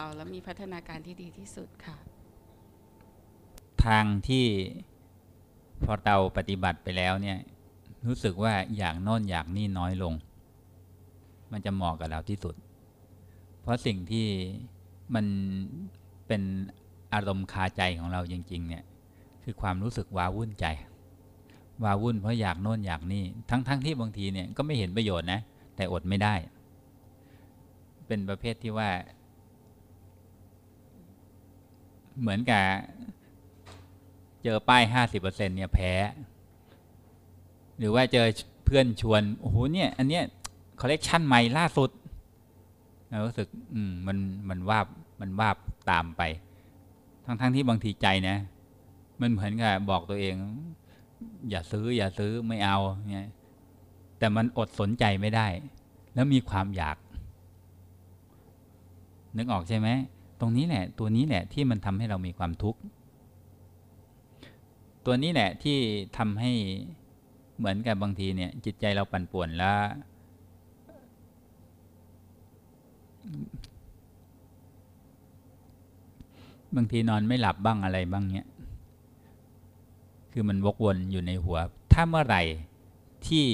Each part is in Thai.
เราแล้วมีพัฒนาการที่ดีที่สุดค่ะ ทางที่พอเราปฏิบัติไปแล้วเนี่ย รู้สึกว่าอยากโน่นอยากนี่น้อยลง มันจะเหมาะกับเราที่สุด เพราะสิ่งที่มันเป็นอารมณ์คาใจของเราจริง ๆ เนี่ย คือความรู้สึกว้าวุ่นใจว้าวุ่นเพราะอยากโน่นอยากนี่ทั้งๆทที่บางทีเนี่ยก็ไม่เห็นประโยชน์นะ แต่อดไม่ได้ เป็นประเภทที่ว่า เหมือนกับเจอป้ายห้าสิบเปอร์เซ็นเนี่ยแพ้ หรือว่าเจอเพื่อนชวน โอ้โหเนี่ยอันเนี้ยคอลเลกชันใหม่ล่าสุดเรารู้สึกอืมมันมันวาบมันวาบตามไป ทั้งๆทที่บางทีใจนะ มันเหมือนกับบอกตัวเอง อย่าซื้อ อย่าซื้อไม่เอาเนี่ยแต่มันอดสนใจไม่ได้ แล้วมีความอยาก นึกออกใช่ไหม ตรงนี้แหละตัวนี้แหละที่มันทำให้เรามีความทุกข์ตัวนี้แหละที่ทำให้เหมือนกับบางทีเนี่ยจิตใจเราปั่นป่วนแล้วบางทีนอนไม่หลับบ้างอะไรบ้างเนี่ยคือมันวกวนอยู่ในหัว ถ้าเมื่อไหร่ที่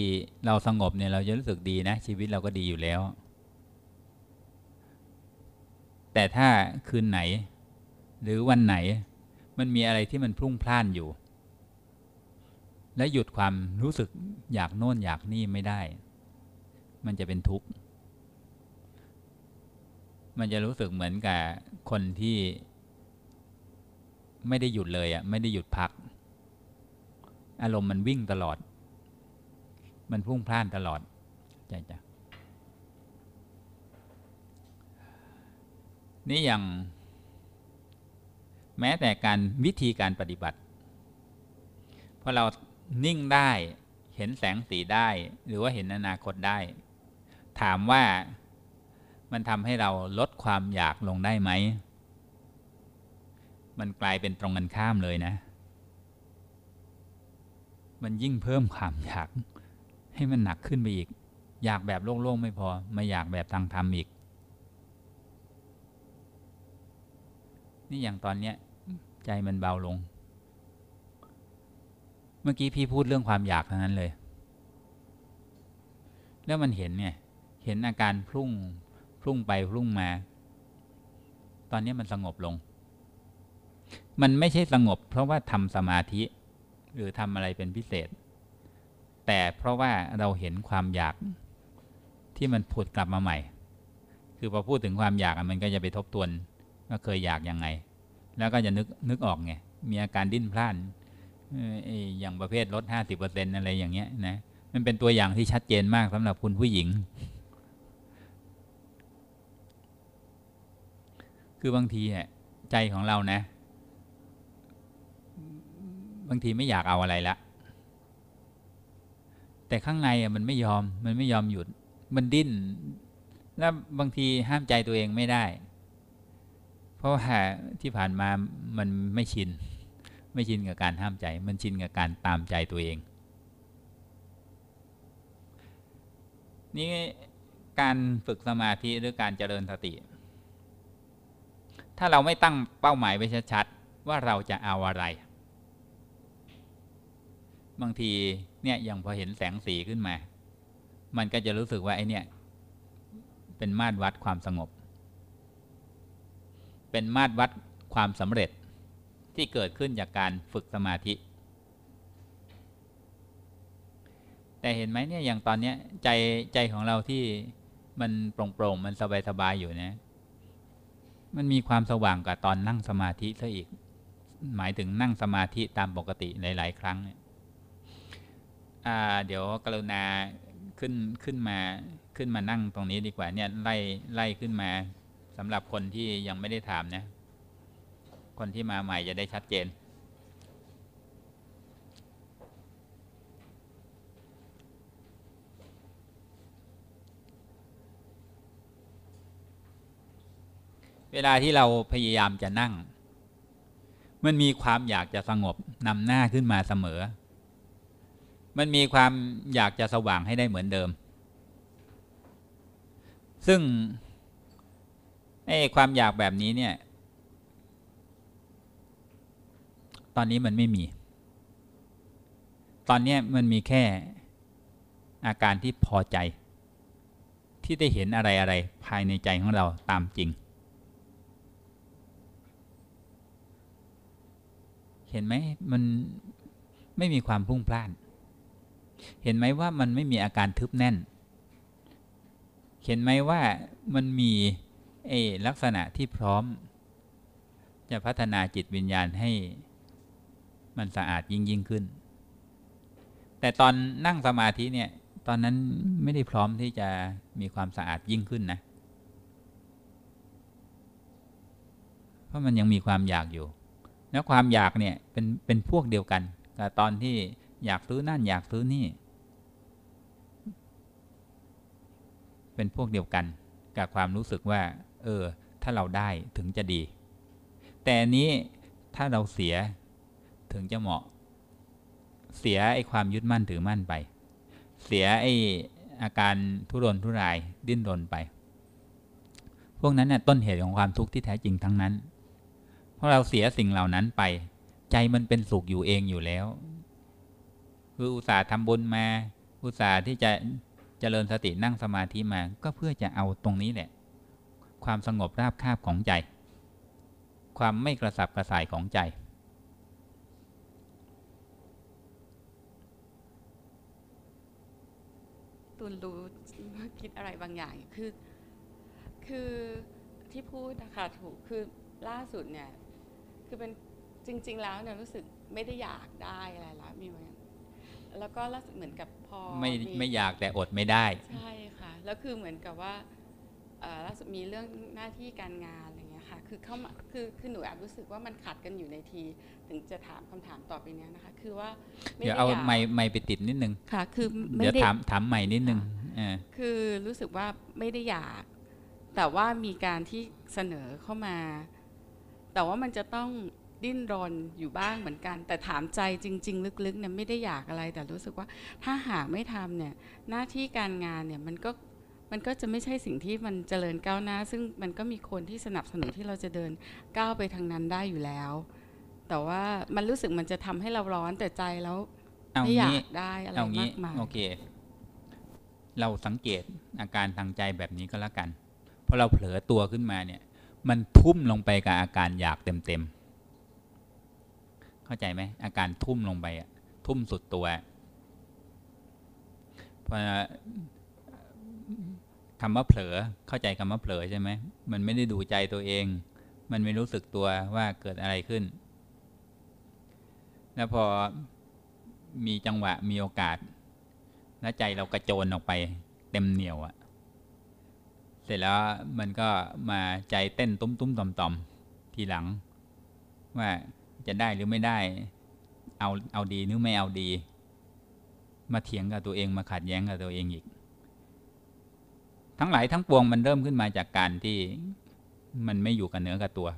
เราสงบเนี่ยเราจะรู้สึกดีนะ ชีวิตเราก็ดีอยู่แล้ว แต่ถ้าคืนไหน หรือวันไหน มันมีอะไรที่มันพลุ่งพล่านอยู่ และหยุดความรู้สึกอยากโน่นอยากนี่ไม่ได้ มันจะเป็นทุกข์ มันจะรู้สึกเหมือนกับคนที่ไม่ได้หยุดเลยอะไม่ได้หยุดพัก อารมณ์มันวิ่งตลอด มันพุ่งพล่านตลอดใช่จ้ะ นี่อย่าง แม้แต่การวิธีการปฏิบัติพอเรานิ่งได้เห็นแสงสีได้ หรือว่าเห็นอนาคตได้ ถามว่ามันทำให้เราลดความอยากลงได้ไหม มันกลายเป็นตรงกันข้ามเลยนะ มันยิ่งเพิ่มความอยาก ให้มันหนักขึ้นไปอีก อยากแบบโล่งๆไม่พอ ไมาอยากแบบทางธรรมอีก นี่อย่างตอนเนี้ยใจมันเบาลง เมื่อกี้พี่พูดเรื่องความอยากทั้งนั้นเลย แล้วมันเห็นเนี่ยเห็นอาการพรุ่งพรุ่งไปพรุ่งมา ตอนนี้มันสงบลง มันไม่ใช่สงบ เพราะว่าทำสมาธิ หรือทำอะไรเป็นพิเศษ แต่เพราะว่าเราเห็นความอยากที่มันผุดกลับมาใหม่ คือพอพูดถึงความอยากอะมันก็จะไปทบทวน ว่าเคยอยากยังไง แล้วก็จะนึกนึกออกไงมีอาการดิ้นพล่านอย่างประเภทลดห้าสิบเปอร์เซ็นอะไรอย่างเงี้ยนะมันเป็นตัวอย่างที่ชัดเจนมากสำหรับคุณผู้หญิง คือบางทีอะใจของเรานะ บางทีไม่อยากเอาอะไรละแต่ข้างในอะมันไม่ยอมมันไม่ยอมหยุด มันดิ้น แล้วบางทีห้ามใจตัวเองไม่ได้ ราะว่าที่ผ่านมามันไม่ชิน ไม่ชินกับการห้ามใจ มันชินกับการตามใจตัวเอง นี่การฝึกสมาธิหรือการเจริญสติ ถ้าเราไม่ตั้งเป้าหมายไว้ชัดๆว่าเราจะเอาอะไร บางทีเนี่ยอย่างพอเห็นแสงสีขึ้นมา มันก็จะรู้สึกว่าไอเนี่ย เป็นมาตรวัดความสงบ เป็นมาตรวัดความสำเร็จที่เกิดขึ้นจากการฝึกสมาธิ แต่เห็นไหมเนี่ยอย่างตอนเนี้ยใจใจของเราที่มันโปร่งๆมันสบายๆอยู่นะ มันมีความสว่างกว่าตอนนั่งสมาธิซะอีก หมายถึงนั่งสมาธิตามปกติหลาย ๆ ครั้งเนี่ยเดี๋ยวกรุณาขึ้นขึ้นมาขึ้นมานั่งตรงนี้ดีกว่าเนี่ยไล่ไล่ขึ้นมา สำหรับคนที่ยังไม่ได้ถามนะ คนที่มาใหม่จะได้ชัดเจน เวลาที่เราพยายามจะนั่ง มันมีความอยากจะสงบนำหน้าขึ้นมาเสมอ มันมีความอยากจะสว่างให้ได้เหมือนเดิม ซึ่ง ไอ้ความอยากแบบนี้เนี่ย ตอนนี้มันไม่มี ตอนนี้มันมีแค่อาการที่พอใจ ที่ได้เห็นอะไรอะไรภายในใจของเราตามจริง เห็นไหมมันไม่มีความพุ่งพล่าน เห็นไหมว่ามันไม่มีอาการทึบแน่น เห็นไหมว่ามันมี ไอ้ลักษณะที่พร้อม จะพัฒนาจิตวิญญาณให้มันสะอาดยิ่งยิ่งขึ้น แต่ตอนนั่งสมาธิเนี่ย ตอนนั้นไม่ได้พร้อมที่จะมีความสะอาดยิ่งขึ้นนะ เพราะมันยังมีความอยากอยู่ แล้วความอยากเนี่ยเป็นเป็นพวกเดียวกันกับตอนที่อยากซื้อนั่นอยากซื้อนี่ เป็นพวกเดียวกันกับความรู้สึกว่า เออ ถ้าเราได้ถึงจะดี แต่นี้ถ้าเราเสียถึงจะเหมาะ เสียไอ้ความยึดมั่นถือมั่นไป เสียไอ้อาการทุรนทุรายดิ้นรนไป พวกนั้นน่ะต้นเหตุของความทุกข์ที่แท้จริงทั้งนั้น เพราะเราเสียสิ่งเหล่านั้นไป ใจมันเป็นสุขอยู่เองอยู่แล้ว คืออุตส่าห์ทำบุญมา อุตส่าห์ที่จะเจริญสตินั่งสมาธิมา ก็เพื่อจะเอาตรงนี้แหละ ความสงบราบคาบของใจ ความไม่กระสับกระส่ายของใจ ตุนรู้ว่าคิดอะไรบางอย่าง คือ คือที่พูดนะคะถูก คือล่าสุดเนี่ย คือเป็นจริง ๆ แล้วเนี่ยรู้สึกไม่ได้อยากได้อะไรละมีเหมือนแล้วก็ล่าสุดเหมือนกับพอไม่ไม่อยากแต่อดไม่ได้ ใช่ค่ะ แล้วคือเหมือนกับว่าเอ่อ ล่าสุดมีเรื่องหน้าที่การงานอะไรเงี้ยค่ะ คือเข้ามาคือคือหนูแอบรู้สึกว่ามันขัดกันอยู่ในที ถึงจะถามคำถามต่อไปเนี้ยนะคะ คือว่าไม่เดี๋ยวได้เอาอยากไม้ไม้ไปติดนิดนึงค่ะ คือไม่เดี๋ยวได้ถามถามใหม่นิดนึงเออคือรู้สึกว่าไม่ได้อยาก แต่ว่ามีการที่เสนอเข้ามา แต่ว่ามันจะต้องดิ้นรนอยู่บ้างเหมือนกัน แต่ถามใจจริง ๆ ลึกๆเนี่ยไม่ได้อยากอะไร แต่รู้สึกว่าถ้าหากไม่ทำเนี่ยหน้าที่การงานเนี่ยมันก็ มันก็จะไม่ใช่สิ่งที่มันเจริญก้าวหน้า ซึ่งมันก็มีคนที่สนับสนุนที่เราจะเดินก้าวไปทางนั้นได้อยู่แล้ว แต่ว่ามันรู้สึกมันจะทำให้เราร้อนแต่ใจแล้วเอาไม่อยางี้กได้อะไรเอางี้มากมายโอเค เราสังเกตอาการทางใจแบบนี้ก็แล้วกันพอเราเผลอตัวขึ้นมาเนี่ย มันทุ่มลงไปกับอาการอยากเต็มๆเข้าใจไหมอาการทุ่มลงไปอะทุ่มสุดตัวพอ คำว่าเผลอเข้าใจคำว่าเผลอใช่ไหมมันไม่ได้ดูใจตัวเอง มันไม่รู้สึกตัวว่าเกิดอะไรขึ้น แล้วพอมีจังหวะมีโอกาส แล้วใจเรากระโจนออกไปเต็มเหนียวอะเสร็จแล้วมันก็มาใจเต้นตุ้มตุ้มต่อมต่อมทีหลัง ว่าจะได้หรือไม่ได้ เอาเอาดีหรือไม่เอาดี มาเถียงกับตัวเองมาขัดแย้งกับตัวเองอีก ทั้งหลายทั้งปวงมันเริ่มขึ้นมาจากการที่มันไม่อยู่กับเนื้อกับตัว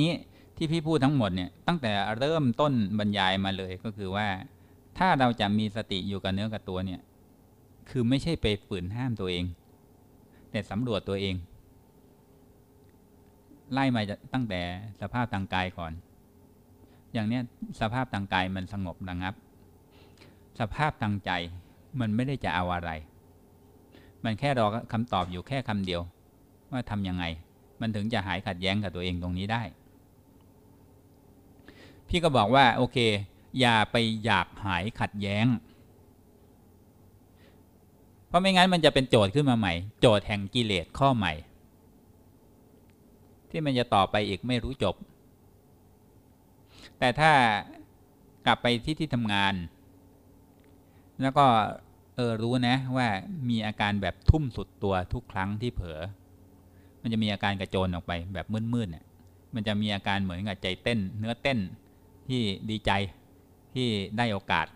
นี้ที่พี่พูดทั้งหมดเนี่ยตั้งแต่เริ่มต้นบรรยายมาเลยก็คือว่า ถ้าเราจะมีสติอยู่กับเนื้อกับตัวเนี่ย คือไม่ใช่ไปฝืนห้ามตัวเอง แต่สำรวจตัวเอง ไล่มาตั้งแต่สภาพทางกายก่อน อย่างเนี้ยสภาพทางกายมันสงบระงับ สภาพทางใจมันไม่ได้จะเอาอะไร มันแค่รอคำตอบอยู่แค่คำเดียว ว่าทำยังไง มันถึงจะหายขัดแย้งกับตัวเองตรงนี้ได้ พี่ก็บอกว่าโอเค อย่าไปอยากหายขัดแย้ง เพราะไม่งั้นมันจะเป็นโจทย์ขึ้นมาใหม่ โจทย์แห่งกิเลสข้อใหม่ ที่มันจะต่อไปอีกไม่รู้จบ แต่ถ้ากลับไปที่ที่ทำงาน แล้วก็ เออรู้นะว่ามีอาการแบบทุ่มสุดตัวทุกครั้งที่เผลอ มันจะมีอาการกระโจนออกไปแบบมืดๆเนี่ยมันจะมีอาการเหมือนกับใจเต้น เนื้อเต้นที่ดีใจที่ได้โอกาส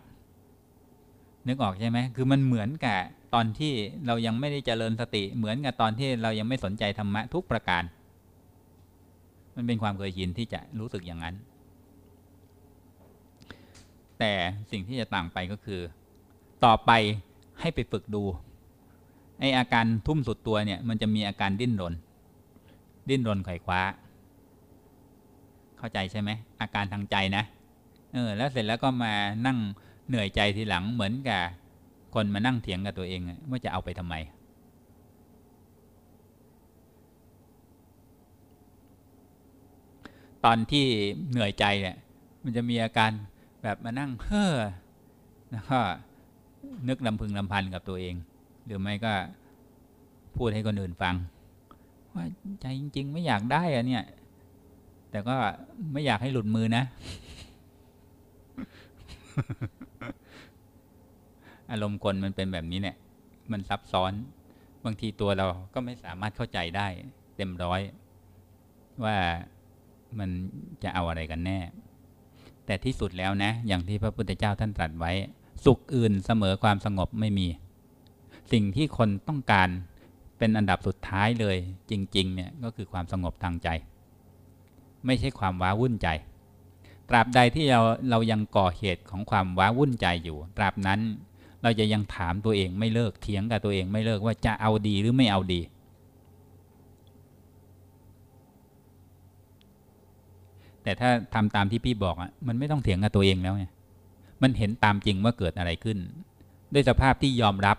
นึกออกใช่ไหมคือมันเหมือนกับตอนที่เรายังไม่ได้เจริญสติ เหมือนกับตอนที่เรายังไม่สนใจธรรมะทุกประการ มันเป็นความเคยชินที่จะรู้สึกอย่างนั้น แต่สิ่งที่จะต่างไปก็คือ ต่อไป ให้ไปฝึกดูไออาการทุ่มสุดตัวเนี่ยมันจะมีอาการดิ้นรน ดิ้นรนไขว่คว้า เข้าใจใช่ไหมอาการทางใจนะเออแล้วเสร็จแล้วก็มานั่งเหนื่อยใจทีหลังเหมือนกับคนมานั่งเถียงกับตัวเองว่าจะเอาไปทำไม ตอนที่เหนื่อยใจเนี่ยมันจะมีอาการแบบมานั่งเฮ้อแล้วก็ นึกลำพึงลำพันกับตัวเอง หรือไม่ก็พูดให้คนอื่นฟัง ว่าใจจริง ๆ ไม่อยากได้อะเนี่ย แต่ก็ไม่อยากให้หลุดมือนะ อารมณ์คนมันเป็นแบบนี้เนี่ย มันซับซ้อน บางทีตัวเราก็ไม่สามารถเข้าใจได้ เต็มร้อย ว่ามันจะเอาอะไรกันแน่ แต่ที่สุดแล้วนะ อย่างที่พระพุทธเจ้าท่านตรัสไว้ สุขอื่นเสมอความสงบไม่มี สิ่งที่คนต้องการเป็นอันดับสุดท้ายเลยจริงๆเนี่ยก็คือความสงบทางใจ ไม่ใช่ความว้าวุ่นใจ ตราบใดที่เราเรายังก่อเหตุของความว้าวุ่นใจอยู่ ตราบนั้นเราจะยังถามตัวเองไม่เลิกเถียงกับตัวเองไม่เลิกว่าจะเอาดีหรือไม่เอาดี แต่ถ้าทำตามที่พี่บอกอะมันไม่ต้องเถียงกับตัวเองแล้วไง มันเห็นตามจริงว่าเกิดอะไรขึ้น ด้วยสภาพที่ยอมรับ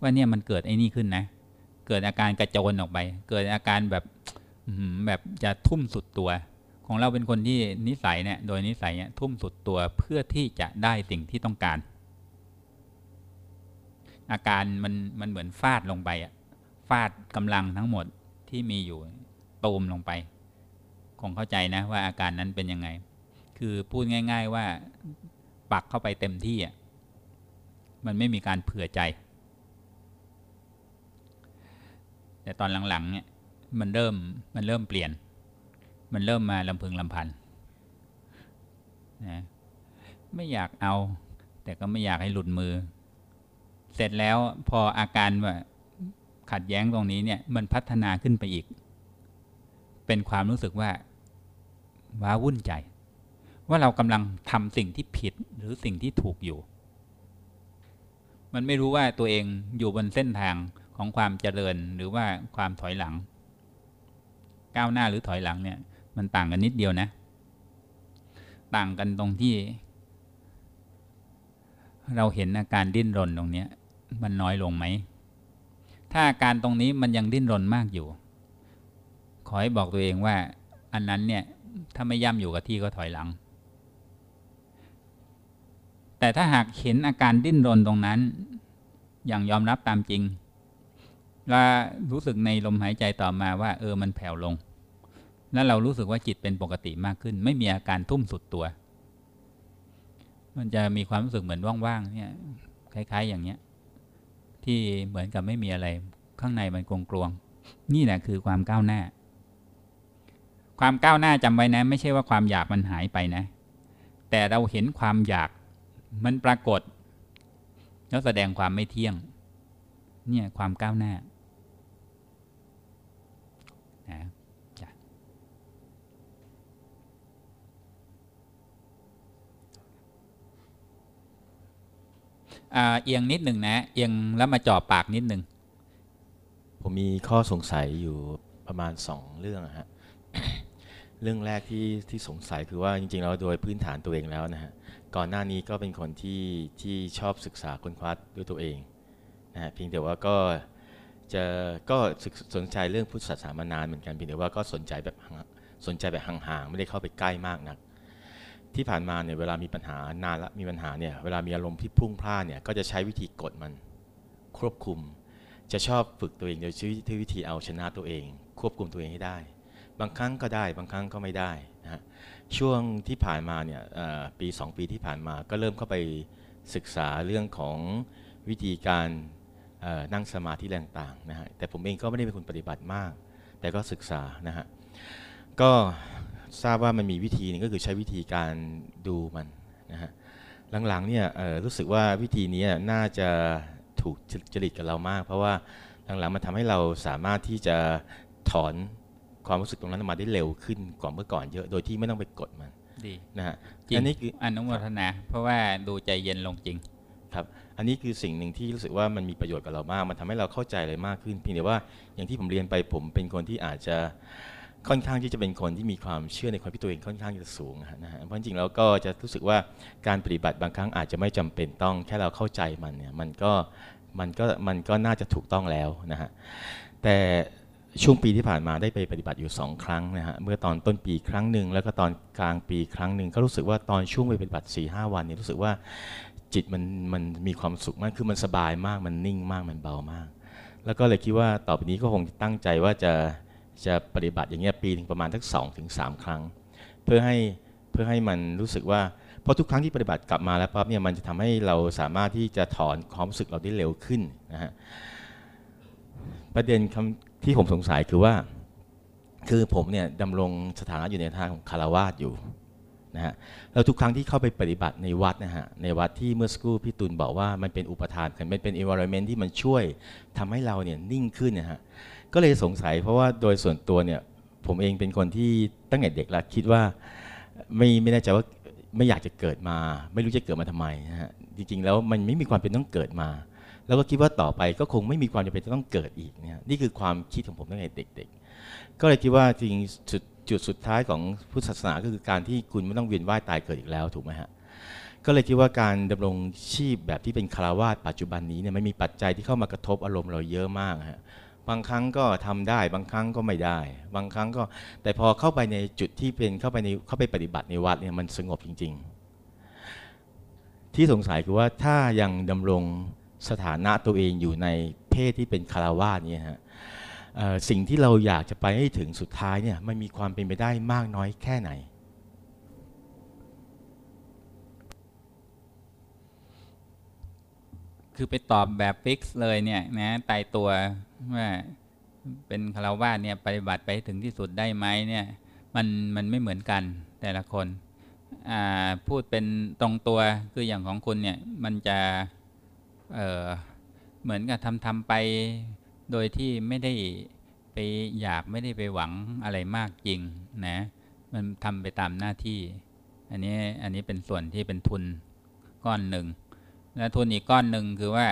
ว่าเนี่ยมันเกิดไอ้นี่ขึ้นนะ เกิดอาการกระโจนออกไป เกิดอาการแบบแบบจะทุ่มสุดตัว ของเราเป็นคนที่นิสัยเนี่ยโดยนิสัยเนี่ยทุ่มสุดตัวเพื่อที่จะได้สิ่งที่ต้องการ อาการมันมันเหมือนฟาดลงไปอะฟาดกำลังทั้งหมดที่มีอยู่ตูมลงไป คงเข้าใจนะว่าอาการนั้นเป็นยังไง คือพูดง่าย ๆ ว่า ปักเข้าไปเต็มที่อะมันไม่มีการเผื่อใจ แต่ตอนหลังๆเนี่ยมันเริ่มมันเริ่มเปลี่ยน มันเริ่มมาลำพึงลำพันนะไม่อยากเอา แต่ก็ไม่อยากให้หลุดมือ เสร็จแล้วพออาการว่าขัดแย้งตรงนี้เนี่ยมันพัฒนาขึ้นไปอีก เป็นความรู้สึกว่าว้าวุ่นใจ ว่าเรากำลังทำสิ่งที่ผิดหรือสิ่งที่ถูกอยู่ มันไม่รู้ว่าตัวเองอยู่บนเส้นทางของความเจริญหรือว่าความถอยหลัง ก้าวหน้าหรือถอยหลังเนี่ย มันต่างกันนิดเดียวนะ ต่างกันตรงที่ เราเห็นอาการดิ้นรนตรงนี้มันน้อยลงไหม ถ้าอาการตรงนี้มันยังดิ้นรนมากอยู่ ขอให้บอกตัวเองว่า อันนั้นเนี่ยถ้าไม่ย่ำอยู่กับที่ก็ถอยหลัง แต่ถ้าหากเห็นอาการดิ้นรนตรงนั้น อย่างยอมรับตามจริง และรู้สึกในลมหายใจต่อมาว่า เออมันแผ่วลง แล้วเรารู้สึกว่าจิตเป็นปกติมากขึ้น ไม่มีอาการทุ่มสุดตัว มันจะมีความรู้สึกเหมือนว่างๆเนี่ยคล้าย ๆ อย่างเนี้ย ที่เหมือนกับไม่มีอะไร ข้างในมันกลวงๆนี่แหละคือความก้าวหน้า ความก้าวหน้าจำไว้นะ ไม่ใช่ว่าความอยากมันหายไปนะ แต่เราเห็นความอยาก มันปรากฏ แล้วแสดงความไม่เที่ยง เนี่ยความก้าวหน้านะจ้ะอ่าเอียงนิดหนึ่งนะ เอียงแล้วมาจ่อปากนิดหนึ่ง ผมมีข้อสงสัยอยู่ประมาณสองเรื่องอะฮะเรื่องแรกที่ที่สงสัยคือว่าจริงๆแล้วโดยพื้นฐานตัวเองแล้วนะฮะ ก่อนหน้านี้ก็เป็นคนที่ที่ชอบศึกษาค้นคว้าด้วยตัวเองนะฮะเพียงแต่ว่าก็จะก็สนใจเรื่องพุทธศาสนามานานเหมือนกันเพียงแต่ว่าก็สนใจแบบสนใจแบบห่างๆไม่ได้เข้าไปใกล้มากนัก ที่ผ่านมาเนี่ยเวลามีปัญหานานละมีปัญหาเนี่ยเวลามีอารมณ์ที่พุ่งพล่านเนี่ยก็จะใช้วิธีกดมันควบคุม จะชอบฝึกตัวเองโดยใช้วิธีเอาชนะตัวเอง ควบคุมตัวเองให้ได้ บางครั้งก็ได้บางครั้งก็ไม่ได้ ช่วงที่ผ่านมาเนี่ยเอ่อปี 2 ปีที่ผ่านมาก็เริ่มเข้าไปศึกษาเรื่องของวิธีการนั่งสมาธิแรงต่างนะฮะแต่ผมเองก็ไม่ได้เป็นคนปฏิบัติมาก แต่ก็ศึกษานะฮะก็ทราบว่ามันมีวิธีนึงก็คือใช้วิธีการดูมันนะฮะหลังๆเนี่ยรู้สึกว่าวิธีนี้น่าจะถูกจริตกับเรามาก เพราะว่าหลังๆมันทำให้เราสามารถที่จะถอน ความรู้สึกตรงนั้นออกมาได้เร็วขึ้นกว่าเมื่อก่อนเยอะโดยที่ไม่ต้องไปกดมันดีนะฮะจริงอันนี้คืออนุโมทนา เพราะว่าดูใจเย็นลงจริงครับอันนี้คือสิ่งหนึ่งที่รู้สึกว่ามันมีประโยชน์กับเรามาก มันทำให้เราเข้าใจอะไรมากขึ้นเพียงแต่ว่าอย่างที่ผมเรียนไปผมเป็นคนที่อาจจะค่อนข้างที่จะเป็นคนที่มีความเชื่อในความคิดตัวเองค่อนข้างจะสูงนะฮะเพราะจริงๆแล้วก็จะรู้สึกว่าการปฏิบัติบางครั้งอาจจะไม่จำเป็นต้อง แค่เราเข้าใจมันเนี่ยมันก็มันก็มันก็น่าจะถูกต้องแล้วนะฮะแต่ ช่วงปีที่ผ่านมาได้ไปปฏิบัติอยู่สองครั้งนะฮะเมื่อตอนต้นปีครั้งหนึ่งแล้วก็ตอนกลางปีครั้งหนึ่งก็รู้สึกว่าตอนช่วงไปปฏิบัติ4ีหวันเนี่ยรู้สึกว่าจิตมันมันมีความสุขมากคือมันสบายมากมันนิ่งมากมันเบามาก แล้วก็เลยคิดว่าต่อไปนี้ก็คงตั้งใจว่าจะจะปฏิบัติอย่างเงี้ยปีถึงประมาณทั้งสองถึงสามครั้ง เพื่อให้เพื่อให้มันรู้สึกว่าเพราะทุกครั้งที่ปฏิบัติกลับมาแล้วปั๊บเนี่ยมันจะทำให้เราสามารถที่จะถอนความรู้สึกเราได้เร็วขึ้นนะฮะประเด็นคำ ที่ผมสงสัยคือว่า คือผมเนี่ยดำรงสถานะอยู่ในทางของคารวาสอยู่นะฮะแล้วทุกครั้งที่เข้าไปปฏิบัติในวัดนะฮะในวัดที่เมื่อสักครู่พี่ตุลบอกว่ามันเป็นอุปทานมันเป็น environment ที่มันช่วยทำให้เราเนี่ยนิ่งขึ้นนะฮะก็เลยสงสัยเพราะว่าโดยส่วนตัวเนี่ยผมเองเป็นคนที่ตั้งแต่เด็กแล้วคิดว่าไม่ไม่แน่ใจว่าไม่อยากจะเกิดมา ไม่รู้จะเกิดมาทำไมนะฮะจริงๆแล้วมันไม่มีความเป็นต้องเกิดมา แล้วก็คิดว่าต่อไปก็คงไม่มีความจำเป็นจะต้องเกิดอีกเนี่ยนี่คือความคิดของผมตั้งแต่เด็ก ๆ ก็เลยคิดว่าจริงจุดจุดสุดท้ายของพุทธศาสนาก็คือการที่คุณไม่ต้องเวียนว่ายตายเกิดอีกแล้วถูกไหมฮะก็เลยคิดว่าการดำรงชีพแบบที่เป็นคารวาสปัจจุบันนี้เนี่ยไมันมีปัจจัยที่เข้ามากระทบอารมณ์เราเยอะมากฮะบางครั้งก็ทำได้บางครั้งก็ไม่ได้ บางครั้งก็แต่พอเข้าไปในจุดที่เป็นเข้าไปในเข้าไปปฏิบัติในวัดเนี่ยมันสงบจริง ๆ ที่สงสัยคือว่าถ้ายังดำรง สถานะตัวเองอยู่ในเพศที่เป็นคารวาสเนี่ยฮะสิ่งที่เราอยากจะไปให้ถึงสุดท้ายเนี่ยมันมีความเป็นไปได้มากน้อยแค่ไหน คือไปตอบแบบฟิกซ์เลยเนี่ยนะตายตัวว่าเป็นคารวะเนี่ยปฏิบัติไปถึงที่สุดได้ไหมเนี่ยมันมันไม่เหมือนกันแต่ละคนพูดเป็นตรงตัวคืออย่างของคุณเนี่ยมันจะ เเหมือนกับทำทำไป โดยที่ไม่ได้ไปอยากไม่ได้ไปหวังอะไรมากจริงนะมันทำไปตามหน้าที่ อันนี้อันนี้เป็นส่วนที่เป็นทุนก้อนหนึ่งและทุนอีกก้อนหนึ่งคือว่า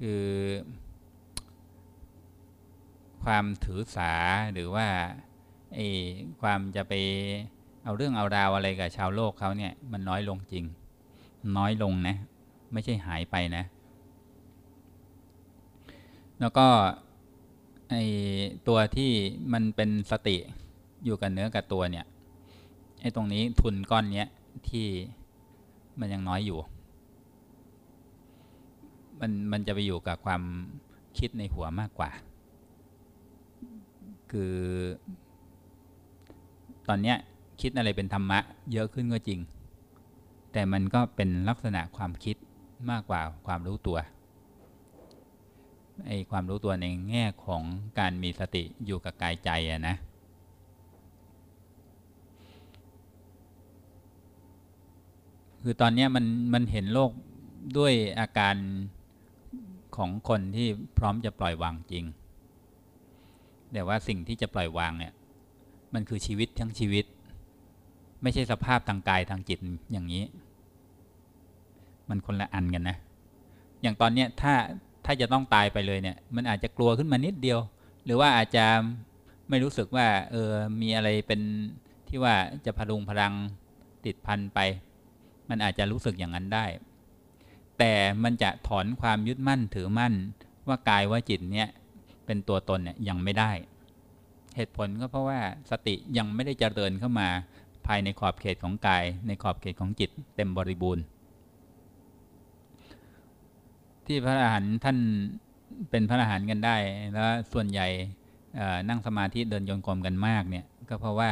คือความถือสาหรือว่าไอ้ความจะไปเอาเรื่องเอาราวอะไรกับชาวโลกเขาเนี่ยมันน้อยลงจริง น้อยลงนะ ไม่ใช่หายไปนะ แล้วก็ไอตัวที่มันเป็นสติอยู่กับเนื้อกับตัวเนี่ยไอตรงนี้ทุนก้อนเนี้ยที่มันยังน้อยอยู่ มันมันจะไปอยู่กับความคิดในหัวมากกว่า คือ ตอนเนี้ยคิดอะไรเป็นธรรมะ เยอะขึ้นก็จริง แต่มันก็เป็นลักษณะความคิดมากกว่าความรู้ตัวไอความรู้ตัวในแง่ของการมีสติอยู่กับกายใจอะนะ คือตอนนี้มันมันเห็นโลกด้วยอาการของคนที่พร้อมจะปล่อยวางจริง แต่ว่าสิ่งที่จะปล่อยวางเนี่ย มันคือชีวิตทั้งชีวิต ไม่ใช่สภาพทางกายทางจิตอย่างนี้ มันคนละอันกันนะ อย่างตอนเนี้ยถ้าถ้าจะต้องตายไปเลยเนี่ย มันอาจจะกลัวขึ้นมานิดเดียว หรือว่าอาจจะไม่รู้สึกว่าเออมีอะไรเป็นที่ว่าจะพลุงพลังติดพันไป มันอาจจะรู้สึกอย่างนั้นได้ แต่มันจะถอนความยึดมั่นถือมั่น ว่ากายว่าจิตเนี่ยเป็นตัวตนเนี่ยยังไม่ได้ เหตุผลก็เพราะว่าสติยังไม่ได้เจริญเข้ามาภายในขอบเขตของกาย ในขอบเขตของจิตเต็มบริบูรณ์ ที่พระอรหันต์ท่านเป็นพระอรหันต์กันได้ แล้วส่วนใหญ่นั่งสมาธิเดินโยนกลมกันมากเนี่ยก็เพราะว่า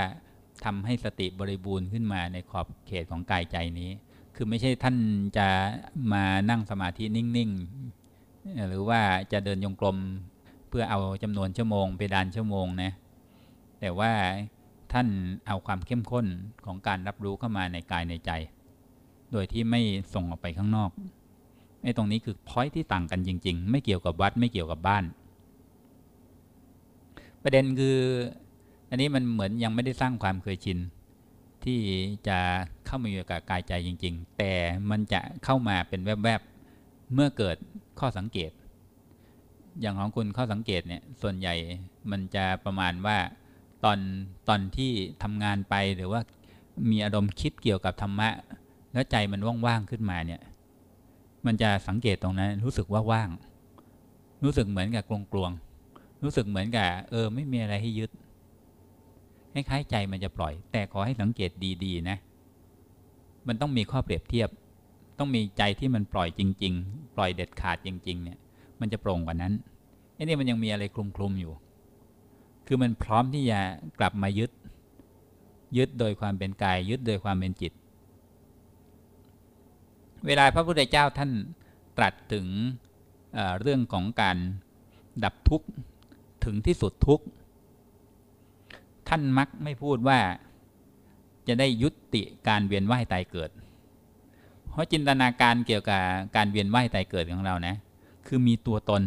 ทำให้สติบริบูรณ์ขึ้นมาในขอบเขตของกายใจนี้ คือไม่ใช่ท่านจะมานั่งสมาธินิ่งๆ หรือว่าจะเดินยงกลมเพื่อเอาจำนวนชั่วโมงไปดานชั่วโมงนะ แต่ว่าท่านเอาความเข้มข้นของการรับรู้เข้ามาในกายในใจ โดยที่ไม่ส่งออกไปข้างนอก ไอ้ตรงนี้คือพอยที่ต่างกันจริง ๆ ไม่เกี่ยวกับวัดไม่เกี่ยวกับบ้าน ประเด็นคือ อันนี้มันเหมือนยังไม่ได้สร้างความเคยชิน ที่จะเข้ามาอยู่กับกายใจจริง ๆ แต่มันจะเข้ามาเป็นแวบๆเมื่อเกิดข้อสังเกต อย่างของคุณข้อสังเกตเนี่ยส่วนใหญ่มันจะประมาณว่าตอนตอนที่ทำงานไปหรือว่ามีอารมณ์คิดเกี่ยวกับธรรมะ แล้วใจมันว่างๆขึ้นมาเนี่ย มันจะสังเกตตรงนั้น รู้สึกว่าว่าง รู้สึกเหมือนกับกลวงๆรู้สึกเหมือนกับเออ ไม่มีอะไรให้ยึดคล้ายๆใจมันจะปล่อย แต่ขอให้สังเกตดีๆ นะ มันต้องมีข้อเปรียบเทียบ ต้องมีใจที่มันปล่อยจริง ๆ ปล่อยเด็ดขาดจริง ๆ เนี่ย มันจะโปร่งกว่านั้นไอ้นี่มันยังมีอะไรคลุมๆอยู่ คือมันพร้อมที่จะกลับมายึด ยึดโดยความเป็นกาย ยึดโดยความเป็นจิต เวลาพระพุทธเจ้าท่านตรัสถึงเเรื่องของการดับทุกข์ถึงที่สุดทุกข์ท่านมักไม่พูดว่าจะได้ยุติการเวียนว่ายตายเกิด เพราะจินตนาการเกี่ยวกับการเวียนว่ายตายเกิดของเรานะ คือมีตัวตน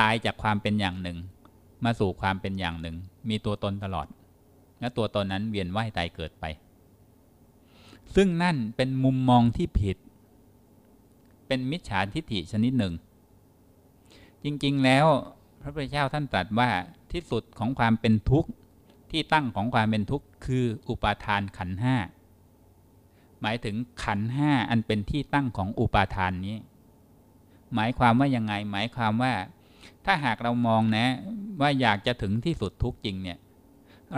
ตายจากความเป็นอย่างหนึ่ง มาสู่ความเป็นอย่างหนึ่ง มีตัวตนตลอด และตัวตนนั้นเวียนว่ายตายเกิดไป ซึ่งนั่นเป็นมุมมองที่ผิด เป็นมิจฉาทิฏฐิชนิดหนึ่ง จริงๆแล้วพระพุทธเจ้าท่านตรัสว่าที่สุดของความเป็นทุกข์ที่ตั้งของความเป็นทุกข์คืออุปาทานขันห้าหมายถึงขันห้าอันเป็นที่ตั้งของอุปาทานนี้ หมายความว่ายังไง หมายความว่า ถ้าหากเรามองนะ ว่าอยากจะถึงที่สุดทุกข์จริงเนี่ย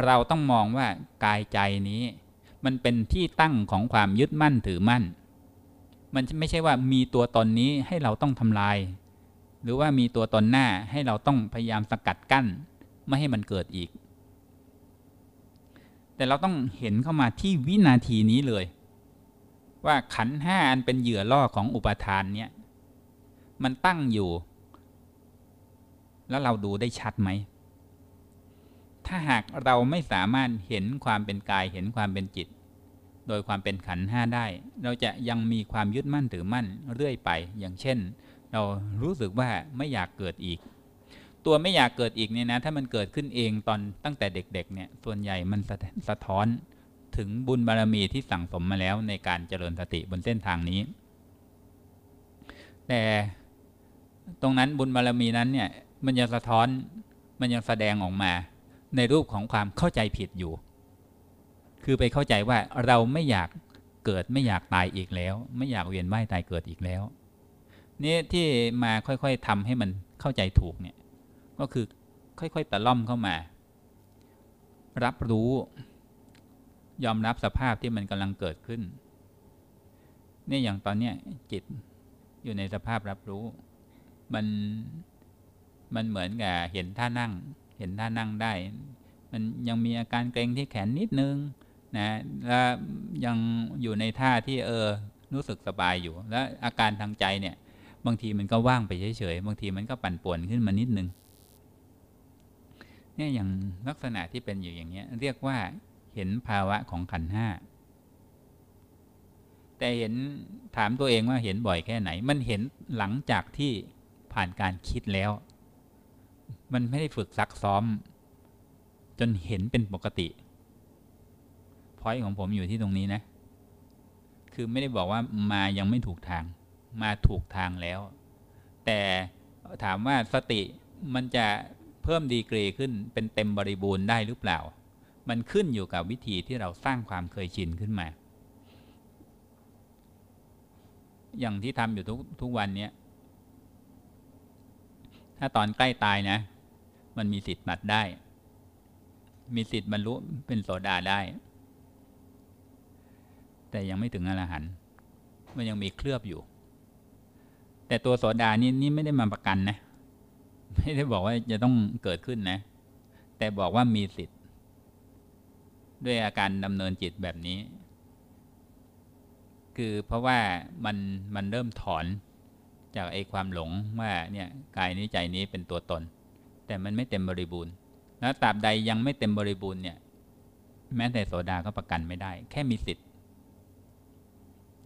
เราต้องมองว่ากายใจนี้ มันเป็นที่ตั้งของความยึดมั่นถือมั่น มันไม่ใช่ว่ามีตัวตนนี้ให้เราต้องทำลาย หรือว่ามีตัวตนหน้าให้เราต้องพยายามสกัดกั้น ไม่ให้มันเกิดอีก แต่เราต้องเห็นเข้ามาที่วินาทีนี้เลย ว่าขันห้าอันเป็นเหยื่อล่อของอุปทานเนี่ยมันตั้งอยู่ แล้วเราดูได้ชัดไหม ถ้าหากเราไม่สามารถเห็นความเป็นกายเห็นความเป็นจิต โดยความเป็นขันห้าได้ เราจะยังมีความยึดมั่นถือมั่นเรื่อยไป อย่างเช่น เรารู้สึกว่าไม่อยากเกิดอีก ตัวไม่อยากเกิดอีกเนี่ยนะ ถ้ามันเกิดขึ้นเองตอนตั้งแต่เด็กๆเนี่ย ส่วนใหญ่มันสะท้อนถึงบุญบารรมีที่สั่งสมมาแล้วในการเจริญสติบนเส้นทางนี้ แต่ตรงนั้นบุญบารรมีนั้นเนี่ยมันยังสะท้อนมันยังแสดงออกมาในรูปของความเข้าใจผิดอยู่ คือไปเข้าใจว่าเราไม่อยากเกิดไม่อยากตายอีกแล้ว ไม่อยากเวียนว่ายตายเกิดอีกแล้วนี่ที่มาค่อยๆทำให้มันเข้าใจถูกเนี่ยก็คือค่อยๆตะล่อมเข้ามา รับรู้ ยอมรับสภาพที่มันกำลังเกิดขึ้นนี่อย่างตอนเนี้ยจิตอยู่ในสภาพรับรู้ มันมันเหมือนกับเห็นท่านั่ง เห็นท่านั่งได้ มันยังมีอาการเกรงที่แขนนิดนึง นะแล้วยังอยู่ในท่าที่เออรู้สึกสบายอยู่ แล้วอาการทางใจเนี่ย บางทีมันก็ว่างไปเฉยๆบางทีมันก็ปั่นป่วนขึ้นมานิดนึงเนี่ยอย่างลักษณะที่เป็นอยู่อย่างเงี้ย เรียกว่าเห็นภาวะของขันห้าแต่เห็นถามตัวเองว่าเห็นบ่อยแค่ไหน มันเห็นหลังจากที่ผ่านการคิดแล้ว มันไม่ได้ฝึกซักซ้อม จนเห็นเป็นปกติ อยของผมอยู่ที่ตรงนี้นะ คือไม่ได้บอกว่ามายังไม่ถูกทาง มาถูกทางแล้ว แต่ถามว่าสติมันจะเพิ่มดีกรีขึ้นเป็นเต็มบริบูรณ์ได้หรือเปล่า มันขึ้นอยู่กับวิธีที่เราสร้างความเคยชินขึ้นมา อย่างที่ทำอยู่ทุกทุกวันนี้ถ้าตอนใกล้ตายนะ มันมีสิทธิ์ตัดได้ มีสิทธิ์บรรลุเป็นโสดาได้ แต่ยังไม่ถึงอรหันต์มันยังมีเคลือบอยู่ แต่ตัวโสดานี่นี่ไม่ได้มาประกันนะ ไม่ได้บอกว่าจะต้องเกิดขึ้นนะ แต่บอกว่ามีสิทธิ์ ด้วยอาการดำเนินจิตแบบนี้ คือเพราะว่ามันมันเริ่มถอนจากไอ้ความหลงว่าเนี่ยกายนี้ใจนี้เป็นตัวตน แต่มันไม่เต็มบริบูรณ์ แล้วตราบใดยังไม่เต็มบริบูรณ์เนี่ย แม้แต่โสดาก็ประกันไม่ได้ แค่มีสิทธิ์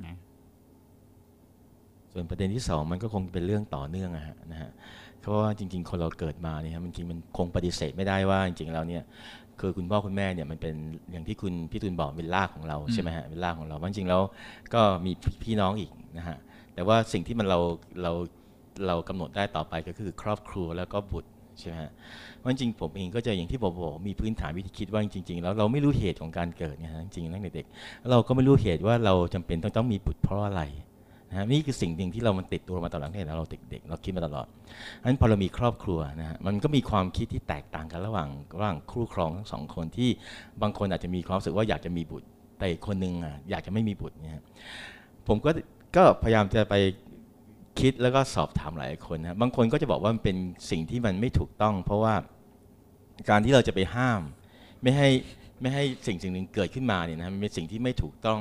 นะ ส่วนประเด็นที่สองมันก็คงเป็นเรื่องต่อเนื่องอะฮะนะฮะเพราะว่าจริง ๆ คนเราเกิดมาเนี่ยฮะมันจริงๆมันคงปฏิเสธไม่ได้ว่าจริงๆแล้วเนี่ยคือคุณพ่อคุณแม่เนี่ยมันเป็นอย่างที่คุณพี่ตุลบอกเป็นรากของเราใช่ไหมฮะเป็นรากของเราเพราะจริงๆแล้วก็มีพี่น้องอีกนะฮะแต่ว่าสิ่งที่มันเราเราเรากำหนดได้ต่อไปก็คือครอบครัวแล้วก็บุตรใช่ไหมฮะเพราะจริงๆผมเองก็จะอย่างที่ผมบอกมีพื้นฐานวิธีคิดว่าจริงๆแล้วเราไม่รู้เหตุของการเกิดเนี่ยฮะจริงๆตั้งแต่เด็กเราก็ไม่รู้เหตุว่าเราจำเป็นต้องต้องมีบุตรเพราะอะไร นะนี่คือสิ่งหนึ่งที่เรามันติดตัวมาตลอดตั้งแต่เราเด็กๆเราคิดมาตลอดอันนั้นพอเรามีครอบครัวนะฮะมันก็มีความคิดที่แตกต่างกันระหว่างระหว่างคู่ครองทั้งสองคนที่บางคนอาจจะมีความรู้สึกว่าอยากจะมีบุตร แต่อีกคนหนึ่งอะอยากจะไม่มีบุตรเนี่ยผมก็ก็พยายามจะไปคิดแล้วก็สอบถามหลายคนนะบางคนก็จะบอกว่ามันเป็นสิ่งที่มันไม่ถูกต้อง เพราะว่าการที่เราจะไปห้าม ไม่ให้ไม่ให้สิ่งสิ่งหนึ่งเกิดขึ้นมาเนี่ยนะมันเป็นสิ่งที่ไม่ถูกต้อง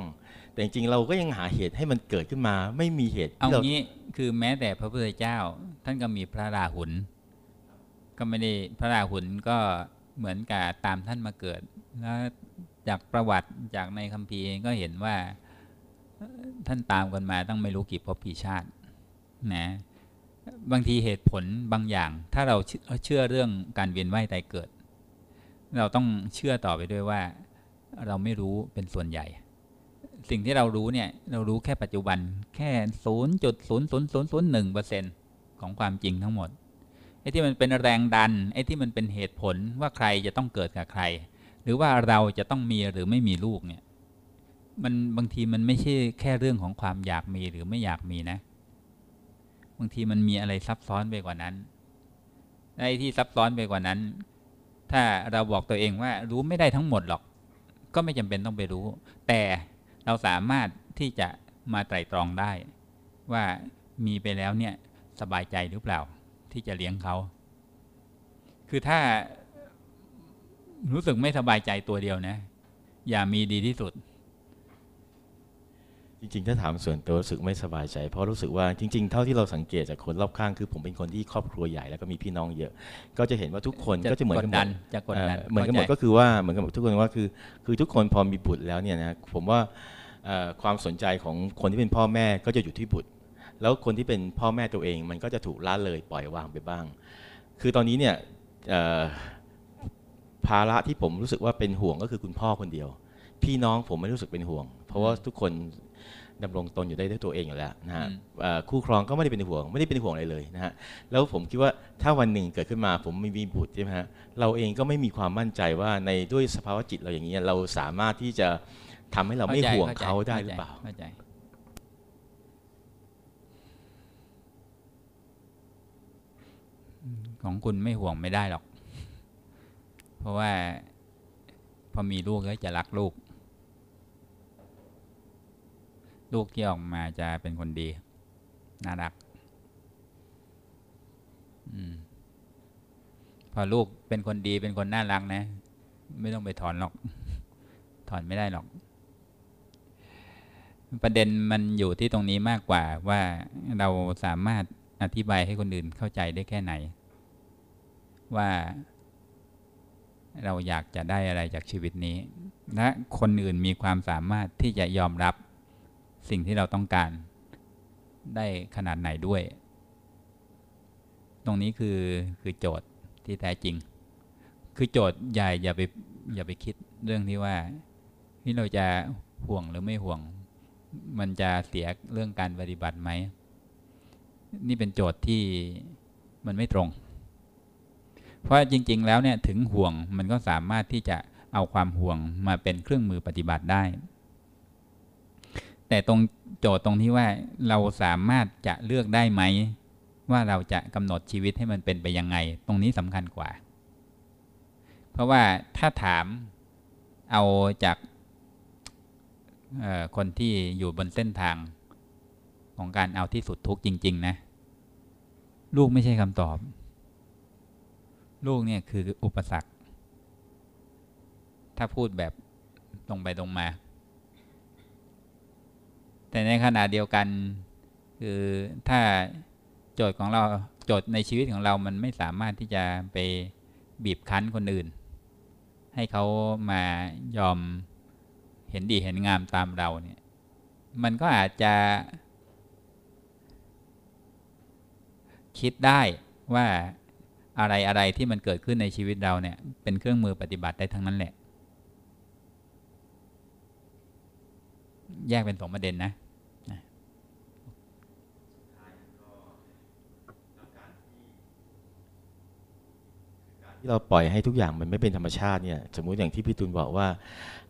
แต่จริงๆเราก็ยังหาเหตุให้มันเกิดขึ้นมา ไม่มีเหตุเอาที่เรางี้คือแม้แต่พระพุทธเจ้า ท่านก็มีพระราหุลก็ไม่ได้พระราหุลก็เหมือนกับตามท่านมาเกิด แล้วจากประวัติจากในคัมภีร์ก็เห็นว่าเอ่อท่านตามกันมาตั้งไม่รู้กี่ภพกี่ชาตินะบางทีเหตุผลบางอย่าง ถ้าเราเชื่อเชื่อเรื่องการเวียนว่ายตายเกิด เราต้องเชื่อต่อไปด้วยว่า เราไม่รู้เป็นส่วนใหญ่ สิ่งที่เรารู้เนี่ยเรารู้แค่ปัจจุบันแค่ศูนย์จุดศูนย์ศูนย์ศูนย์ศูนย์หนึ่งเปอร์เซ็นของความจริงทั้งหมดไอ้ที่มันเป็นแรงดันไอ้ที่มันเป็นเหตุผลว่าใครจะต้องเกิดกับใคร หรือว่าเราจะต้องมีหรือไม่มีลูกเนี่ยมันบางทีมันไม่ใช่แค่เรื่องของความอยากมีหรือไม่อยากมีนะ บางทีมันมีอะไรซับซ้อนไปกว่านั้นไอ้ที่ซับซ้อนไปกว่านั้น ถ้าเราบอกตัวเองว่ารู้ไม่ได้ทั้งหมดหรอก ก็ไม่จำเป็นต้องไปรู้ แต่ เราสามารถที่จะมาไตร่ตรองได้ ว่ามีไปแล้วเนี่ยสบายใจหรือเปล่าที่จะเลี้ยงเขา คือถ้ารู้สึกไม่สบายใจตัวเดียวนะ อย่ามีดีที่สุด จริง ๆ ถ้าถามส่วนตัวรู้สึกไม่สบายใจ เพราะรู้สึกว่าจริง ๆ เท่าที่เราสังเกตจากคนรอบข้างคือผมเป็นคนที่ครอบครัวใหญ่แล้วก็มีพี่น้องเยอะ ก็จะเห็นว่าทุกคนก็จะเหมือนกันหมดจะกดดันเอ่อเหมือนกันหมดก็คือว่าเหมือนกันหมดทุกคนว่าคือ คือทุกคนพอมีบุตรแล้วเนี่ยนะผมว่าเอ่อ ความสนใจของคนที่เป็นพ่อแม่ก็จะอยู่ที่บุตร แล้วคนที่เป็นพ่อแม่ตัวเอง มันก็จะถูกละเลยปล่อยวางไปบ้าง คือตอนนี้เนี่ยเอ่อภาระที่ผมรู้สึกว่าเป็นห่วงก็คือคุณพ่อคนเดียว พี่น้องผมไม่รู้สึกเป็นห่วง เพราะว่าทุกคนดำรงตนอยู่ได้ด้วยตัวเองอยู่แล้วนะฮะอืมเอ่อคู่ครองก็ไม่ได้เป็นห่วง ไม่ได้เป็นห่วงอะไรเลยนะฮะแล้วผมคิดว่าถ้าวันหนึ่งเกิดขึ้นมาผมไม่มีบุตรใช่ไหมฮะเราเองก็ไม่มีความมั่นใจว่าในด้วยสภาวะจิตเราอย่างนี้ยเราสามารถที่จะ ทำให้เราไม่ห่วงเขาได้หรือเปล่าเข้าใจของคุณไม่ห่วงไม่ได้หรอก เพราะว่า พอมีลูกก็จะรักลูก ลูกที่ออกมาจะเป็นคนดี น่ารักอืมพอลูกเป็นคนดีเป็นคนน่ารักนะ ไม่ต้องไปถอนหรอก ถอนไม่ได้หรอก ประเด็นมันอยู่ที่ตรงนี้มากกว่าว่าเราสามารถอธิบายให้คนอื่นเข้าใจได้แค่ไหน ว่าเราอยากจะได้อะไรจากชีวิตนี้ และคนอื่นมีความสามารถที่จะยอมรับสิ่งที่เราต้องการ ได้ขนาดไหนด้วย ตรงนี้คือคือโจทย์ที่แท้จริง คือโจทย์ใหญ่อย่าไปอย่าไปคิดเรื่องที่ว่าที่เราจะห่วงหรือไม่ห่วง มันจะเสียเรื่องการปฏิบัติไหม นี่เป็นโจทย์ที่มันไม่ตรง เพราะจริง ๆ แล้วเนี่ยถึงห่วงมันก็สามารถที่จะเอาความห่วงมาเป็นเครื่องมือปฏิบัติได้ แต่ตรงโจทย์ตรงที่ว่าเราสามารถจะเลือกได้ไหม ว่าเราจะกำหนดชีวิตให้มันเป็นไปยังไง ตรงนี้สำคัญกว่า เพราะว่าถ้าถามเอาจาก คนที่อยู่บนเส้นทางของการเอาที่สุดทุกจริง ๆ นะ ลูกไม่ใช่คำตอบ ลูกเนี่ยคืออุปสรรค ถ้าพูดแบบตรงไปตรงมา แต่ในขณะเดียวกัน คือถ้าโจทย์ของเราโจทย์ในชีวิตของเรามันไม่สามารถที่จะไปบีบคั้นคนอื่น ให้เขามายอม เห็นดีเห็นงามตามเราเนี่ย มันก็อาจจะ คิดได้ว่าอะไรอะไรที่มันเกิดขึ้นในชีวิตเราเนี่ย เป็นเครื่องมือปฏิบัติได้ทั้งนั้นแหละ แยกเป็นสองประเด็นนะ ที่เราปล่อยให้ทุกอย่างมันไม่เป็นธรรมชาติเนี่ยสมมุติอย่างที่พี่ตุลบอกว่า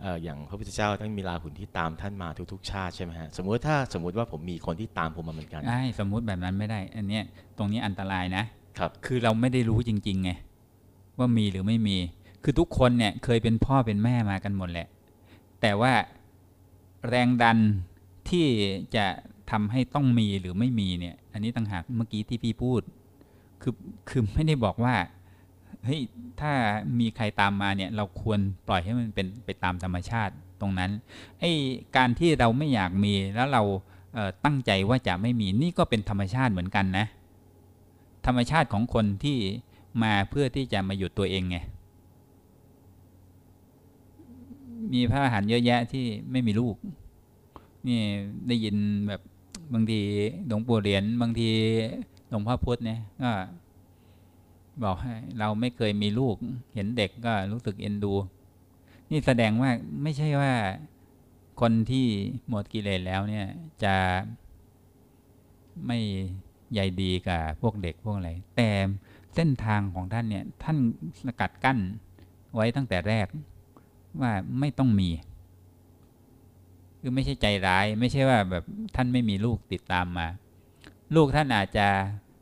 เอ่ออย่างพระพุทธเจ้าท่านมีราหุลที่ตามท่านมาทุกๆ ชาติใช่ไหมฮะสมมุติถ้าสมมติว่าผมมีคนที่ตามผมมาเหมือนกันใช่สมมุติแบบนั้นไม่ได้ อันเนี้ยตรงนี้อันตรายนะครับ คือเราไม่ได้รู้จริงๆไงว่ามีหรือไม่มี คือทุกคนเนี่ยเคยเป็นพ่อเป็นแม่มากันหมดแหละ แต่ว่าแรงดันที่จะทำให้ต้องมีหรือไม่มีเนี่ย อันนี้ต่างหากเมื่อกี้ที่พี่พูด คือคือไม่ได้บอกว่า เฮ้ยถ้ามีใครตามมาเนี่ยเราควรปล่อยให้มันเป็นไปตามธรรมชาติตรงนั้นไอ้การที่เราไม่อยากมีแล้วเราเตั้งใจว่าจะไม่มีนี่ก็เป็นธรรมชาติเหมือนกันนะ ธรรมชาติของคนที่มาเพื่อที่จะมาหยุดตัวเองไงมีพระอรหันต์เยอะแยะที่ไม่มีลูกนี่ได้ยินแบบบางทีหลวงปู่เหรียญบางทีหลวงพ่อพุธเนี่ยก็ บอกให้เราไม่เคยมีลูก เห็นเด็กก็รู้สึกเอ็นดู นี่แสดงว่าไม่ใช่ว่าคนที่หมดกิเลสแล้วเนี่ยจะไม่ใยดีกับพวกเด็กพวกอะไรแต่เส้นทางของท่านเนี่ยท่านสกัดกั้นไว้ตั้งแต่แรกว่าไม่ต้องมี คือไม่ใช่ใจร้าย ไม่ใช่ว่าแบบท่านไม่มีลูกติดตามมา ลูกท่านอาจจะ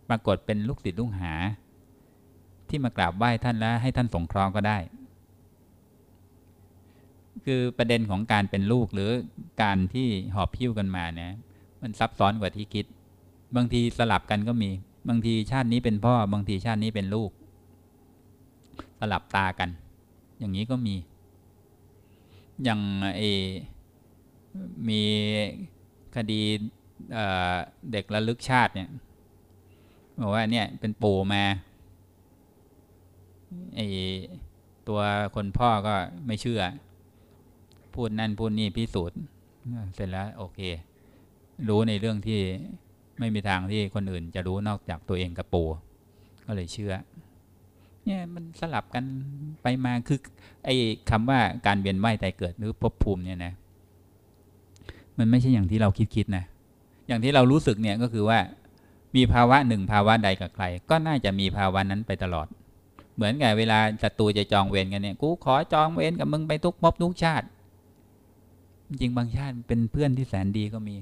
ปรากฏเป็นลูกศิษย์ลูกหา ที่มากราบไหว้ท่านแล้วให้ท่านสงเคราะห์ก็ได้ คือประเด็นของการเป็นลูกหรือการที่หอบพิ้วกันมาเนี่ยมันซับซ้อนกว่าที่คิด บางทีสลับกันก็มี บางทีชาตินี้เป็นพ่อ บางทีชาตินี้เป็นลูก สลับตากัน อย่างนี้ก็มี อย่างเอมีคดีเอ่อเด็กระลึกชาติเนี่ยบอกว่าเนี่ยเป็นปู่มา ไอตัวคนพ่อก็ไม่เชื่อ พูดนั่นพูดนี่พิสูจน์เสร็จแล้วโอเค รู้ในเรื่องที่ไม่มีทางที่คนอื่นจะรู้นอกจากตัวเองกับปู่ก็เลยเชื่อ เนี่ยมันสลับกันไปมาคือไอ้คำว่าการเวียนว่ายตายเกิดหรือภพภูมิเนี่ยนะ มันไม่ใช่อย่างที่เราคิดคิดนะอย่างที่เรารู้สึกเนี่ยก็คือว่า มีภาวะหนึ่งภาวะใดกับใคร ก็น่าจะมีภาวะนั้นไปตลอด เหมือนกับเวลาศัตรูจะจองเวรกันเนี่ยกูขอจองเวรกับมึงไปทุกภพทุกชาติ จริงบางชาติเป็นเพื่อนที่แสนดีก็มี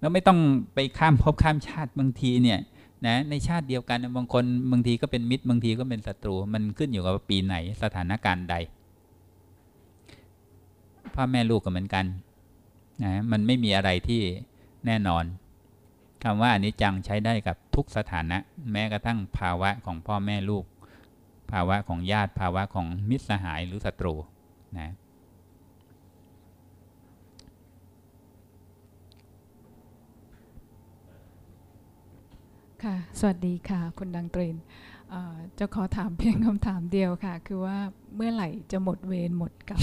แล้วไม่ต้องไปข้ามภพข้ามชาติบางทีเนี่ยนะในชาติเดียวกันบางคนบางทีก็เป็นมิตรบางทีก็เป็นศัตรู มันขึ้นอยู่กับปีไหนสถานการณ์ใดพ่อแม่ลูกก็เหมือนกันนะมันไม่มีอะไรที่แน่นอนคำว่าอนิจจังใช้ได้กับทุกสถานะ แม้กระทั่งภาวะของพ่อแม่ลูก ภาวะของญาติภาวะของมิตรสหายหรือศัตรูนะค่ะ สวัสดีค่ะ คุณดังตรินเอ่อจะขอถามเพียงคำถามเดียวค่ะ คือว่าเมื่อไหร่จะหมดเวรหมดกรรม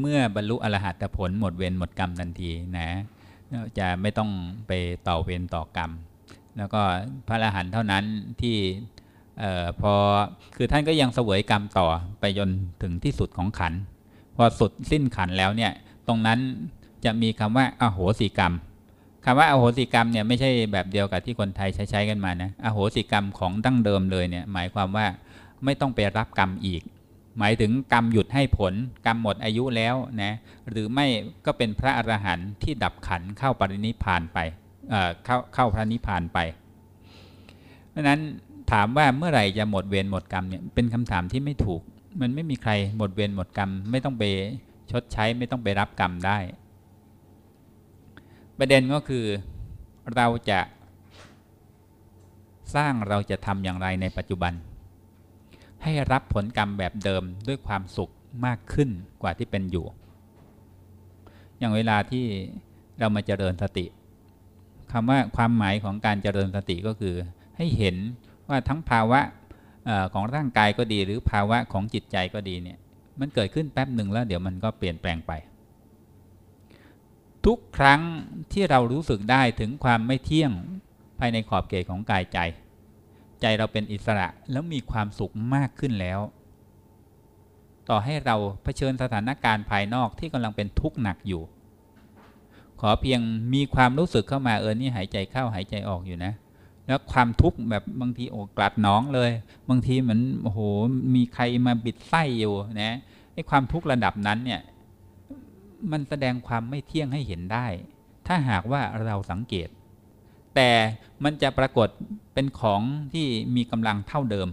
เมื่อบรรลุอรหัตผลหมดเวรหมดกรรมทันทีนะ จะไม่ต้องไปต่อเวรต่อกรรม แล้วก็พระอรหันต์เท่านั้นที่เออพอคือท่านก็ยังเสวยกรรมต่อไปจนถึงที่สุดของขันพอสุดสิ้นขันแล้วเนี่ยตรงนั้นจะมีคำว่าอโหสิกรรมคำว่าอโหสิกรรมเนี่ยไม่ใช่แบบเดียวกับที่คนไทยใช้ใช้กันมานะอโหสิกรรมของดั้งเดิมเลยเนี่ยหมายความว่าไม่ต้องไปรับกรรมอีก หมายถึงกรรมหยุดให้ผล กรรมหมดอายุแล้วนะหรือไม่ก็เป็นพระอรหันต์ที่ดับขันเข้าปรินิพานไปเเข้าเข้าพระนิพานไปเพราะนั้น ถามว่าเมื่อไหร่จะหมดเวรหมดกรรมเนี่ยเป็นคำถามที่ไม่ถูก มันไม่มีใครหมดเวรหมดกรรม ไม่ต้องไปชดใช้ไม่ต้องไปรับกรรมได้ ประเด็นก็คือเราจะสร้างเราจะทำอย่างไรในปัจจุบัน ให้รับผลกรรมแบบเดิมด้วยความสุขมากขึ้นกว่าที่เป็นอยู่ อย่างเวลาที่เรามาเจริญสติคำว่าความหมายของการเจริญสติก็คือ ให้เห็น ว่าทั้งภาวะของร่างกายก็ดี หรือภาวะของจิตใจก็ดีเนี่ยมันเกิดขึ้นแป๊บหนึ่งแล้วเดี๋ยวมันก็เปลี่ยนแปลงไป ทุกครั้งที่เรารู้สึกได้ถึงความไม่เที่ยงภายในขอบเขตของกายใจ ใจเราเป็นอิสระแล้วมีความสุขมากขึ้นแล้ว ต่อให้เราเผชิญสถานการณ์ภายนอกที่กำลังเป็นทุกข์หนักอยู่ ขอเพียงมีความรู้สึกเข้ามาเออนี่หายใจเข้าหายใจออกอยู่นะ แล้วความทุกข์แบบบางทีโอกกลัดน้องเลย บางทีเหมือนโอ้โหมีใครมาบิดไส้อยู่นะไอ้ความทุกข์ระดับนั้นเนี่ยมันแสดงความไม่เที่ยงให้เห็นได้ ถ้าหากว่าเราสังเกต แต่มันจะปรากฏเป็นของที่มีกำลังเท่าเดิม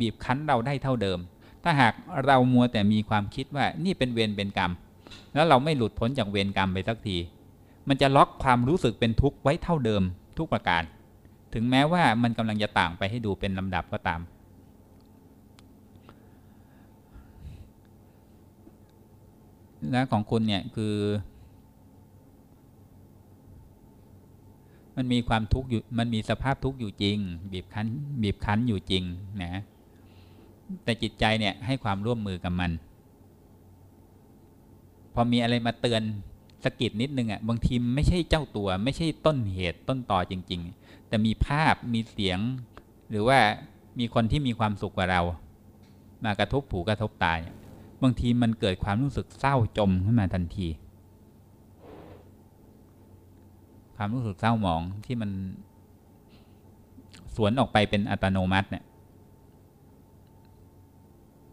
บีบคั้นเราได้เท่าเดิม ถ้าหากเรามัวแต่มีความคิดว่านี่เป็นเวรเป็นกรรม แล้วเราไม่หลุดพ้นจากเวรกรรมไปสักที มันจะล็อกความรู้สึกเป็นทุกข์ไว้เท่าเดิมทุกประการ ถึงแม้ว่ามันกำลังจะต่างไปให้ดูเป็นลำดับก็ตาม และของคุณเนี่ยคือ มันมีความทุกข์อยู่ มันมีสภาพทุกข์อยู่จริง บีบคั้น บีบคั้นอยู่จริงนะ แต่จิตใจเนี่ยให้ความร่วมมือกับมัน พอมีอะไรมาเตือนสกิดนิดนึงอะ่ะ บางทีไม่ใช่เจ้าตัว ไม่ใช่ต้นเหตุต้นต่อจริง ๆ แต่มีภาพมีเสียง หรือว่ามีคนที่มีความสุขกว่าเรา มากระทบผูกระทบตาเนี่ยบางทีมันเกิดความรู้สึกเศร้าจมขึ้นมาทันที ความรู้สึกเศร้าหมองที่มัน สวนออกไปเป็นอัตโนมัติเนี่ย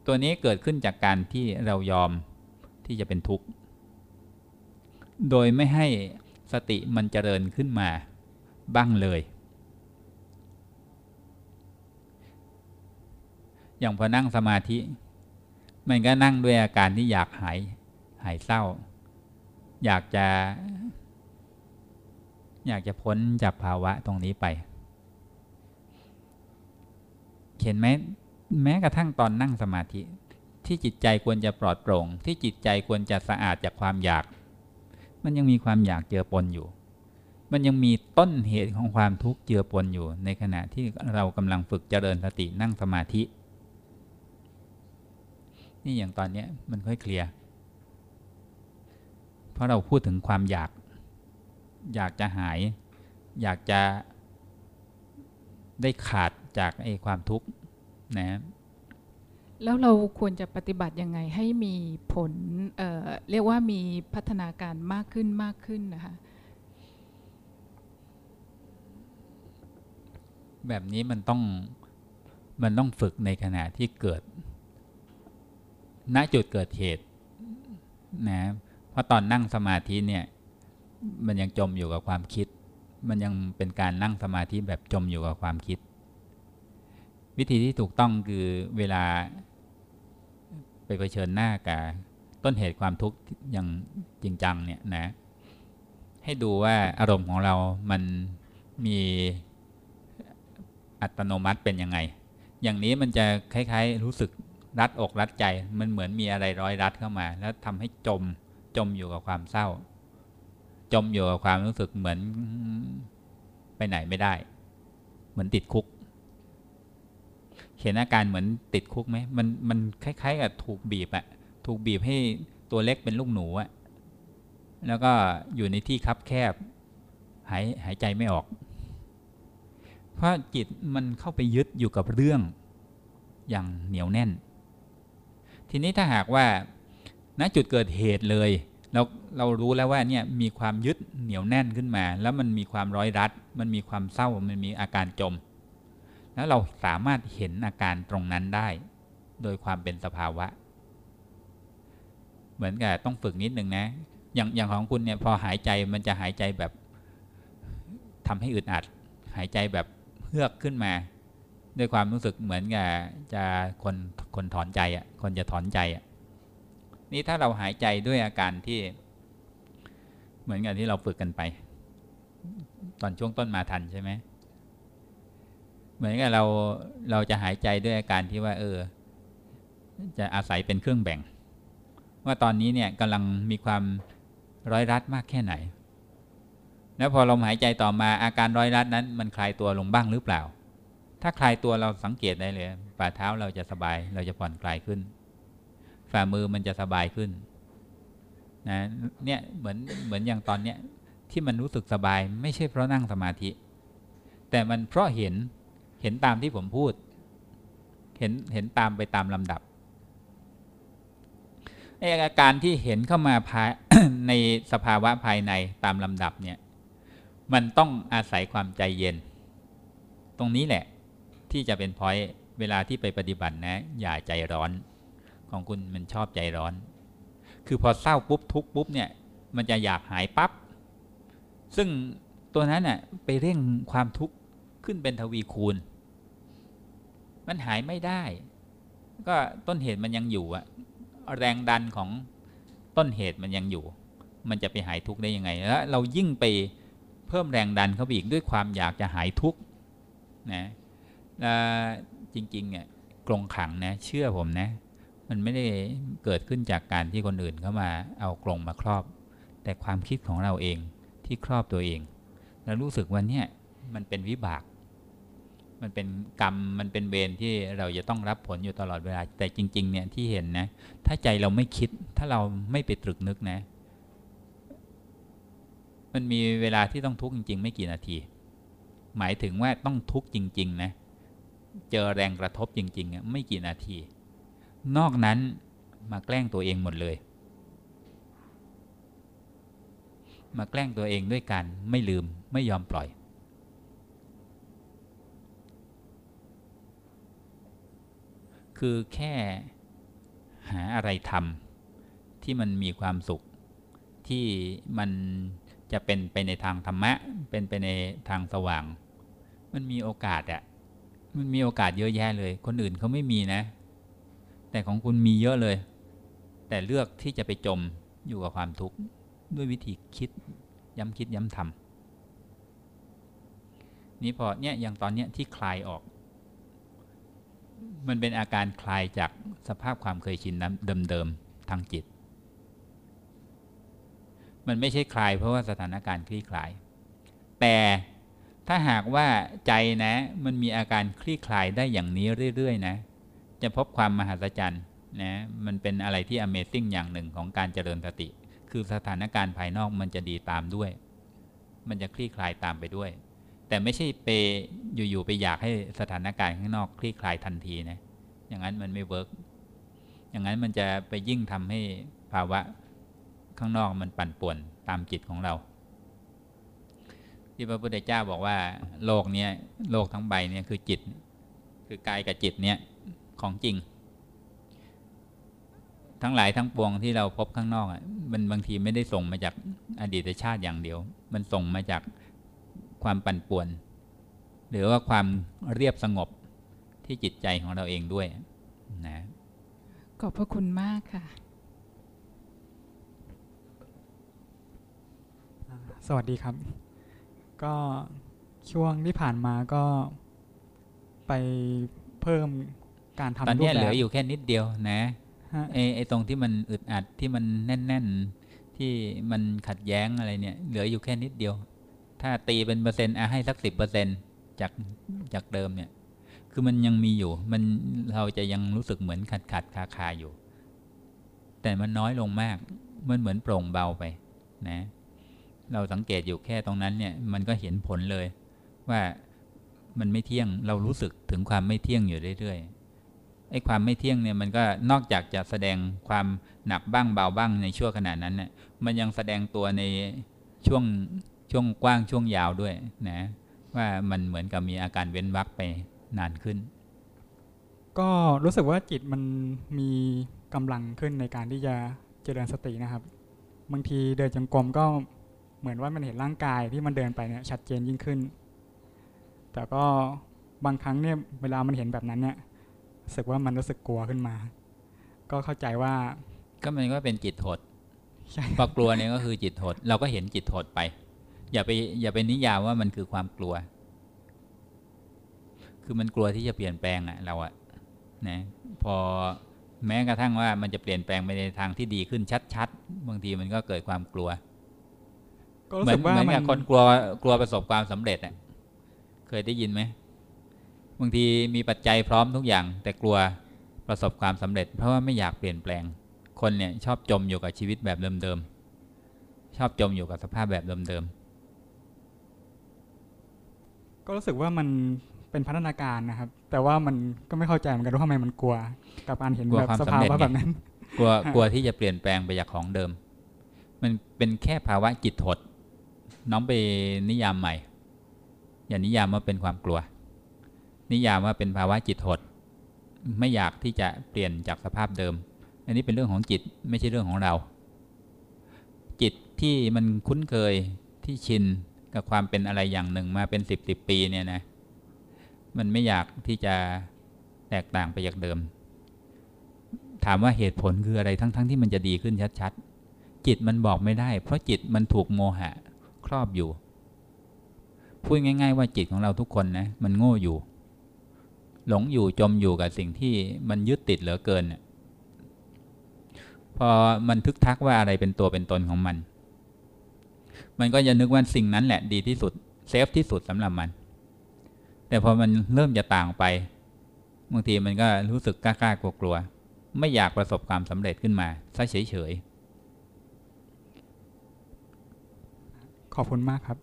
ตัวนี้เกิดขึ้นจากการที่เรายอมที่จะเป็นทุกข์ โดยไม่ให้สติมันเจริญขึ้นมาบ้างเลย อย่างพอนั่งสมาธิ มันก็นั่งด้วยอาการที่อยากหายหายเศร้า อยากจะ อยากจะพ้นจากภาวะตรงนี้ไป เห็นไหมแม้กระทั่งตอนนั่งสมาธิ ที่จิตใจควรจะปลอดโปร่ง ที่จิตใจควรจะสะอาดจากความอยาก มันยังมีความอยากเจือปนอยู่ มันยังมีต้นเหตุของความทุกข์เจือปนอยู่ ในขณะที่เรากำลังฝึกเจริญสตินั่งสมาธิ นี่อย่างตอนนี้มันค่อยเคลียร์เพราะเราพูดถึงความอยาก อยากจะหาย อยากจะได้ขาดจากไอ้ความทุกข์นะแล้วเราควรจะปฏิบัติยังไงให้มีผลเอ่อเรียกว่ามีพัฒนาการมากขึ้นมากขึ้นนะคะแบบนี้มันต้องมันต้องฝึกในขณะที่เกิด ณจุดเกิดเหตุนะเพราะตอนนั่งสมาธิเนี่ยมันยังจมอยู่กับความคิด มันยังเป็นการนั่งสมาธิแบบจมอยู่กับความคิด วิธีที่ถูกต้องคือเวลา ไปเผชิญหน้ากับต้นเหตุความทุกข์อย่างจริงจังเนี่ยนะ ให้ดูว่าอารมณ์ของเรามันมีอัตโนมัติเป็นยังไง อย่างนี้มันจะคล้ายๆรู้สึก รัดอกรัดใจมันเหมือนมีอะไรร้อยรัดเข้ามา แล้วทำให้จมจมอยู่กับความเศร้า จมอยู่กับความรู้สึกเหมือนไปไหนไม่ได้ เหมือนติดคุก เห็นอาการเหมือนติดคุกไหมมันมันคล้ายๆกับถูกบีบอะถูกบีบให้ตัวเล็กเป็นลูกหนูอะแล้วก็อยู่ในที่คับแคบ หายหายใจไม่ออก เพราะจิตมันเข้าไปยึดอยู่กับเรื่องอย่างเหนียวแน่น ทีนี้ถ้าหากว่าณจุดเกิดเหตุเลย เราเรารู้แล้วว่าเนี่ยมีความยึดเหนียวแน่นขึ้นมา แล้วมันมีความร้อยรัด มันมีความเศร้ามันมีอาการจม แล้วเราสามารถเห็นอาการตรงนั้นได้ โดยความเป็นสภาวะ เหมือนกับต้องฝึกนิดนึงนะ อย่างอย่างของคุณเนี่ยพอหายใจมันจะหายใจแบบทำให้อึดอัด หายใจแบบเฮือกขึ้นมา ด้วยความรู้สึกเหมือนกับจะคนคนถอนใจอะคนจะถอนใจอะนี่ถ้าเราหายใจด้วยอาการที่ เหมือนกับที่เราฝึกกันไป ตอนช่วงต้นมาทันใช่ไหมเหมือนกับเราเราจะหายใจด้วยอาการที่ว่า เออ จะอาศัยเป็นเครื่องแบ่ง ว่าตอนนี้เนี่ยกำลังมีความร้อยรัดมากแค่ไหน แล้วพอลมหายใจต่อมาอาการร้อยรัดนั้น มันคลายตัวลงบ้างหรือเปล่า ถ้าคลายตัวเราสังเกตได้เลยฝ่าเท้าเราจะสบายเราจะผ่อนคลายขึ้น ฝ่ามือมันจะสบายขึ้นนะเนี่ยเหมือนเหมือนอย่างตอนเนี้ยที่มันรู้สึกสบาย ไม่ใช่เพราะนั่งสมาธิ แต่มันเพราะเห็นเห็นตามที่ผมพูด เห็นเห็นตามไปตามลำดับไออาการที่เห็นเข้ามาภายในสภาวะภายในตามลำดับเนี่ย มันต้องอาศัยความใจเย็น ตรงนี้แหละ ที่จะเป็นพอยเวลาที่ไปปฏิบัตินะ อย่าใจร้อน ของคุณมันชอบใจร้อน คือพอเศร้าปุ๊บทุกปุ๊บเนี่ย มันจะอยากหายปั๊บซึ่งตัวนั้นน่ะไปเร่งความทุกข์ขึ้นเป็นทวีคูณ มันหายไม่ได้ ก็ต้นเหตุมันยังอยู่อะแรงดันของต้นเหตุมันยังอยู่ มันจะไปหายทุกข์ได้ยังไงแล้วเรายิ่งไปเพิ่มแรงดันเข้าไปอีกด้วยความอยากจะหายทุกข์นะ จริงๆเนี่ยกรงขังนะ เชื่อผมนะ มันไม่ได้เกิดขึ้นจากการที่คนอื่นเข้ามาเอากรงมาครอบ แต่ความคิดของเราเองที่ครอบตัวเอง แล้วรู้สึกว่าเนี่ยมันเป็นวิบาก มันเป็นกรรมมันเป็นเวรที่เราจะต้องรับผลอยู่ตลอดเวลา แต่จริง ๆ เนี่ยที่เห็นนะ ถ้าใจเราไม่คิดถ้าเราไม่ไปตรึกนึกนะ มันมีเวลาที่ต้องทุกข์จริง ๆ ไม่กี่นาที หมายถึงว่าต้องทุกข์จริง ๆ นะ เจอแรงกระทบจริงๆไม่กี่นาที นอกนั้นมาแกล้งตัวเองหมดเลย มาแกล้งตัวเองด้วยการไม่ลืมไม่ยอมปล่อย คือแค่หาอะไรทำที่มันมีความสุขที่มันจะเป็นไปในทางธรรมะ เป็นไปในทางสว่าง มันมีโอกาสอะ มันมีโอกาสเยอะแยะเลย คนอื่นเขาไม่มีนะ แต่ของคุณมีเยอะเลย แต่เลือกที่จะไปจมอยู่กับความทุกข์ด้วยวิธีคิดย้ำคิดย้ำทำนี่พอเนี่ยอย่างตอนเนี้ยที่คลายออก มันเป็นอาการคลายจากสภาพความเคยชินนั้นเดิมๆทางจิต มันไม่ใช่คลายเพราะว่าสถานการณ์คลี่คลาย แต่ ถ้าหากว่าใจนะ มันมีอาการคลี่คลายได้อย่างนี้เรื่อยๆนะ จะพบความมหัศจรรย์นะมันเป็นอะไรที่ amazing อย่างหนึ่งของการเจริญสติ คือสถานการณ์ภายนอกมันจะดีตามด้วย มันจะคลี่คลายตามไปด้วย แต่ไม่ใช่ไปอยู่ๆไปอยากให้สถานการณ์ข้างนอกคลี่คลายทันทีนะอย่างนั้นมันไม่ work อย่างนั้นมันจะไปยิ่งทำให้ภาวะข้างนอกมันปั่นป่วนตามจิตของเรา ที่พระพุทธเจ้าบอกว่า โลกเนี้ยโลกทั้งใบเนี่ยคือจิต คือกายกับจิตเนี่ยของจริง ทั้งหลายทั้งปวงที่เราพบข้างนอกอะมันบางทีไม่ได้ส่งมาจากอดีตชาติอย่างเดียว มันส่งมาจากความปั่นป่วน หรือว่าความเรียบสงบที่จิตใจของเราเองด้วยนะขอบพระคุณมากค่ะ สวัสดีครับ ก็ช่วงที่ผ่านมาก็ไปเพิ่มการทำตอนรูเนี้ปยแบเหลือบอยู่แค่นิดเดียวนะฮะไอ้ไอ้ตรงที่มันอึดอัดที่มันแน่น ๆ ที่มันขัดแย้งอะไรเนี่ย เหลืออยู่แค่นิดเดียว ถ้าตีเป็นเปอร์เซ็นต์อะให้สักสิบเปอร์เซ็นจากจากเดิมเนี่ย คือมันยังมีอยู่ มันเราจะยังรู้สึกเหมือนขัดขัดคาคาอยู่ แต่มันน้อยลงมาก มันเหมือนโปร่งเบาไป นะ เราสังเกตอยู่แค่ตรงนั้นเนี่ยมันก็เห็นผลเลย ว่ามันไม่เที่ยงเรารู้สึกถึงความไม่เที่ยงอยู่เรื่อยๆไอ้ความไม่เที่ยงเนี่ยมันก็นอกจากจะแสดงความหนักบ้างเบาบ้างในช่วงขณะนั้นเนี่ยมันยังแสดงตัวในช่วงช่วงกว้างช่วงยาวด้วยนะว่ามันเหมือนกับมีอาการเว้นวักไปนานขึ้น ก็รู้สึกว่าจิตมันมีกำลังขึ้นในการที่จะเจริญสตินะครับ บางทีเดินจงกรมก็ เหมือนว่ามันเห็นร่างกายที่มันเดินไปเนี่ยชัดเจนยิ่งขึ้น แต่ก็บางครั้งเนี่ยเวลามันเห็นแบบนั้นเนี่ยรู้สึกว่ามันรู้สึกกลัวขึ้นมา ก็เข้าใจว่า ก็มันก็เป็นจิตหดใช่พอกลัวเนี่ยก็คือจิตหด เราก็เห็นจิตหดไป อย่าไปอย่าไปนิยามว่ามันคือความกลัว คือมันกลัวที่จะเปลี่ยนแปลงอะเราอะนะพอแม้กระทั่งว่ามันจะเปลี่ยนแปลงไปในทางที่ดีขึ้นชัดๆบางทีมันก็เกิดความกลัวก็ เหรู้มือสึนกว่าเหมือนมักับนคนกลัวกลัวประสบความสำเร็จอะเคยได้ยินไหมบางทีมีปัจจัยพร้อมทุกอย่าง แต่กลัวประสบความสำเร็จ เพราะว่าไม่อยากเปลี่ยนแปลง คนเนี่ยชอบจมอยู่กับชีวิตแบบเดิมๆชอบจมอยู่กับสภาพแบบเดิมก็รู้สึกว่ามันเป็นพัฒนาการนะครับ แต่ว่ามันก็ไม่เข้าใจเหมือนกันว่าทำไมมันกลัว กับการเห็นกลัวแบบความสสำภาเร็จวะไงแบบนั้น กลัวฮะกลัวที่จะเปลี่ยนแปลงไปจากของเดิม มันเป็นแค่ภาวะจิตถด น้องไปนิยามใหม่ อย่านิยามว่าเป็นความกลัว นิยามว่าเป็นภาวะจิตถดไม่อยากที่จะเปลี่ยนจากสภาพเดิม อันนี้เป็นเรื่องของจิตไม่ใช่เรื่องของเรา จิตที่มันคุ้นเคยที่ชินกับความเป็นอะไรอย่างหนึ่งมาเป็นสิบสิบปีเนี่ยนะมันไม่อยากที่จะแตกต่างไปจากเดิม ถามว่าเหตุผลคืออะไรทั้งๆทที่มันจะดีขึ้นชัดๆ จิตมันบอกไม่ได้ เพราะจิตมันถูกโมหะ ครอบอยู่ พูดง่าย ๆ ว่าจิตของเราทุกคนนะมันโง่อยู่ หลงอยู่จมอยู่กับสิ่งที่มันยึดติดเหลือเกินน่ะพอมันทึกทักว่าอะไรเป็นตัวเป็นตนของมัน มันก็จะนึกว่าสิ่งนั้นแหละดีที่สุดเซฟที่สุดสำหรับมัน แต่พอมันเริ่มจะต่างไปบางทีมันก็รู้สึกกล้าๆกลัวๆไม่อยากประสบความสำเร็จขึ้นมาซะเฉยๆ ขอบคุณมากครับ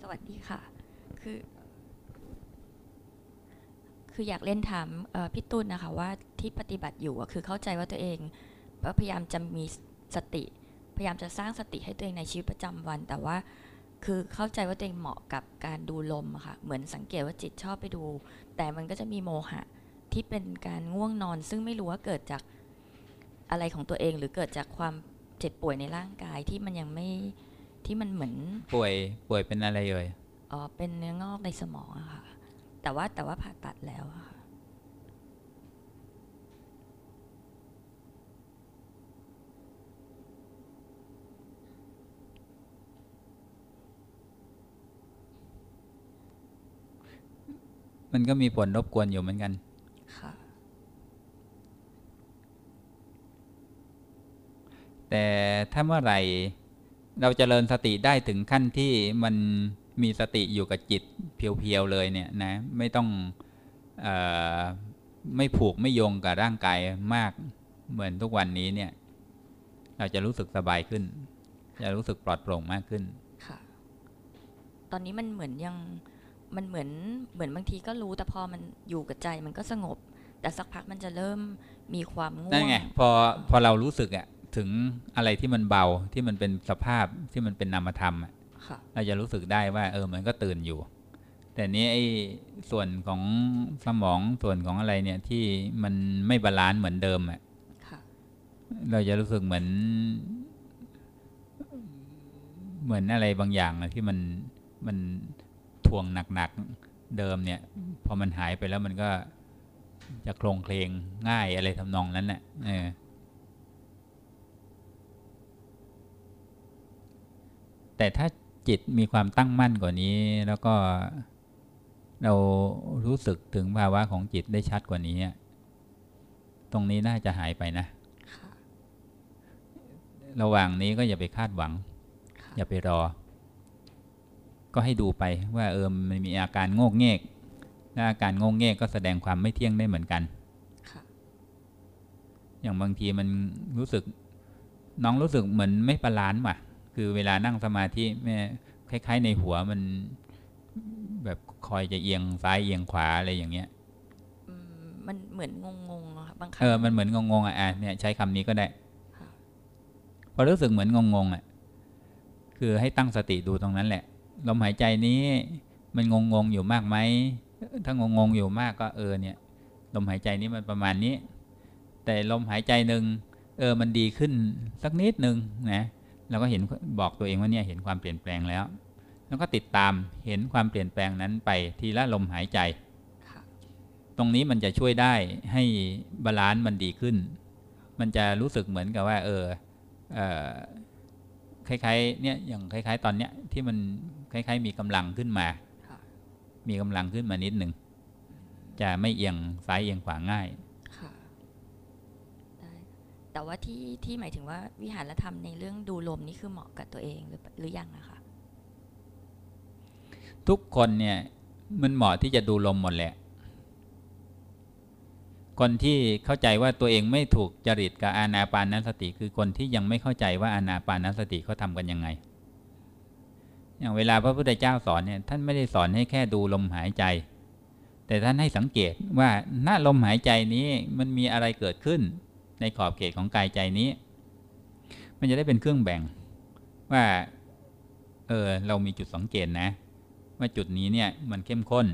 สวัสดีค่ะ คือ คืออยากเล่นถามพี่ตุ้นนะคะว่าที่ปฏิบัติอยู่คือเข้าใจว่าตัวเองพยายามจะมีสติ พยายามจะสร้างสติให้ตัวเองในชีวิตประจำวัน แต่ว่าคือเข้าใจว่าตัวเองเหมาะกับการดูลมอะค่ะ เหมือนสังเกตว่าจิตชอบไปดู แต่มันก็จะมีโมหะที่เป็นการง่วงนอน ซึ่งไม่รู้ว่าเกิดจาก อะไรของตัวเองหรือเกิดจากความเจ็บป่วยในร่างกายที่มันยังไม่ที่มันเหมือนๆป่วยป่วยเป็นอะไรเอ่ยอ๋อเป็นเนื้องอกในสมองอะค่ะ แต่ว่าแต่ว่าผ่าตัดแล้วอะค่ะมันก็มีผลรบกวนอยู่เหมือนกัน ค่ะ แต่ถ้าเมื่อไหร่เราจเจริญสติได้ถึงขั้นที่มันมีสติอยู่กับจิตเพียวๆเลยเนี่ยนะไม่ต้องเออไม่ผูกไม่โยงกับร่างกายมากเหมือนทุกวันนี้เนี่ย เราจะรู้สึกสบายขึ้น จะรู้สึกปลอดโปร่งมากขึ้นค่ะ ตอนนี้มันเหมือนยังมันเหมือนเหมือนบางทีก็รู้แต่พอมันอยู่กับใจมันก็สงบ แต่สักพักมันจะเริ่มมีความง่วงนั่นไงพอพอเรารู้สึกอะ ถึงอะไรที่มันเบาที่มันเป็นสภาพที่มันเป็นนามธรรมอะค่ะเราจะรู้สึกได้ว่า เออมันก็ตื่นอยู่ แต่นี้ไอ้ส่วนของสมองส่วนของอะไรเนี่ยที่มันไม่ balance เหมือนเดิมอะค่ะเราจะรู้สึกเหมือน เหมือนอะไรบางอย่างอะที่มันมันทวงหนักๆเดิมเนี่ย พอมันหายไปแล้วมันก็จะโครงเคลงง่ายอะไรทำนองนั้นน่ะเอ แต่ถ้าจิตมีความตั้งมั่นกว่านี้ แล้วก็เรารู้สึกถึงภาวะของจิตได้ชัดกว่านี้อะตรงนี้น่าจะหายไปนะค่ะระหว่างนี้ก็อย่าไปคาดหวังค่ะอย่าไปรอ ก็ให้ดูไปว่าเออมันมีอาการโงกเงกและอาการโงกเงกก็แสดงความไม่เที่ยงได้เหมือนกันค่ะอย่างบางทีมันรู้สึก น้องรู้สึกเหมือนไม่ balance ว่ะ คือเวลานั่งสมาธิเนี่ยคล้ายๆ ในหัวมันแบบคอยจะเอียงซ้ายเอียงขวาอะไรอย่างเงี้ยอืมมันเหมือนงงๆอะค่ะบางครั้ง เออมันเหมือนงงๆอะอะเนี่ยใช้คำนี้ก็ได้ค่ะพอรู้สึกเหมือนงงๆอะ คือให้ตั้งสติดูตรงนั้นแหละลมหายใจนี้มันงงๆอยู่มากไหมถ้างงๆอยู่มากก็เออเนี่ยลมหายใจนี้มันประมาณนี้ แต่ลมหายใจหนึ่งเออมันดีขึ้นสักนิดหนึ่งนะ เราก็เห็นบอกตัวเองว่าเนี่ยเห็นความเปลี่ยนแปลงแล้ว แล้วก็ติดตามเห็นความเปลี่ยนแปลงนั้นไปทีละลมหายใจค่ะตรงนี้มันจะช่วยได้ให้บาลานซ์มันดีขึ้น มันจะรู้สึกเหมือนกับว่า เออเออคล้ายๆ เนี่ยอย่างคล้าย ๆ ตอนเนี้ยที่มันคล้ายๆ มีกำลังขึ้นมาค่ะมีกำลังขึ้นมานิดหนึ่งจะไม่เอียงซ้ายเอียงขวาง่ายค่ะได้ แต่ว่าที่ที่หมายถึงว่าวิหารธรรมในเรื่องดูลมนี่คือเหมาะกับตัวเองหรือหรือยังอะคะทุกคนเนี่ยมันเหมาะที่จะดูลมหมดแหละ คนที่เข้าใจว่าตัวเองไม่ถูกจริตกับอานาปานสติ คือคนที่ยังไม่เข้าใจว่าอานาปานสติเขาทำกันยังไง อย่างเวลาพระพุทธเจ้าสอนเนี่ยท่านไม่ได้สอนให้แค่ดูลมหายใจ แต่ท่านให้สังเกตว่าหน้าลมหายใจนี้มันมีอะไรเกิดขึ้น ในขอบเขตของกายใจนี้ มันจะได้เป็นเครื่องแบ่งว่า เออเรามีจุดสังเกตนะ ว่าจุดนี้เนี่ยมันเข้มข้น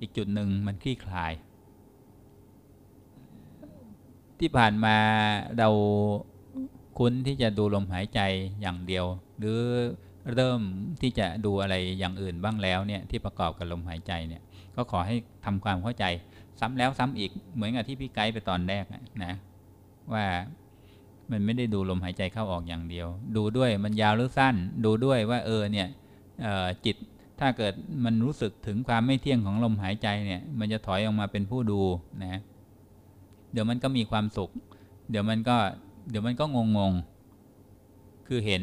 อีกจุดหนึ่งมันคลี่คลาย ที่ผ่านมาเราคุ้นที่จะดูลมหายใจอย่างเดียว หรือเริ่มที่จะดูอะไรอย่างอื่นบ้างแล้วเนี่ยที่ประกอบกับลมหายใจเนี่ยก็ขอให้ทำความเข้าใจซ้ำแล้วซ้ำอีกเหมือนกับที่พี่ไกด์ไปตอนแรกนะ ว่ามันไม่ได้ดูลมหายใจเข้าออกอย่างเดียว ดูด้วยมันยาวหรือสั้น ดูด้วยว่าเออเนี่ยเอ่อจิตถ้าเกิดมันรู้สึกถึงความไม่เที่ยงของลมหายใจเนี่ย มันจะถอยออกมาเป็นผู้ดูนะเดี๋ยวมันก็มีความสุข เดี๋ยวมันก็เดี๋ยวมันก็งงงๆคือเห็น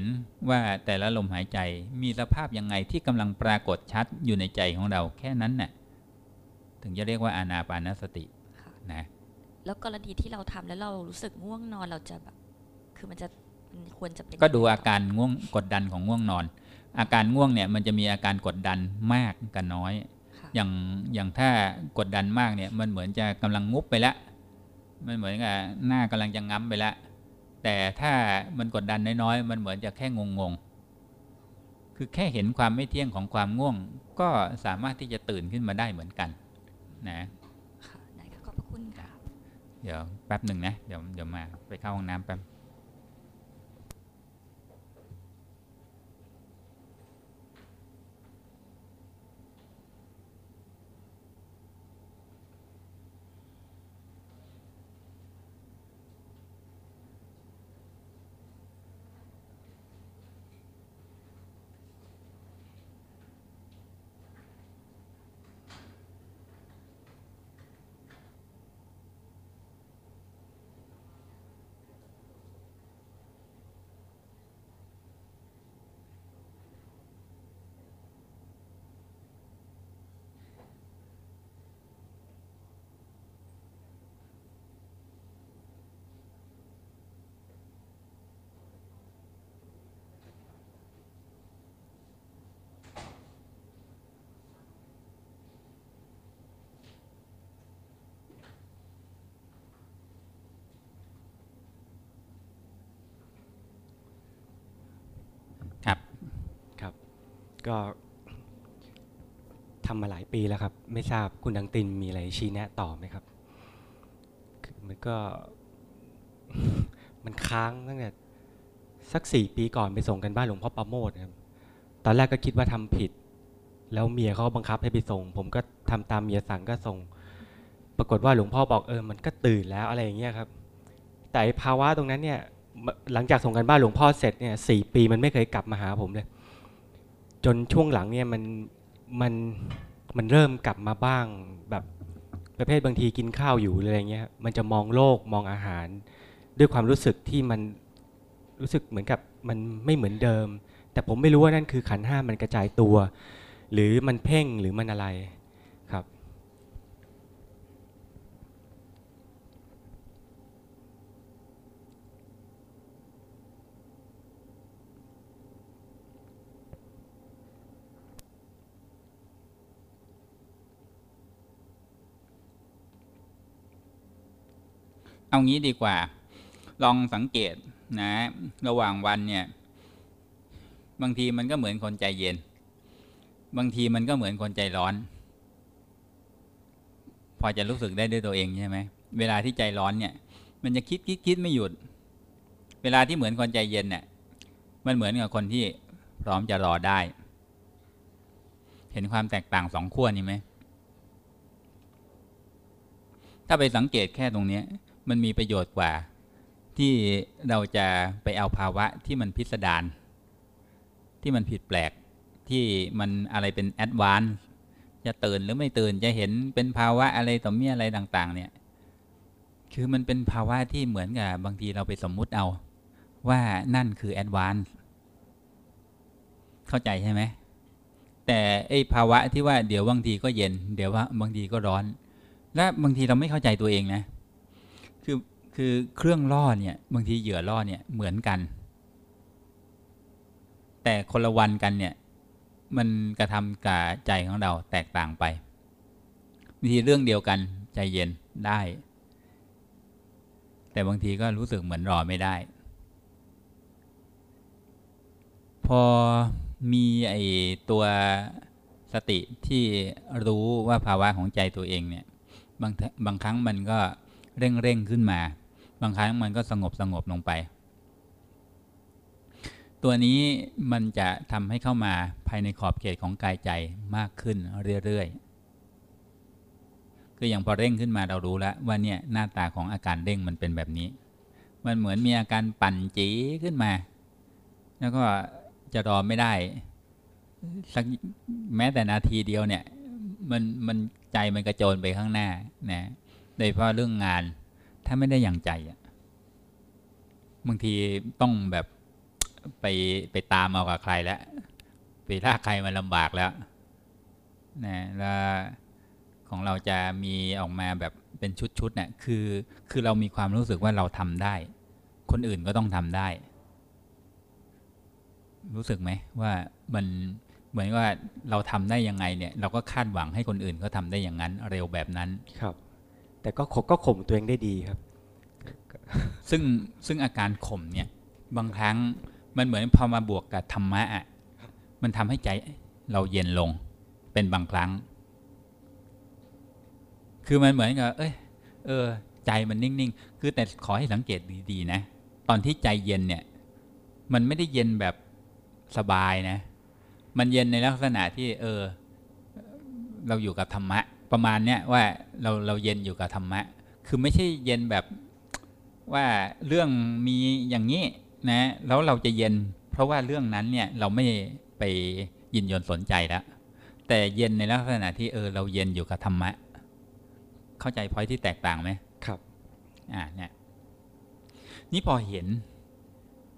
ว่าแต่ละลมหายใจมีสภาพยังไงที่กำลังปรากฏชัดอยู่ในใจของเราแค่นั้นน่ะถึงจะเรียกว่าอานาปานสติค่ะนะ แล้วกรณีที่เราทำแล้วเรารู้สึกง่วงนอนเราจะแบบคือมันจะมันควรจะเป็นก็ดูอาการง่วงกดดันของง่วงนอน อาการง่วงเนี่ยมันจะมีอาการกดดันมากกับน้อยค่ะอย่างอย่างถ้ากดดันมากเนี่ยมันเหมือนจะกำลังงุบไปแล้วมันเหมือนกับหน้ากำลังจะง้ำไปแล้วแต่ถ้ามันกดดันน้อยๆ มันเหมือนจะแค่งงๆคือแค่เห็นความไม่เที่ยงของความง่วง ก็สามารถที่จะตื่นขึ้นมาได้เหมือนกันนะค่ะได้ค่ะขอบพระคุณค่ะ เดี๋ยวแป๊บหนึ่งนะ เดี๋ยวเดี๋ยวมาไปเข้าห้องน้ำแป๊บ ครับ ครับ ก็ทำมาหลายปีแล้วครับ ไม่ทราบคุณดังตินมีอะไรชี้แนะต่อไหมครับ คือมันก็ มันค้างตั้งแต่สักสี่ปีก่อนไปส่งกันบ้านหลวงพ่อประโมทครับ ตอนแรกก็คิดว่าทำผิด แล้วเมียเขาบังคับให้ไปส่ง ผมก็ทำตามเมียสั่งก็ส่ง ปรากฏว่าหลวงพ่อบอกเออ มันก็ตื่นแล้วอะไรอย่างเงี้ยครับ แต่ภาวะตรงนั้นเนี่ย หลังจากส่งกันบ้านหลวงพ่อเสร็จเนี่ยสี่ปีมันไม่เคยกลับมาหาผมเลย จนช่วงหลังเนี่ยมันมันมันเริ่มกลับมาบ้างแบบประเภทบางทีกินข้าวอยู่อะไรเงี้ยมันจะมองโลกมองอาหาร ด้วยความรู้สึกที่มันรู้สึกเหมือนกับมันไม่เหมือนเดิม แต่ผมไม่รู้ว่านั่นคือขันห้ามันกระจายตัว หรือมันเพ่งหรือมันอะไรครับ เอางี้ดีกว่า ลองสังเกตนะ ระหว่างวันเนี่ย บางทีมันก็เหมือนคนใจเย็น บางทีมันก็เหมือนคนใจร้อน พอจะรู้สึกได้ด้วยตัวเองใช่ไหมเวลาที่ใจร้อนเนี่ย มันจะคิดคิดคิดไม่หยุด เวลาที่เหมือนคนใจเย็นเนี่ย มันเหมือนกับคนที่พร้อมจะรอได้ เห็นความแตกต่างสองขั้วนี้ไหมถ้าไปสังเกตแค่ตรงนี้ มันมีประโยชน์กว่า ที่เราจะไปเอาภาวะที่มันพิสดารที่มันผิดแปลกที่มันอะไรเป็น advance จะตื่นหรือไม่ตื่นจะเห็นเป็นภาวะอะไรต่อเมียอะไรต่าง ๆ เนี่ย คือมันเป็นภาวะที่เหมือนกับบางทีเราไปสมมุติเอา ว่านั่นคือ advance เข้าใจใช่ไหมแต่ไอ้ภาวะที่ว่าเดี๋ยวบางทีก็เย็น เดี๋ยวว่าบางทีก็ร้อน และบางทีเราไม่เข้าใจตัวเองนะ คือคือเครื่องล่อเนี่ยบางทีเหยื่อล่อเนี่ยเหมือนกัน แต่คนละวันกันเนี่ยมันกระทำกับใจของเราแตกต่างไปบางทีเรื่องเดียวกันใจเย็นได้ แต่บางทีก็รู้สึกเหมือนรอไม่ได้ พอมีไอตัวสติที่รู้ว่าภาวะของใจตัวเองเนี่ยบางบางครั้งมันก็ เร่งเร่งขึ้นมา บางครั้งมันก็สงบสงบลงไป ตัวนี้มันจะทำให้เข้ามาภายในขอบเขตของกายใจมากขึ้นเรื่อยๆคืออย่างพอเร่งขึ้นมาเรารู้แล้วว่าเนี่ยหน้าตาของอาการเร่งมันเป็นแบบนี้ มันเหมือนมีอาการปั่นจีขึ้นมา แล้วก็จะรอไม่ได้สักแม้แต่นาทีเดียวเนี่ย มันมันใจมันกระโจนไปข้างหน้านะ โดยเฉพาะเรื่องงาน ถ้าไม่ได้อย่างใจบางทีต้องแบบไปไปตามเอากับใครแล้วไปลากใครมาลำบากแล้วนะแล้วของเราจะมีออกมาแบบเป็นชุดๆเนี่ยคือคือเรามีความรู้สึกว่าเราทำได้ คนอื่นก็ต้องทำได้ รู้สึกไหมว่ามันเหมือนว่าเราทำได้ยังไงเนี่ย เราก็คาดหวังให้คนอื่นเขาทำได้อย่างนั้น เร็วแบบนั้นครับ แต่ก็ข่มก็ข่มตัวเองได้ดีครับ ซึ่งซึ่งอาการข่มเนี่ย บางครั้งมันเหมือนพอมาบวกกับธรรมะอะมันทำให้ใจเราเย็นลงเป็นบางครั้ง คือมันเหมือนกับเอ้ยเออ ใจมันนิ่งๆ คือแต่ขอให้สังเกตดีๆ นะ ตอนที่ใจเย็นเนี่ย มันไม่ได้เย็นแบบสบายนะ มันเย็นในลักษณะที่ เออ เราอยู่กับธรรมะ ประมาณเนี้ยว่าเราเราเย็นอยู่กับธรรมะ คือไม่ใช่เย็นแบบว่าเรื่องมีอย่างนี้นะแล้วเราจะเย็น เพราะว่าเรื่องนั้นเนี่ยเราไม่ไปยินยนสนใจแล้วแต่เย็นในลักษณะที่เออเราเย็นอยู่กับธรรมะ เข้าใจพอยที่แตกต่างไหมครับอ่าเนี่ยนี่พอเห็น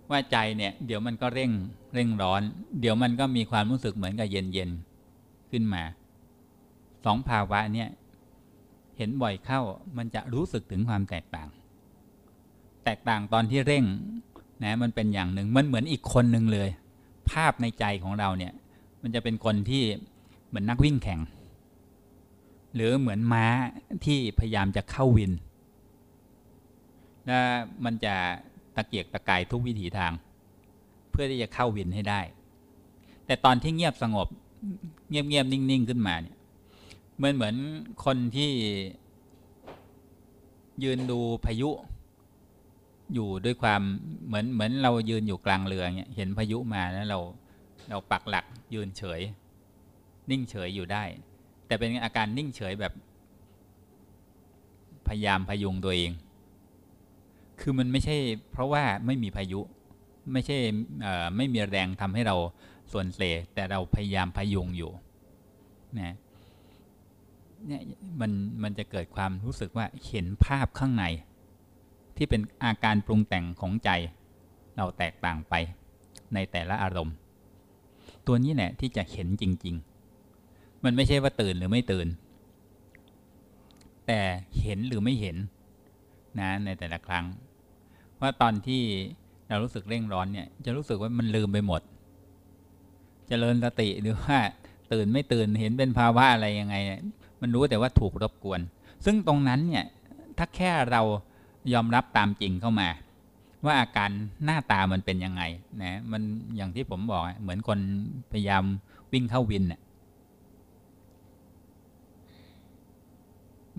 ว่าใจเนี่ย เดี๋ยวมันก็เร่งเร่งร้อน เดี๋ยวมันก็มีความรู้สึกเหมือนกับเย็นเย็นขึ้นมา สองภาวะเนี่ยเห็นบ่อยเข้ามันจะรู้สึกถึงความแตกต่าง แตกต่างตอนที่เร่งนะมันเป็นอย่างหนึ่งมันเหมือนอีกคนหนึ่งเลย ภาพในใจของเราเนี่ย มันจะเป็นคนที่เหมือนนักวิ่งแข่ง หรือเหมือนม้าที่พยายามจะเข้าวินและมันจะตะเกียกตะกายทุกวิถีทาง เพื่อที่จะเข้าวินให้ได้ แต่ตอนที่เงียบสงบ เงียบเงียบนิ่ง ๆ ขึ้นมาเนี่ย เหมือนเหมือนคนที่ยืนดูพายุ อยู่ด้วยความเหมือนเหมือนเรายืนอยู่กลางเรือเนี่ยเห็นพายุมาแล้วเราเราปักหลักยืนเฉย นิ่งเฉยอยู่ได้ แต่เป็นอาการนิ่งเฉยแบบ พยายามพยุงตัวเอง คือมันไม่ใช่ เพราะว่าไม่มีพายุ ไม่ใช่ไม่มีแรงทำให้เราส่วนเสแต่เราพยายามพยุงอยู่นะ เนี่ยมันมันจะเกิดความรู้สึกว่าเห็นภาพข้างใน ที่เป็นอาการปรุงแต่งของใจ เราแตกต่างไปในแต่ละอารมณ์ ตัวนี้แหละที่จะเห็นจริง ๆ มันไม่ใช่ว่าตื่นหรือไม่ตื่น แต่เห็นหรือไม่เห็นนะในแต่ละครั้ง ว่าตอนที่เรารู้สึกเร่งร้อนเนี่ยจะรู้สึกว่ามันลืมไปหมดจเจริญสติหรือว่าตื่นไม่ตื่นเห็นเป็นภาวะอะไรยังไง มันรู้แต่ว่าถูกรบกวน ซึ่งตรงนั้นเนี่ยถ้าแค่เรายอมรับตามจริงเข้ามา ว่าอาการหน้าตามันเป็นยังไงนะมันอย่างที่ผมบอกเหมือนคนพยายามวิ่งเข้าวินน่ะ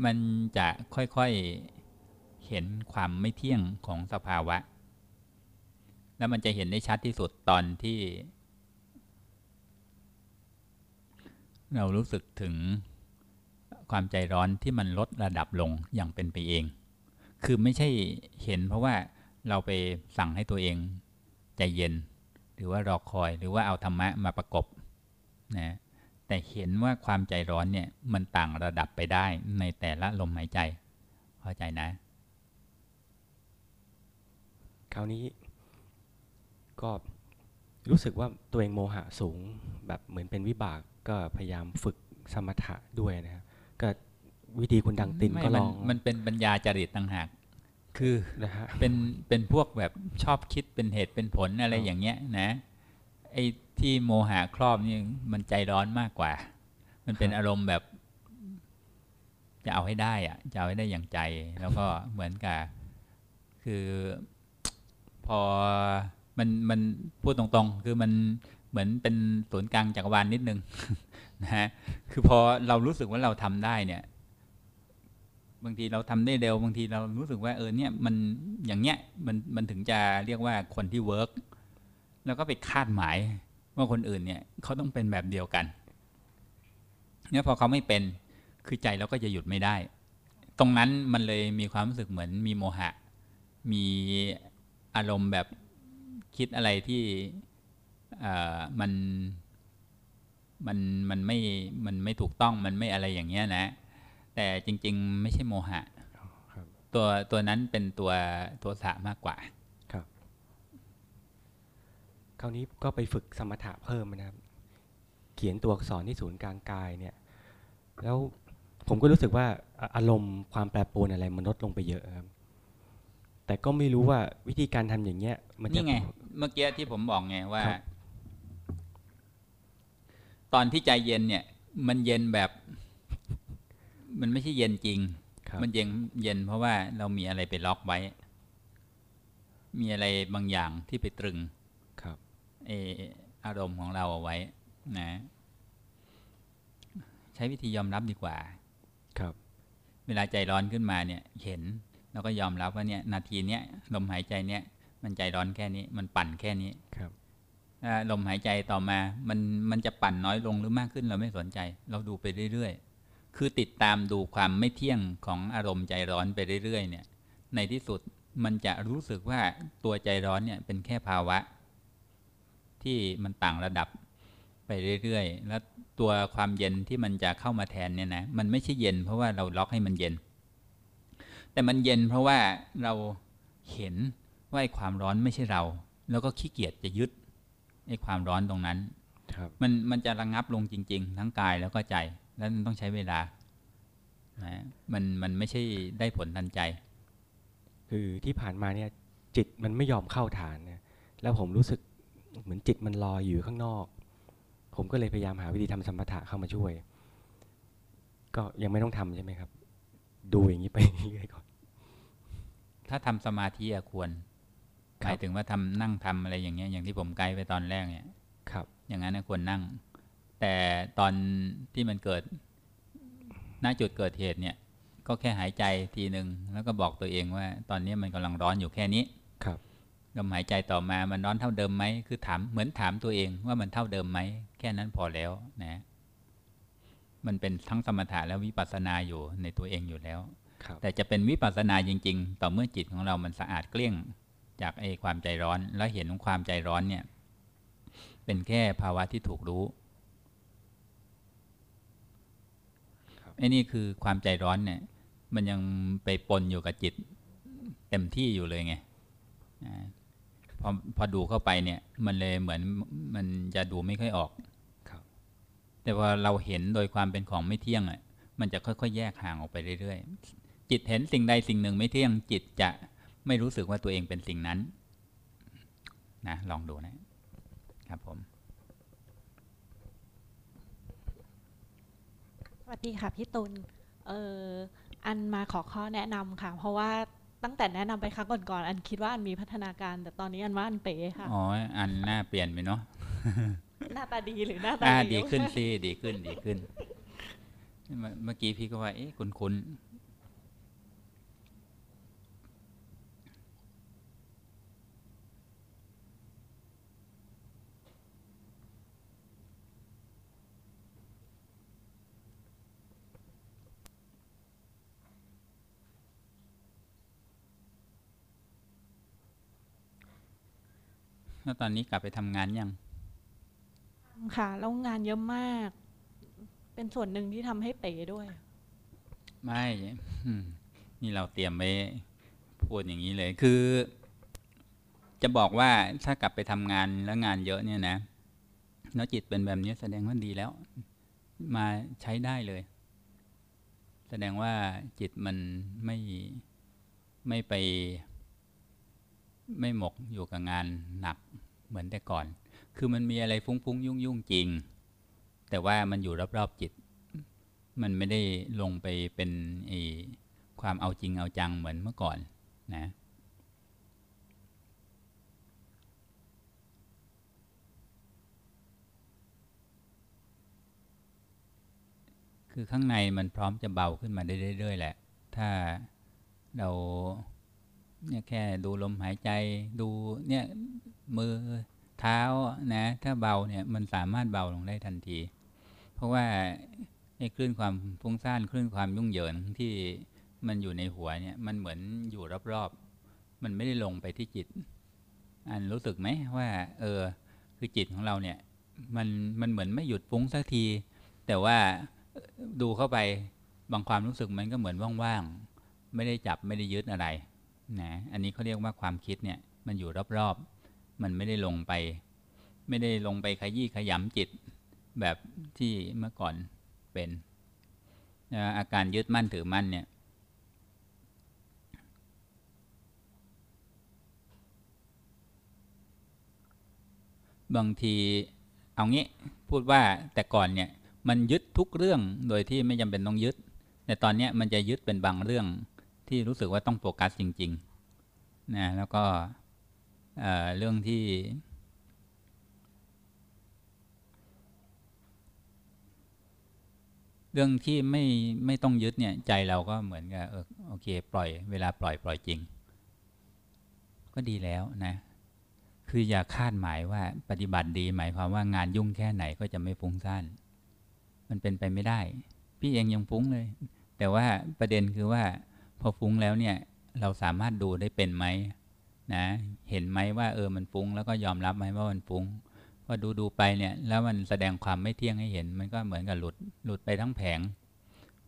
มันจะค่อยๆ เห็นความไม่เที่ยงของสภาวะ แล้วมันจะเห็นได้ชัดที่สุดตอนที่ เรารู้สึกถึง ความใจร้อนที่มันลดระดับลงอย่างเป็นไปเอง คือไม่ใช่เห็นเพราะว่าเราไปสั่งให้ตัวเองใจเย็น หรือว่ารอคอยหรือว่าเอาธรรมะมาประกบนะแต่เห็นว่าความใจร้อนเนี่ยมันต่างระดับไปได้ในแต่ละลมหายใจเข้าใจนะ คราวนี้ก็รู้สึกว่าตัวเองโมหะสูงแบบเหมือนเป็นวิบากก็พยายามฝึกสมถะด้วยนะครับ ก็วิธีคุณดังตินไม่ก็ลมันองมันเป็นปัญญาจริตต่างหาก คือนะฮะเป็นเป็นพวกแบบชอบคิดเป็นเหตุเป็นผลอะไรครับอย่างเงี้ยนะไอ้ที่โมหะครอบนี่มันใจร้อนมากกว่า มันเป็นครับอารมณ์แบบ จะเอาให้ได้อะจะเอาให้ได้อย่างใจ แล้วก็เหมือนกับคือพอมันมันพูดตรงๆ คือมันเหมือนเป็นศูนย์กลางจักรวาลนิดนึง นะฮะคือพอเรารู้สึกว่าเราทำได้เนี่ยบางทีเราทำได้เร็วบางทีเรารู้สึกว่าเออเนี่ยมันอย่างเนี้ยมันมันถึงจะเรียกว่าคนที่เวิร์กแล้วก็ไปคาดหมายว่าคนอื่นเนี่ยเขาต้องเป็นแบบเดียวกันเนี่ยพอเขาไม่เป็นคือใจเราก็จะหยุดไม่ได้ ตรงนั้นมันเลยมีความรู้สึกเหมือนมีโมหะ มีอารมณ์แบบคิดอะไรที่มัน มันมันไม่มันไม่ถูกต้องมันไม่อะไรอย่างเงี้ยนะ แต่จริง ๆ ไม่ใช่โมหะครับตัวตัวนั้นเป็นตัวตัวสะมากกว่าครับ คราวนี้ก็ไปฝึกสมถะเพิ่มนะครับ เขียนตัวอักษรที่ศูนย์กลางกายเนี่ย แล้วผมก็รู้สึกว่าอะอารมณ์ความแปรปรวนอะไรมันลดลงไปเยอะครับแต่ก็ไม่รู้ว่าวิธีการทำอย่างเงี้ย มันจะนี่ไง เมื่อกี้ที่ผมบอกไงว่าครับ ตอนที่ใจเย็นเนี่ย มันเย็นแบบ มันไม่ใช่เย็นจริงครับมันเย็นเย็นเพราะว่าเรามีอะไรไปล็อกไว้ มีอะไรบางอย่างที่ไปตรึง ครับเอออารมณ์ของเราเอาไว้ นะ ใช้วิธียอมรับดีกว่า ครับ เวลาใจร้อนขึ้นมาเนี่ย เห็นแล้วก็ยอมรับว่าเนี่ย นาทีเนี้ยลมหายใจเนี่ยมันใจร้อนแค่นี้ มันปั่นแค่นี้ครับถ้า ลมหายใจต่อมา มันมันจะปั่นน้อยลงหรือมากขึ้นเราไม่สนใจ เราดูไปเรื่อยๆ คือติดตามดูความไม่เที่ยงของอารมณ์ใจร้อนไปเรื่อยๆ เนี่ย ในที่สุดมันจะรู้สึกว่าตัวใจร้อนเนี่ยเป็นแค่ภาวะ ที่มันต่างระดับไปเรื่อยๆ แล้วตัวความเย็นที่มันจะเข้ามาแทนเนี่ยนะ มันไม่ใช่เย็นเพราะว่าเราล็อกให้มันเย็น แต่มันเย็นเพราะว่าเราเห็นว่าไอ้ความร้อนไม่ใช่เรา แล้วก็ขี้เกียจจะยึด ไอ้ความร้อนตรงนั้นครับมันมันจะระงับลงจริง ๆ ทั้งกายแล้วก็ใจ แล้วมันต้องใช้เวลานะมันมันไม่ใช่ได้ผลทันใจ คือที่ผ่านมาเนี่ยจิตมันไม่ยอมเข้าฐานนะแล้วผมรู้สึกเหมือนจิตมันลอยอยู่ข้างนอก ผมก็เลยพยายามหาวิธีทำสมถะเข้ามาช่วย ก็ยังไม่ต้องทำใช่ไหมครับ ดูอย่างนี้ไปเรื่อยๆก่อนถ้าทำสมาธิอะควรค หรับมายถึงว่าทำนั่งทำอะไรอย่างเงี้ยอย่างที่ผมไกด์ไปตอนแรกเนี่ยครับ อย่างนั้นนะควรนั่ง แต่ตอนที่มันเกิดณจุดเกิดเหตุเนี่ย ก็แค่หายใจทีหนึ่งแล้วก็บอกตัวเองว่า ตอนนี้มันกำลังร้อนอยู่แค่นี้ครับลมหายใจต่อมามันร้อนเท่าเดิมไหมคือถามเหมือนถามตัวเองว่ามันเท่าเดิมไหมแค่นั้นพอแล้วนะ มันเป็นทั้งสมถะและวิปัสสนาอยู่ในตัวเองอยู่แล้วครับแต่จะเป็นวิปัสสนาจริง ๆ ต่อเมื่อจิตของเรามันสะอาดเกลี้ยง จากไอ้ความใจร้อน แล้วเห็นของความใจร้อนเนี่ย เป็นแค่ภาวะที่ถูกรู้ครับไอ้นี่คือความใจร้อนเนี่ย มันยังไปปนอยู่กับจิต เต็มที่อยู่เลยไงอ่าพอพอดูเข้าไปเนี่ย มันเลยเหมือนมันจะดูไม่ค่อยออกครับแต่พอเราเห็นโดยความเป็นของไม่เที่ยงอะ มันจะค่อยๆ แยกห่างออกไปเรื่อยๆ จิตเห็นสิ่งใดสิ่งหนึ่งไม่เที่ยง จิตจะ ไม่รู้สึกว่าตัวเองเป็นสิ่งนั้น นะลองดูนะครับผม สวัสดีค่ะพี่ตุลเอออันมาขอข้อแนะนำค่ะ เพราะว่าตั้งแต่แนะนำไปครั้งก่อนๆอันคิดว่าอันมีพัฒนาการ แต่ตอนนี้อันว่าอันเป๋ค่ะอ๋ออันหน้าเปลี่ยนไปเนาะหน้าตาดีหรือหน้าตาอ่าเลดีวขึ้นสิดีขึ้นดีขึ้นเมื่อเมื่อกี้พี่ก็ว่าเอ๊ะคุ้นคุ้ แล้วตอนนี้กลับไปทำงานยังค่ะ แล้วงานเยอะมาก เป็นส่วนหนึ่งที่ทำให้เป๋ด้วย ไม่อืมนี่เราเตรียมไว้พูดอย่างนี้เลย คือ จะบอกว่าถ้ากลับไปทำงานแล้วงานเยอะเนี่ยนะแล้วจิตเป็นแบบนี้แสดงว่าดีแล้ว มาใช้ได้เลย แสดงว่าจิตมันไม่ไม่ไป ไม่หมกอยู่กับงานหนักเหมือนแต่ก่อน คือมันมีอะไรฟุ้งๆยุ่งๆจริง แต่ว่ามันอยู่รอบๆจิต มันไม่ได้ลงไปเป็นไอความเอาจริงเอาจังเหมือนเมื่อก่อนนะคือข้างในมันพร้อมจะเบาขึ้นมาได้เรื่อยๆแหละ ถ้าเรา เนี่ยแค่ดูลมหายใจดูเนี่ยมือเท้านะถ้าเบาเนี่ยมันสามารถเบาลงได้ทันที เพราะว่าไอ้คลื่นความฟุ้งซ่านคลื่นความยุ่งเหยิงที่มันอยู่ในหัวเนี่ยมันเหมือนอยู่รอบๆ มันไม่ได้ลงไปที่จิต อันรู้สึกไหมว่า เออ คือจิตของเราเนี่ย มันมันเหมือนไม่หยุดฟุ้งสักที แต่ว่าดูเข้าไปบางความรู้สึกมันก็เหมือนว่างๆ ไม่ได้จับไม่ได้ยึดอะไร นะอันนี้เขาเรียกว่าความคิดเนี่ยมันอยู่รอบๆ มันไม่ได้ลงไป ไม่ได้ลงไปขยี้ขยำจิต แบบที่เมื่อก่อนเป็นนะอาการยึดมั่นถือมั่นเนี่ยบางทีเอางี้พูดว่าแต่ก่อนเนี่ยมันยึดทุกเรื่องโดยที่ไม่จำเป็นต้องยึด แต่ตอนนี้มันจะยึดเป็นบางเรื่อง ที่รู้สึกว่าต้องโฟกัสจริงๆนะแล้วก็เเรื่องที่ เรื่องที่ไม่ไม่ต้องยึดเนี่ยใจเราก็เหมือนกับโอเค ปล่อยเวลาปล่อยปล่อยจริง ก็ดีแล้วนะ คืออย่าคาดหมายว่าปฏิบัติดีหมายความว่างานยุ่งแค่ไหนก็จะไม่ฟุ้งซ่านมันเป็นไปไม่ได้ พี่เองยังฟุ้งเลย แต่ว่าประเด็นคือว่า พอฟุ้งแล้วเนี่ยเราสามารถดูได้เป็นไหมนะเห็นไหมว่าเออมันฟุ้งแล้วก็ยอมรับไหมว่ามันฟุ้งพอดูดูไปเนี่ยแล้วมันแสดงความไม่เที่ยงให้เห็น มันก็เหมือนกับหลุดหลุดไปทั้งแผง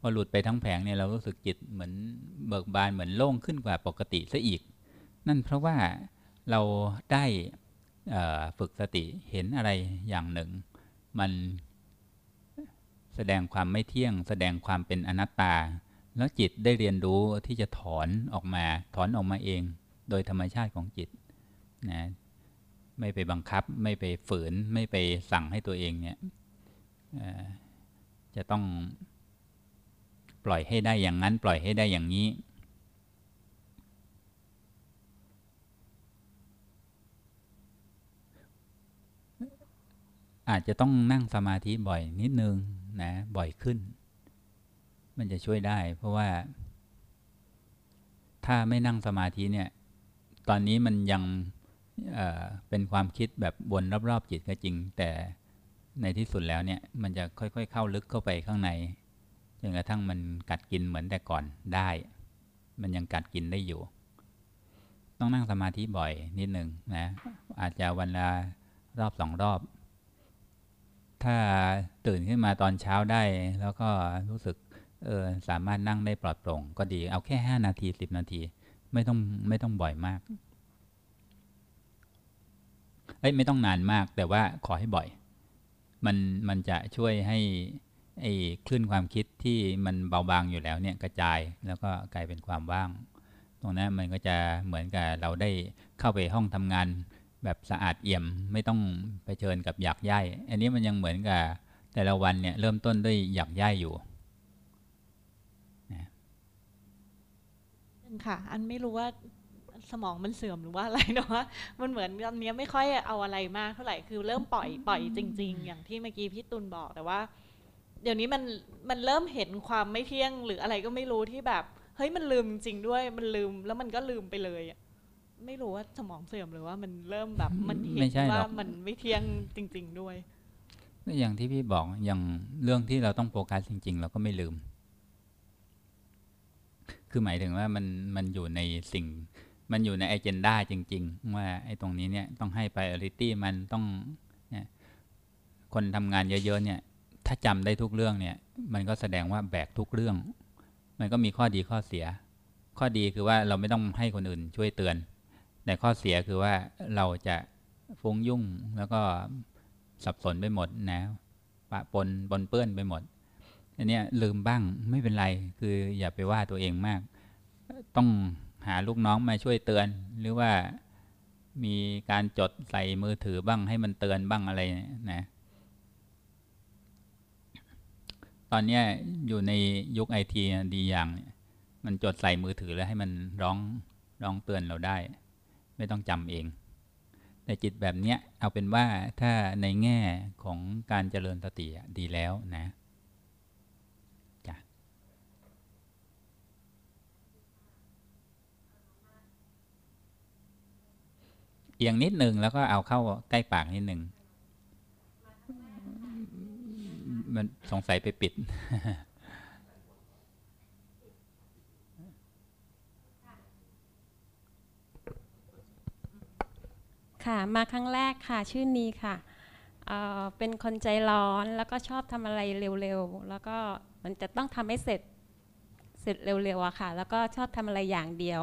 พอหลุดไปทั้งแผงเนี่ยเรารู้สึกจิตเหมือนเบิกบานเหมือนโล่งขึ้นกว่าปกติซะอีก นั่นเพราะว่าเราได้ฝึกสติเห็นอะไรอย่างหนึ่ง มันแสดงความไม่เที่ยง แสดงความเป็นอนัตตา แล้วจิตได้เรียนรู้ที่จะถอนออกมา ถอนออกมาเอง โดยธรรมชาติของจิตนะไม่ไปบังคับ ไม่ไปฝืน ไม่ไปสั่งให้ตัวเองเนี่ยจะต้องปล่อยให้ได้อย่างนั้น ปล่อยให้ได้อย่างนี้ อาจจะต้องนั่งสมาธิบ่อยนิดนึงนะบ่อยขึ้น มันจะช่วยได้ เพราะว่า ถ้าไม่นั่งสมาธิเนี่ย ตอนนี้มันยังเเป็นความคิดแบบวนรอบๆจิตก็จริง แต่ในที่สุดแล้วเนี่ย มันจะค่อยๆเข้าลึกเข้าไปข้างในจนกระทั่งมันกัดกินเหมือนแต่ก่อนได้ มันยังกัดกินได้อยู่ ต้องนั่งสมาธิบ่อยนิดหนึ่งนะ อาจจะวันละรอบสองรอบ ถ้าตื่นขึ้นมาตอนเช้าได้ แล้วก็รู้สึก เออสามารถนั่งได้ปลอดโปร่งก็ดี เอาแค่ห้านาทีสิบนาที ไม่ต้องไม่ต้องบ่อยมากเอ้ยไม่ต้องนานมาก แต่ว่าขอให้บ่อย มันมันจะช่วยให้ไอ้คลื่นความคิดที่มันเบาบางอยู่แล้วเนี่ยกระจายแล้วก็กลายเป็นความว่าง ตรงนั้นมันก็จะเหมือนกับเราได้เข้าไปห้องทำงานแบบสะอาดเอี่ยมไม่ต้องไปเชิญกับหยักย่ายอันนี้มันยังเหมือนกับแต่ละวันเนี่ยเริ่มต้นด้วยหยักย่ายอยู่ ค่ะ อันไม่รู้ว่าสมองมันเสื่อมหรือว่าอะไรเนาะมันเหมือนตอนนี้ไม่ค่อยเอาอะไรมากเท่าไหร่คือเริ่มปล่อยปล่อยจริง ๆ อย่างที่เมื่อกี้พี่ตุลบอกแต่ว่า เดี๋ยวนี้มันมันเริ่มเห็นความไม่เที่ยงหรืออะไรก็ไม่รู้ที่แบบ เฮ้ยมันลืมจริงด้วย มันลืมแล้วมันก็ลืมไปเลยอะไม่รู้ว่าสมองเสื่อมหรือว่ามันเริ่มแบบมันเห็นว่ามันไม่เที่ยงจริง ๆด้วยอย่างที่พี่บอกอย่างเรื่องที่เราต้องโฟกัสจริง ๆ เราก็ไม่ลืม คือหมายถึงว่ามันมันอยู่ในสิ่ง มันอยู่ในไอเจนดาจริง ๆ ว่าไอ้ตรงนี้เนี่ยต้องให้ priority มันต้องเนี่ยคนทำงานเยอะๆเนี่ย ถ้าจำได้ทุกเรื่องเนี่ย มันก็แสดงว่าแบกทุกเรื่อง มันก็มีข้อดีข้อเสีย ข้อดีคือว่าเราไม่ต้องให้คนอื่นช่วยเตือน แต่ข้อเสียคือว่าเราจะฟุ้งยุ่งแล้วก็สับสนไปหมดนะปะปนปนเปื้อนไปหมด อันนี้ลืมบ้างไม่เป็นไร คืออย่าไปว่าตัวเองมาก ต้องหาลูกน้องมาช่วยเตือน หรือว่ามีการจดใส่มือถือบ้างให้มันเตือนบ้างอะไรนะ ตอนนี้อยู่ในยุคไอทีดีอย่าง มันจดใส่มือถือแล้วให้มันร้องร้องเตือนเราได้ ไม่ต้องจำเองแต่จิตแบบเนี้ยเอาเป็นว่าถ้าในแง่ของการเจริญสติดีแล้วนะ เอียงนิดนึงแล้วก็เอาเข้าใกล้ปากนิดนึงมันสงสัยไปปิดค่ะมาครั้งแรกค่ะชื่อนีค่ะเเป็นคนใจร้อนแล้วก็ชอบทำอะไรเร็วๆ แล้วก็มันจะต้องทำให้เสร็จเสร็จเร็วๆอะค่ะ แล้วก็ชอบทำอะไรอย่างเดียว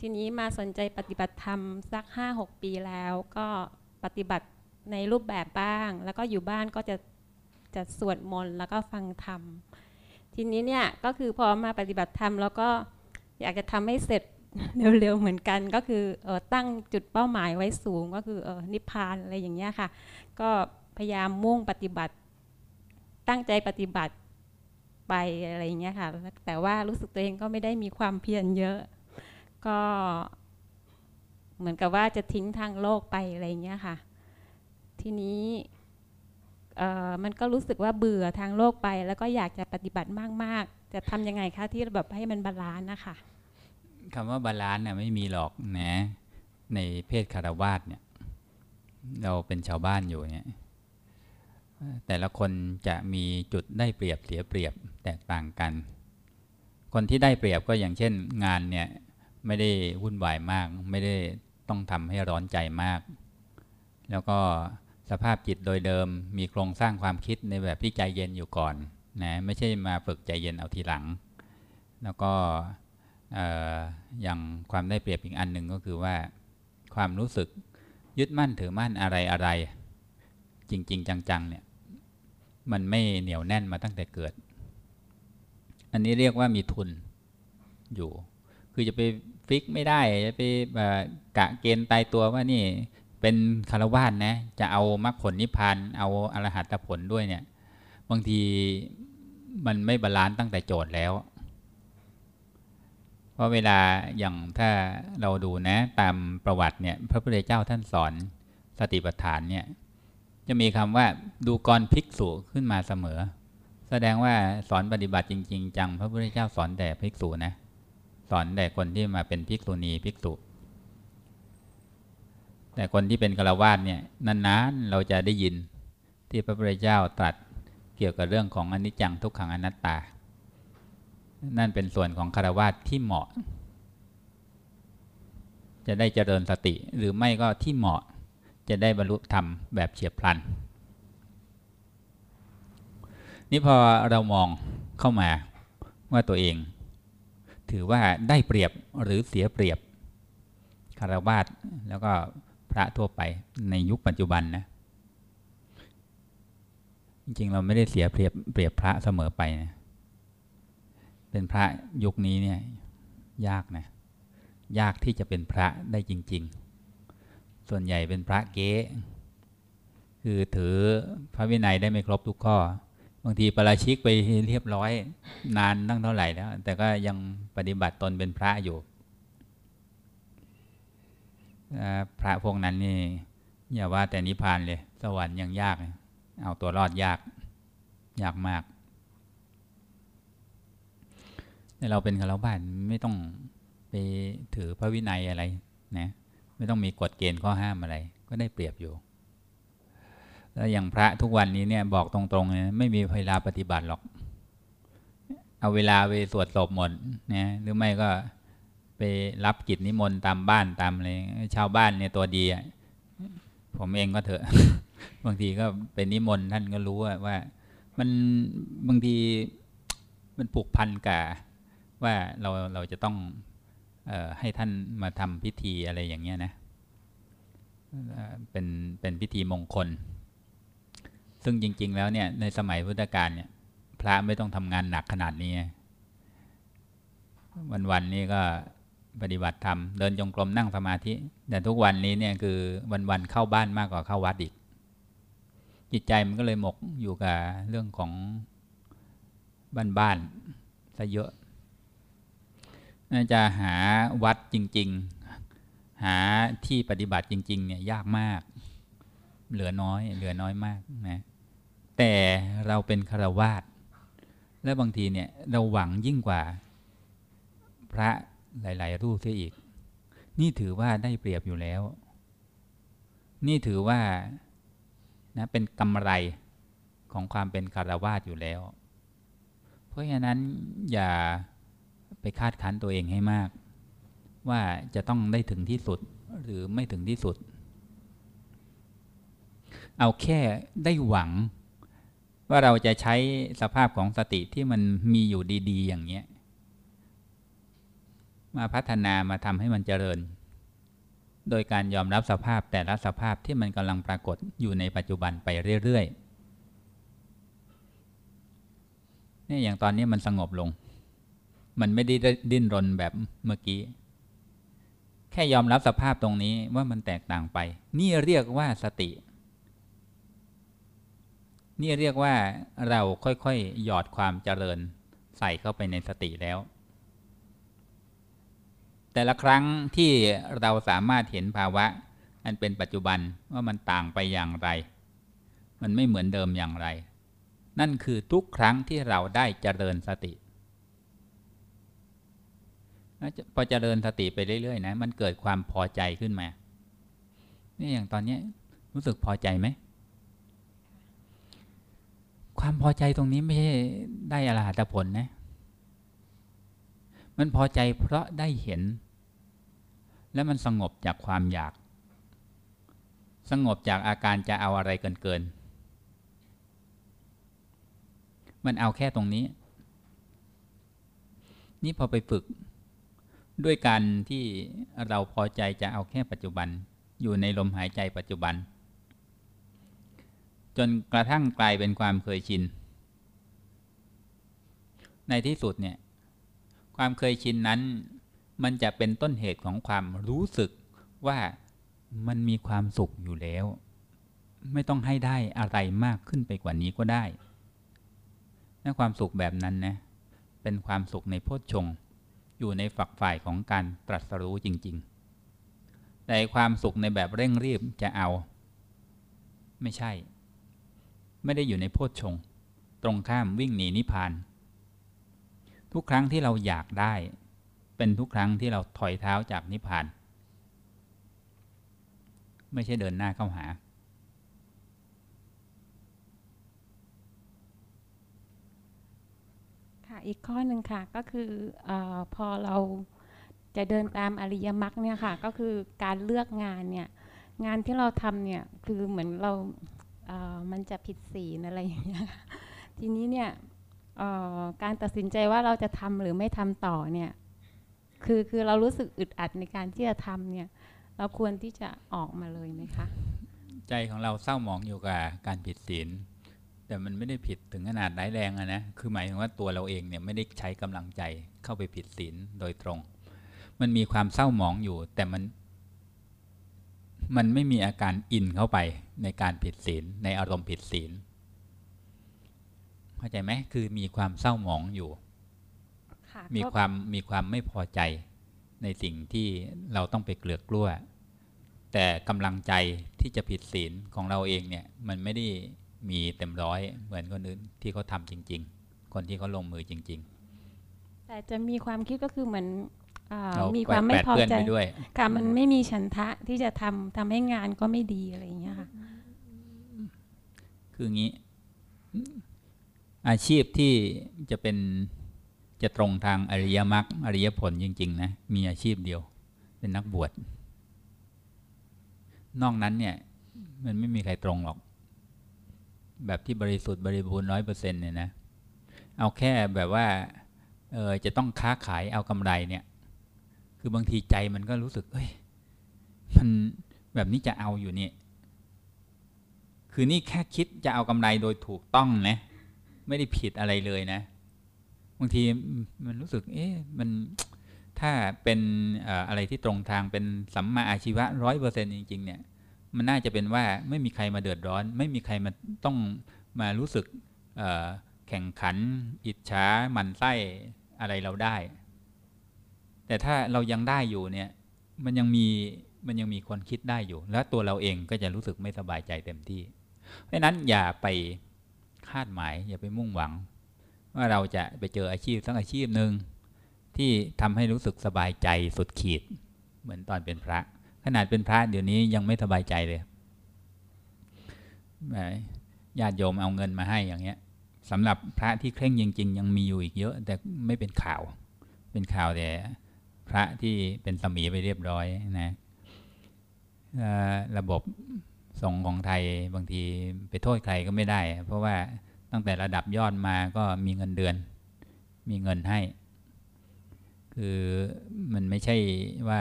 ทีนี้มาสนใจปฏิบัติธรรมสัก 5-6 ปีแล้ว ก็ปฏิบัติในรูปแบบบ้าง แล้วก็อยู่บ้านก็จะจะสวดมนต์แล้วก็ฟังธรรม ทีนี้เนี่ยก็คือพอมาปฏิบัติธรรมแล้วก็อยากจะทำให้เสร็จเร็วๆเหมือนกันก็คือออตั้งจุดเป้าหมายไว้สูงก็คือออนิพพานอะไรอย่างเงี้ยค่ะ ก็พยายามมุ่งปฏิบัติ ตั้งใจปฏิบัติไปอะไรอย่างเงี้ยค่ะ แต่ว่ารู้สึกตัวเองก็ไม่ได้มีความเพียรเยอะ ก็เหมือนกับว่าจะทิ้งทางโลกไปอะไรเงี้ยค่ะ ทีนี้มันก็รู้สึกว่าเบื่อทางโลกไป แล้วก็อยากจะปฏิบัติมาก ๆ จะทำยังไงคะที่แบบให้มัน balance นะคะคำว่า balance น่ะไม่มีหรอกนะในเพศฆราวาสเนี่ย เราเป็นชาวบ้านอยู่เนี่ยแต่ละคนจะมีจุดได้เปรียบเสียเปรียบแตกต่างกัน คนที่ได้เปรียบก็อย่างเช่นงานเนี่ย ไม่ได้วุ่นวายมาก ไม่ได้ต้องทำให้ร้อนใจมาก แล้วก็สภาพจิตโดยเดิมมีโครงสร้างความคิดในแบบที่ใจเย็นอยู่ก่อนนะไม่ใช่มาฝึกใจเย็นเอาทีหลัง แล้วก็เอ่ออย่างความได้เปรียบอีกอันหนึ่งก็คือว่าความรู้สึกยึดมั่นถือมั่นอะไรอะไร จริง ๆ จังๆเนี่ยมันไม่เหนียวแน่นมาตั้งแต่เกิด อันนี้เรียกว่ามีทุนอยู่ คือจะไป ฟิกไม่ได้จะไปกะเกณฑ์ตายตัวว่านี่เป็นฆราวาสนะจะเอามรรคผลนิพพานเอาอรหัตผลด้วยเนี่ย บางทีมันไม่ balance ตั้งแต่โจทย์แล้ว เพราะเวลาอย่างถ้าเราดูนะตามประวัติเนี่ย พระพุทธเจ้าท่านสอนสติปัฏฐานเนี่ยจะมีคำว่าดูกรภิกษุขึ้นมาเสมอ แสดงว่าสอนปฏิบัติจริง ๆ จัง พระพุทธเจ้าสอนแต่ภิกษุนะ สอนแต่คนที่มาเป็นภิกษุณีภิกษุแต่คนที่เป็นฆราวาสเนี่ยนานๆเราจะได้ยินที่พระพุทธเจ้าตรัสเกี่ยวกับเรื่องของอนิจจังทุกขังอนัตตา นั่นเป็นส่วนของคารวาสที่เหมาะ จะได้เจริญสติหรือไม่ก็ที่เหมาะจะได้บรรลุธรรมแบบเฉียบพลัน นี่พอเรามองเข้ามาว่าตัวเอง ถือว่าได้เปรียบหรือเสียเปรียบคารวาสแล้วก็พระทั่วไปในยุคปัจจุบันนะจริงๆเราไม่ได้เสียเปรียบเปรียบพระเสมอไปนะเป็นพระยุคนี้เนี่ยยากนะยากที่จะเป็นพระได้จริง ๆ ส่วนใหญ่เป็นพระเก๊คือถือพระวินัยได้ไม่ครบทุกข้อ บางทีประราชิกไปเรียบร้อย นานตั้งเท่าไหร่แล้ว แต่ก็ยังปฏิบัติตนเป็นพระอยู่ พระพวกนั้นนี่อย่าว่าแต่นิพพานเลย สวรรค์ยังยากเลยเอาตัวรอดยาก ยากมากแต่เราเป็นคารวะไม่ต้องไปถือพระวินัยอะไรนะไม่ต้องมีกฎเกณฑ์ข้อห้ามอะไร ก็ได้เปรียบอยู่ แล้วอย่างพระทุกวันนี้เนี่ยบอกตรงๆเลยนะไม่มีเวลาปฏิบัติหรอก เอาเวลาไปสวดศพหมดนะหรือไม่ก็ไปรับกิจนิมนต์ตามบ้านตามอะไรชาวบ้านเนี่ยตัวดีอะผมเองก็เถอะ บางทีก็เป็นนิมนต์ท่านก็รู้ว่าว่ามันบางทีมันผูกพันกับว่าเราเราจะต้องออให้ท่านมาทำพิธีอะไรอย่างเงี้ยนะเป็นเป็นพิธีมงคล ซึ่งจริง ๆ แล้วเนี่ยในสมัยพุทธกาลเนี่ย พระไม่ต้องทำงานหนักขนาดนี้ วันๆนี่ก็ปฏิบัติธรรมเดินจงกรมนั่งสมาธิ แต่ทุกวันนี้เนี่ยคือวันๆเข้าบ้านมากกว่าเข้าวัดอีก จิตใจมันก็เลยหมกอยู่กับเรื่องของบ้านๆซะเยอะน่าจะหาวัดจริง ๆ หาที่ปฏิบัติจริง ๆ เนี่ยยากมาก เหลือน้อย เหลือน้อยมากนะ แต่เราเป็นคารวาสและบางทีเนี่ยเราหวังยิ่งกว่าพระหลาย ๆ รูปเสียอีก นี่ถือว่าได้เปรียบอยู่แล้ว นี่ถือว่านะเป็นกำไรของความเป็นคารวาสอยู่แล้ว เพราะฉะนั้นอย่าไปคาดคั้นตัวเองให้มาก ว่าจะต้องได้ถึงที่สุดหรือไม่ถึงที่สุด เอาแค่ได้หวัง ว่าเราจะใช้สภาพของสติที่มันมีอยู่ดีๆ อย่างเนี้ย มาพัฒนามาทำให้มันเจริญ โดยการยอมรับสภาพแต่ละสภาพที่มันกำลังปรากฏอยู่ในปัจจุบันไปเรื่อยๆเนี่ยอย่างตอนนี้มันสงบลง มันไม่ได้ดิ้นรนแบบเมื่อกี้ แค่ยอมรับสภาพตรงนี้ว่ามันแตกต่างไป นี่เรียกว่าสติ นี่เรียกว่าเราค่อยๆ หยอดความเจริญใส่เข้าไปในสติแล้ว แต่ละครั้งที่เราสามารถเห็นภาวะ อันเป็นปัจจุบันว่ามันต่างไปอย่างไร มันไม่เหมือนเดิมอย่างไร นั่นคือทุกครั้งที่เราได้เจริญสติพอเจริญสติไปเรื่อยๆนะมันเกิดความพอใจขึ้นมานี่อย่างตอนนี้รู้สึกพอใจไหม ความพอใจตรงนี้ไม่ใช่ได้อรหัตผลนะ มันพอใจเพราะได้เห็น และมันสงบจากความอยาก สงบจากอาการจะเอาอะไรเกินเกิน มันเอาแค่ตรงนี้ นี่พอไปฝึก ด้วยการที่เราพอใจจะเอาแค่ปัจจุบัน อยู่ในลมหายใจปัจจุบัน จนกระทั่งกลายเป็นความเคยชิน ในที่สุดเนี่ย ความเคยชินนั้น มันจะเป็นต้นเหตุของความรู้สึกว่ามันมีความสุขอยู่แล้ว ไม่ต้องให้ได้อะไรมากขึ้นไปกว่านี้ก็ได้นะความสุขแบบนั้นนะ เป็นความสุขในโพชฌงค์อยู่ในฝักฝ่ายของการตรัสรู้จริง ๆ แต่ความสุขในแบบเร่งรีบจะเอา ไม่ใช่ ไม่ได้อยู่ในโพชฌงค์ตรงข้ามวิ่งหนีนิพพาน ทุกครั้งที่เราอยากได้ เป็นทุกครั้งที่เราถอยเท้าจากนิพพาน ไม่ใช่เดินหน้าเข้าหา ค่ะอีกข้อหนึ่งค่ะก็คืออพอเราจะเดินตามอริยมรรคเนี่ยค่ะ ก็คือการเลือกงานเนี่ยงานที่เราทำเนี่ยคือเหมือนเรา มันจะผิดศีลอะไรอย่างเงี้ยทีนี้เนี่ยการตัดสินใจว่าเราจะทำหรือไม่ทำต่อเนี่ยคือคือเรารู้สึกอึดอัดในการที่จะทำเนี่ย เราควรที่จะออกมาเลยไหมคะ ใจของเราเศร้าหมองอยู่กับการผิดศีลแต่มันไม่ได้ผิดถึงขนาดร้ายแรงอะนะคือหมายถึงว่าตัวเราเองเนี่ยไม่ได้ใช้กำลังใจเข้าไปผิดศีลโดยตรง มันมีความเศร้าหมองอยู่ แต่มัน มันไม่มีอาการอินเข้าไปในการผิดศีลในอารมณ์ผิดศีลเข้าใจไหมคือมีความเศร้าหมองอยู่ค่ะมีก็ความมีความไม่พอใจในสิ่งที่เราต้องไปเกลือกกลั้ว แต่กำลังใจที่จะผิดศีลของเราเองเนี่ยมันไม่ได้มีเต็มร้อยเหมือนคนอื่นที่เขาทำจริง ๆ คนที่เขาลงมือจริงแต่จะมีความคิดก็คือเหมือนอ่าๆเรา มีความไม่แปดพอเปื้อนใจไปด้วยค่ะมันไม่มีฉันทะที่จะทำทำให้งานก็ไม่ดีอะไรอย่างเงี้ยค่ะคืองี้ อาชีพที่จะเป็นจะตรงทางอริยมรรคอริยผลจริง ๆ นะ มีอาชีพเดียว เป็นนักบวชนอกนั้นเนี่ย มันไม่มีใครตรงหรอก แบบที่บริสุทธิ์บริบูรณ์ร้อยเปอร์เซ็นต์เนี่ยนะ เอาแค่แบบว่าเออจะต้องค้าขายเอากำไรเนี่ย คือบางทีใจมันก็รู้สึก เอ้ย มันแบบนี้จะเอาอยู่นี่ คือนี่แค่คิดจะเอากำไรโดยถูกต้องนะ ไม่ได้ผิดอะไรเลยนะ บางทีมันรู้สึก เอ๊ะ มันถ้าเป็นอะไรที่ตรงทางเป็นสัมมาอาชีวะร้อยเปอร์เซ็นจริง ๆ เนี่ย มันน่าจะเป็นว่าไม่มีใครมาเดือดร้อน ไม่มีใครมาต้องมารู้สึกแข่งขัน อิจฉาหมันไส้อะไรเราได้ แต่ถ้าเรายังได้อยู่เนี่ย มันยังมีมันยังมีคนคิดได้อยู่ แล้วตัวเราเองก็จะรู้สึกไม่สบายใจเต็มที่ เพราะนั้นอย่าไปคาดหมาย อย่าไปมุ่งหวัง ว่าเราจะไปเจออาชีพสักอาชีพหนึ่งที่ทำให้รู้สึกสบายใจสุดขีด เหมือนตอนเป็นพระ ขนาดเป็นพระเดี๋ยวนี้ยังไม่สบายใจเลยแหญาติโยมเอาเงินมาให้อย่างเงี้ยสำหรับพระที่เคร่งจริง ๆ ยังมีอยู่อีกเยอะ แต่ไม่เป็นข่าว เป็นข่าวแต่ พระที่เป็นสมีไปเรียบร้อยนะระบบส่งฆ์ของไทยบางทีไปโทษใครก็ไม่ได้ เพราะว่าตั้งแต่ระดับยอดมาก็มีเงินเดือน มีเงินให้ คือมันไม่ใช่ว่า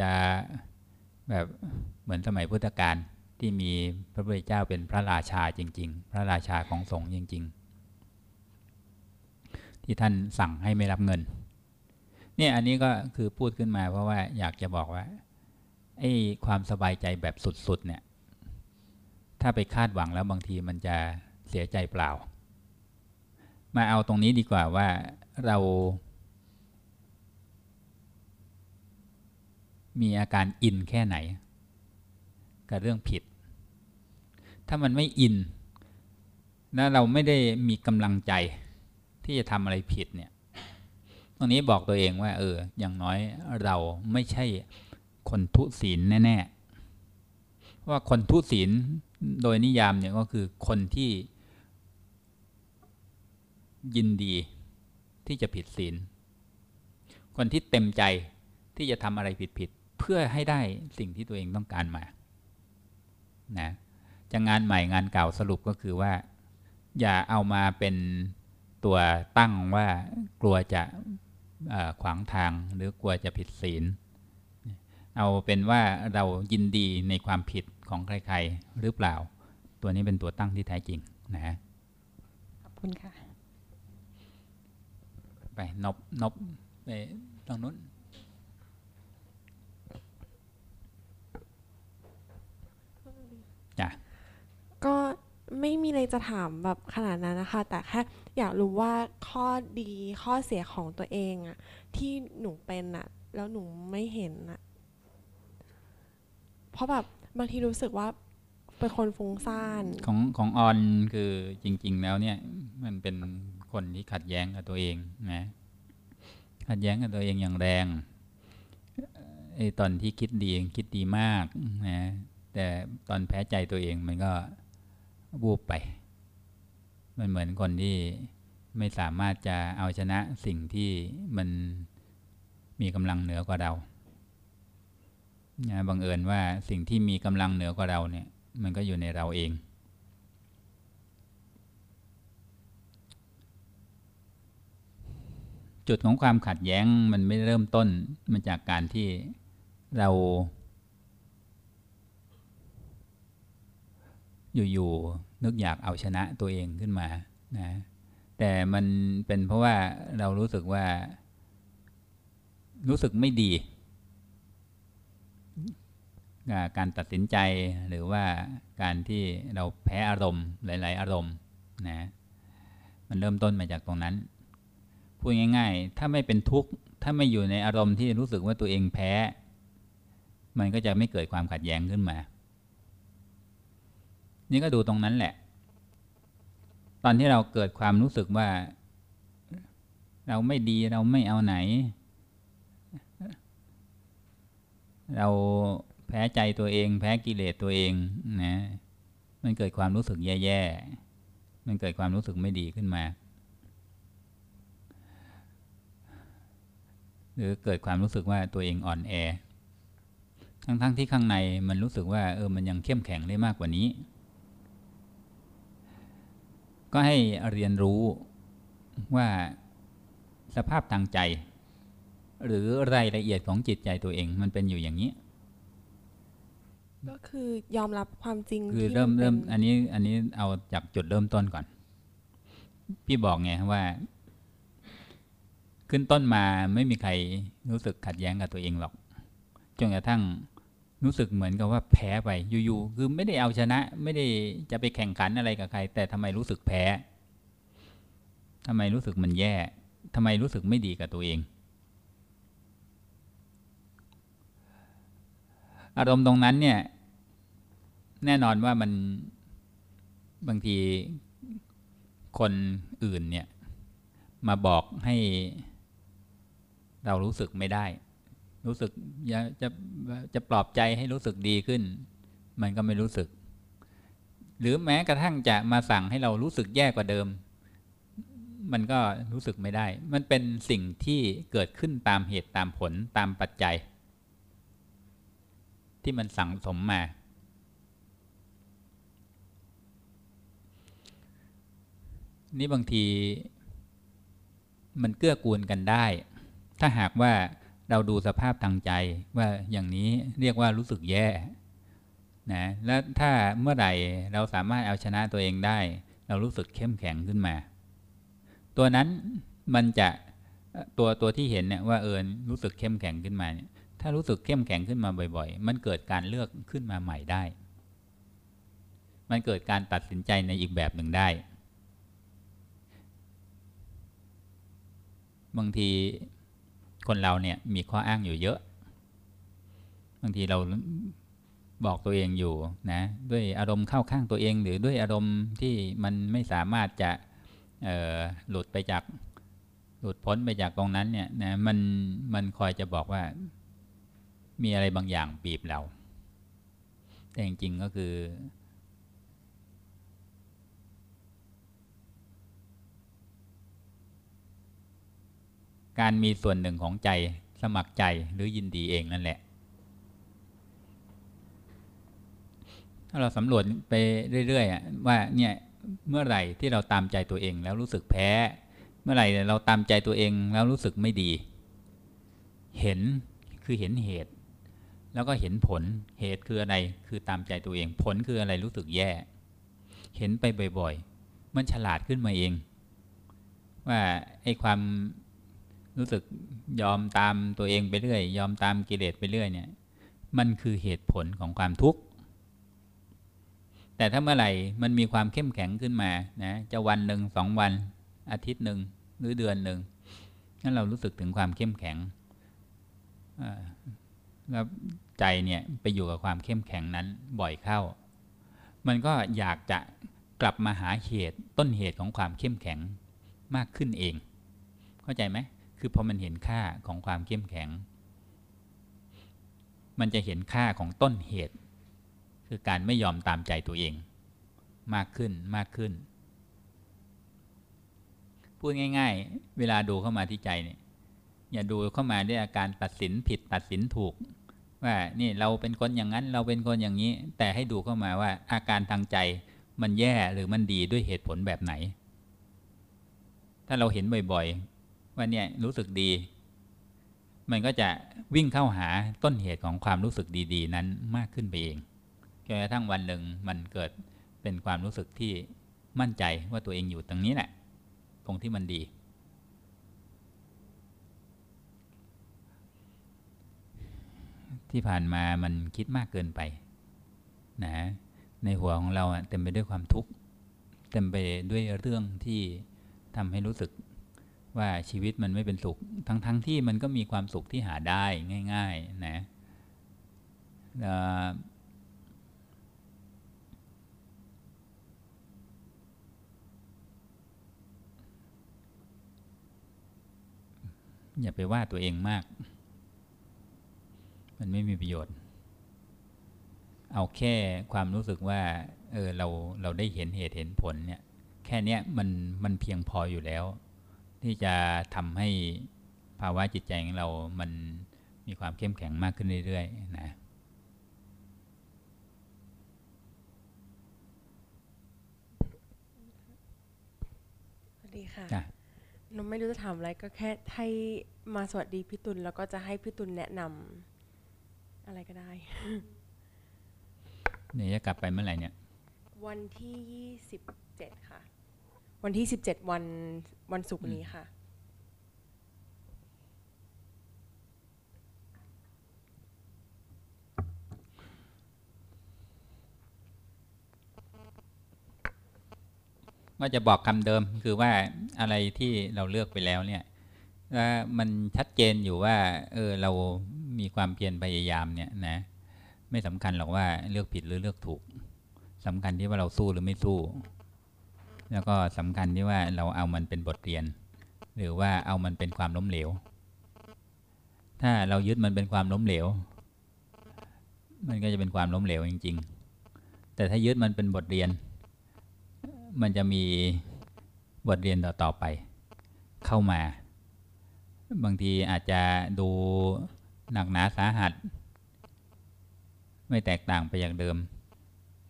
จะแบบเหมือนสมัยพุทธกาลที่มีพระพุทธเจ้าเป็นพระราชาจริง ๆ พระราชาของสงฆ์จริง ๆ ที่ท่านสั่งให้ไม่รับเงิน เนี่ยอันนี้ก็คือพูดขึ้นมา เพราะว่าอยากจะบอกว่าไอ้ความสบายใจแบบสุดๆเนี่ย ถ้าไปคาดหวังแล้วบางทีมันจะเสียใจเปล่า มาเอาตรงนี้ดีกว่าว่าเรามีอาการอินแค่ไหน กับเรื่องผิด ถ้ามันไม่อิน แล้วเราไม่ได้มีกำลังใจที่จะทำอะไรผิดเนี่ย ตรงนี้บอกตัวเองว่า เออ อย่างน้อยเราไม่ใช่คนทุศีลแน่ๆว่าคนทุศีลโดยนิยามเนี่ยก็คือคนที่ยินดีที่จะผิดศีล คนที่เต็มใจที่จะทำอะไรผิดๆเพื่อให้ได้สิ่งที่ตัวเองต้องการมา นะจะงานใหม่งานเก่าสรุปก็คือว่า อย่าเอามาเป็นตัวตั้งว่ากลัวจะ ขวางทางหรือกลัวจะผิดศีล เอาเป็นว่าเรายินดีในความผิดของใครๆ หรือเปล่า ตัวนี้เป็นตัวตั้งที่แท้จริงนะ ขอบคุณค่ะ ไปนบนบไปตรงนู้นจ้ะก็ไม่มีอะไรจะถามแบบขนาดนั้นนะคะ แต่แค่ อยากรู้ว่าข้อดีข้อเสียของตัวเองอะที่หนูเป็นอะแล้วหนูไม่เห็นอะเพราะแบบบางทีรู้สึกว่าเป็นคนฟุ้งซ่านของของออนคือจริง ๆ แล้วเนี่ย มันเป็นคนที่ขัดแย้งกับตัวเองนะขัดแย้งกับตัวเองอย่างแรงไอ้ตอนที่คิดดีคิดดีมากนะแต่ตอนแพ้ใจตัวเองมันก็วูบไป มันเหมือนคนที่ไม่สามารถจะเอาชนะสิ่งที่มันมีกำลังเหนือกว่าเรานะบังเอิญว่าสิ่งที่มีกำลังเหนือกว่าเราเนี่ย มันก็อยู่ในเราเอง จุดของความขัดแย้งมันไม่เริ่มต้นมาจากการที่เรา อยู่ๆนึกอยากเอาชนะตัวเองขึ้นมานะแต่มันเป็นเพราะว่าเรารู้สึกว่า รู้สึกไม่ดี การตัดสินใจหรือว่าการที่เราแพ้อารมณ์หลาย ๆ อารมณ์นะมันเริ่มต้นมาจากตรงนั้นพูดง่าย ๆ ถ้าไม่เป็นทุกข์ถ้าไม่อยู่ในอารมณ์ที่รู้สึกว่าตัวเองแพ้ มันก็จะไม่เกิดความขัดแย้งขึ้นมา นี่ก็ดูตรงนั้นแหละ ตอนที่เราเกิดความรู้สึกว่า เราไม่ดีเราไม่เอาไหน เราแพ้ใจตัวเอง แพ้กิเลสตัวเองนะมันเกิดความรู้สึกแย่ๆ มันเกิดความรู้สึกไม่ดีขึ้นมา หรือเกิดความรู้สึกว่าตัวเองอ่อนแอ ทั้งๆทที่ข้างในมันรู้สึกว่าเออ มันยังเข้มแข็งได้มากกว่านี้ ก็ให้เรียนรู้ว่าสภาพทางใจ หรือรายละเอียดของจิตใจตัวเองมันเป็นอยู่อย่างนี้ ก็คือยอมรับความจริงคือที่เริ่มนเริ่มป็นอันนี้อันนี้เอาจากจุดเริ่มต้นก่อน พี่บอกไงว่า ขึ้นต้นมาไม่มีใครรู้สึกขัดแย้งกับตัวเองหรอกจนกระทั่ง รู้สึกเหมือนกับว่าแพ้ไปอยู่ๆคือไม่ได้เอาชนะ ไม่ได้จะไปแข่งขันอะไรกับใคร แต่ทำไมรู้สึกแพ้ทำไมรู้สึกมันแย่ทำไมรู้สึกไม่ดีกับตัวเอง อารมณ์ตรงนั้นเนี่ย แน่นอนว่ามันบางทีคนอื่นเนี่ย มาบอกให้เรารู้สึกไม่ได้ รู้สึกจะจะปลอบใจให้รู้สึกดีขึ้น มันก็ไม่รู้สึก หรือแม้กระทั่งจะมาสั่งให้เรารู้สึกแย่กว่าเดิม มันก็รู้สึกไม่ได้ มันเป็นสิ่งที่เกิดขึ้นตามเหตุตามผลตามปัจจัย ที่มันสั่งสมมานี่บางทีมันเกื้อกูลกันได้ ถ้าหากว่า เราดูสภาพทางใจว่าอย่างนี้เรียกว่ารู้สึกแย่นะและถ้าเมื่อไหร่เราสามารถเอาชนะตัวเองได้ เรารู้สึกเข้มแข็งขึ้นมา ตัวนั้นมันจะตัวตัวที่เห็นเนี่ยว่าเออรู้สึกเข้มแข็งขึ้นมาเนี่ยถ้ารู้สึกเข้มแข็งขึ้นมาบ่อย ๆ มันเกิดการเลือกขึ้นมาใหม่ได้ มันเกิดการตัดสินใจในอีกแบบหนึ่งได้ บางที คนเราเนี่ยมีข้ออ้างอยู่เยอะ บางทีเราบอกตัวเองอยู่นะด้วยอารมณ์เข้าข้างตัวเอง หรือด้วยอารมณ์ที่มันไม่สามารถจะหลุดไปจากหลุดพ้นไปจากตรงนั้นเนี่ยนะมันมันคอยจะบอกว่า มีอะไรบางอย่างบีบเรา แต่จริงๆก็คือ การมีส่วนหนึ่งของใจสมัครใจหรือยินดีเองนั่นแหละ ถ้าเราสำรวจไปเรื่อยๆว่าเนี่ยเมื่อไหร่ที่เราตามใจตัวเองแล้วรู้สึกแพ้ เมื่อไหร่เราตามใจตัวเองแล้วรู้สึกไม่ดี เห็นคือเห็นเหตุ แล้วก็เห็นผลเหตุคืออะไรคือตามใจตัวเอง ผลคืออะไรรู้สึกแย่ เห็นไปบ่อย ๆ มันฉลาดขึ้นมาเอง ว่าไอ้ความ รู้สึกยอมตามตัวเองไปเรื่อย ยอมตามกิเลสไปเรื่อยเนี่ยมันคือเหตุผลของความทุกข์ แต่ถ้าเมื่อไหร่มันมีความเข้มแข็งขึ้นมานะจะวันหนึ่งสองวัน อาทิตย์หนึ่งหรือเดือนหนึ่งนั่นเรารู้สึกถึงความเข้มแข็งแล้วใจเนี่ยไปอยู่กับความเข้มแข็งนั้นบ่อยเข้า มันก็อยากจะกลับมาหาเหตุต้นเหตุของความเข้มแข็งมากขึ้นเอง เข้าใจไหม คือพอมันเห็นค่าของความเข้มแข็ง มันจะเห็นค่าของต้นเหตุ คือการไม่ยอมตามใจตัวเอง มากขึ้นมากขึ้น พูดง่าย ๆ เวลาดูเข้ามาที่ใจเนี่ยอย่าดูเข้ามาด้วยอาการตัดสินผิดตัดสินถูก ว่านี่เราเป็นคนอย่างนั้นเราเป็นคนอย่างนี้ แต่ให้ดูเข้ามาว่าอาการทางใจมันแย่หรือมันดีด้วยเหตุผลแบบไหน ถ้าเราเห็นบ่อยๆ ว่าเนี่ยรู้สึกดี มันก็จะวิ่งเข้าหาต้นเหตุของความรู้สึกดี ๆ นั้นมากขึ้นไปเองจนกระทั่งวันหนึ่งมันเกิดเป็นความรู้สึกที่มั่นใจว่าตัวเองอยู่ตรงนี้แหละ ตรงที่มันดี ที่ผ่านมามันคิดมากเกินไปนะในหัวของเราเต็มไปด้วยความทุกข์เต็มไปด้วยเรื่องที่ทำให้รู้สึก ว่าชีวิตมันไม่เป็นสุข ทั้งๆทที่มันก็มีความสุขที่หาได้ง่าย ๆ นะอย่าไปว่าตัวเองมาก มันไม่มีประโยชน์ เอาแค่ความรู้สึกว่า เออเราเราได้เห็นเหตุเห็นผลเนี่ย แค่นี้มันมันเพียงพออยู่แล้ว ที่จะทำให้ภาวะจิตใจของเรามันมีความเข้มแข็งมากขึ้นเรื่อยๆนะสวัสดีค่ะหนูไม่รู้จะถามอะไรก็แค่ให้มาสวัสดีพี่ตุลแล้วก็จะให้พี่ตุลแนะนำอะไรก็ได้เนี่ยจะกลับไปเมื่อไหร่เนี่ย วันที่ยี่สิบเจ็ดค่ะ วันที่สิบเจ็ดวันวันศุกร์นี้ค่ะ ก็จะบอกคำเดิมคือว่าอะไรที่เราเลือกไปแล้วเนี่ยมันชัดเจนอยู่ว่า เออเรามีความเพียรพยายามเนี่ยนะไม่สำคัญหรอกว่าเลือกผิดหรือเลือกถูกสำคัญที่ว่าเราสู้หรือไม่สู้ แล้วก็สำคัญที่ว่าเราเอามันเป็นบทเรียน หรือว่าเอามันเป็นความล้มเหลว ถ้าเรายึดมันเป็นความล้มเหลว มันก็จะเป็นความล้มเหลวจริง ๆ แต่ถ้ายึดมันเป็นบทเรียน มันจะมีบทเรียนต่อๆไป เข้ามา บางทีอาจจะดูหนักหนาสาหัส ไม่แตกต่างไปจากเดิม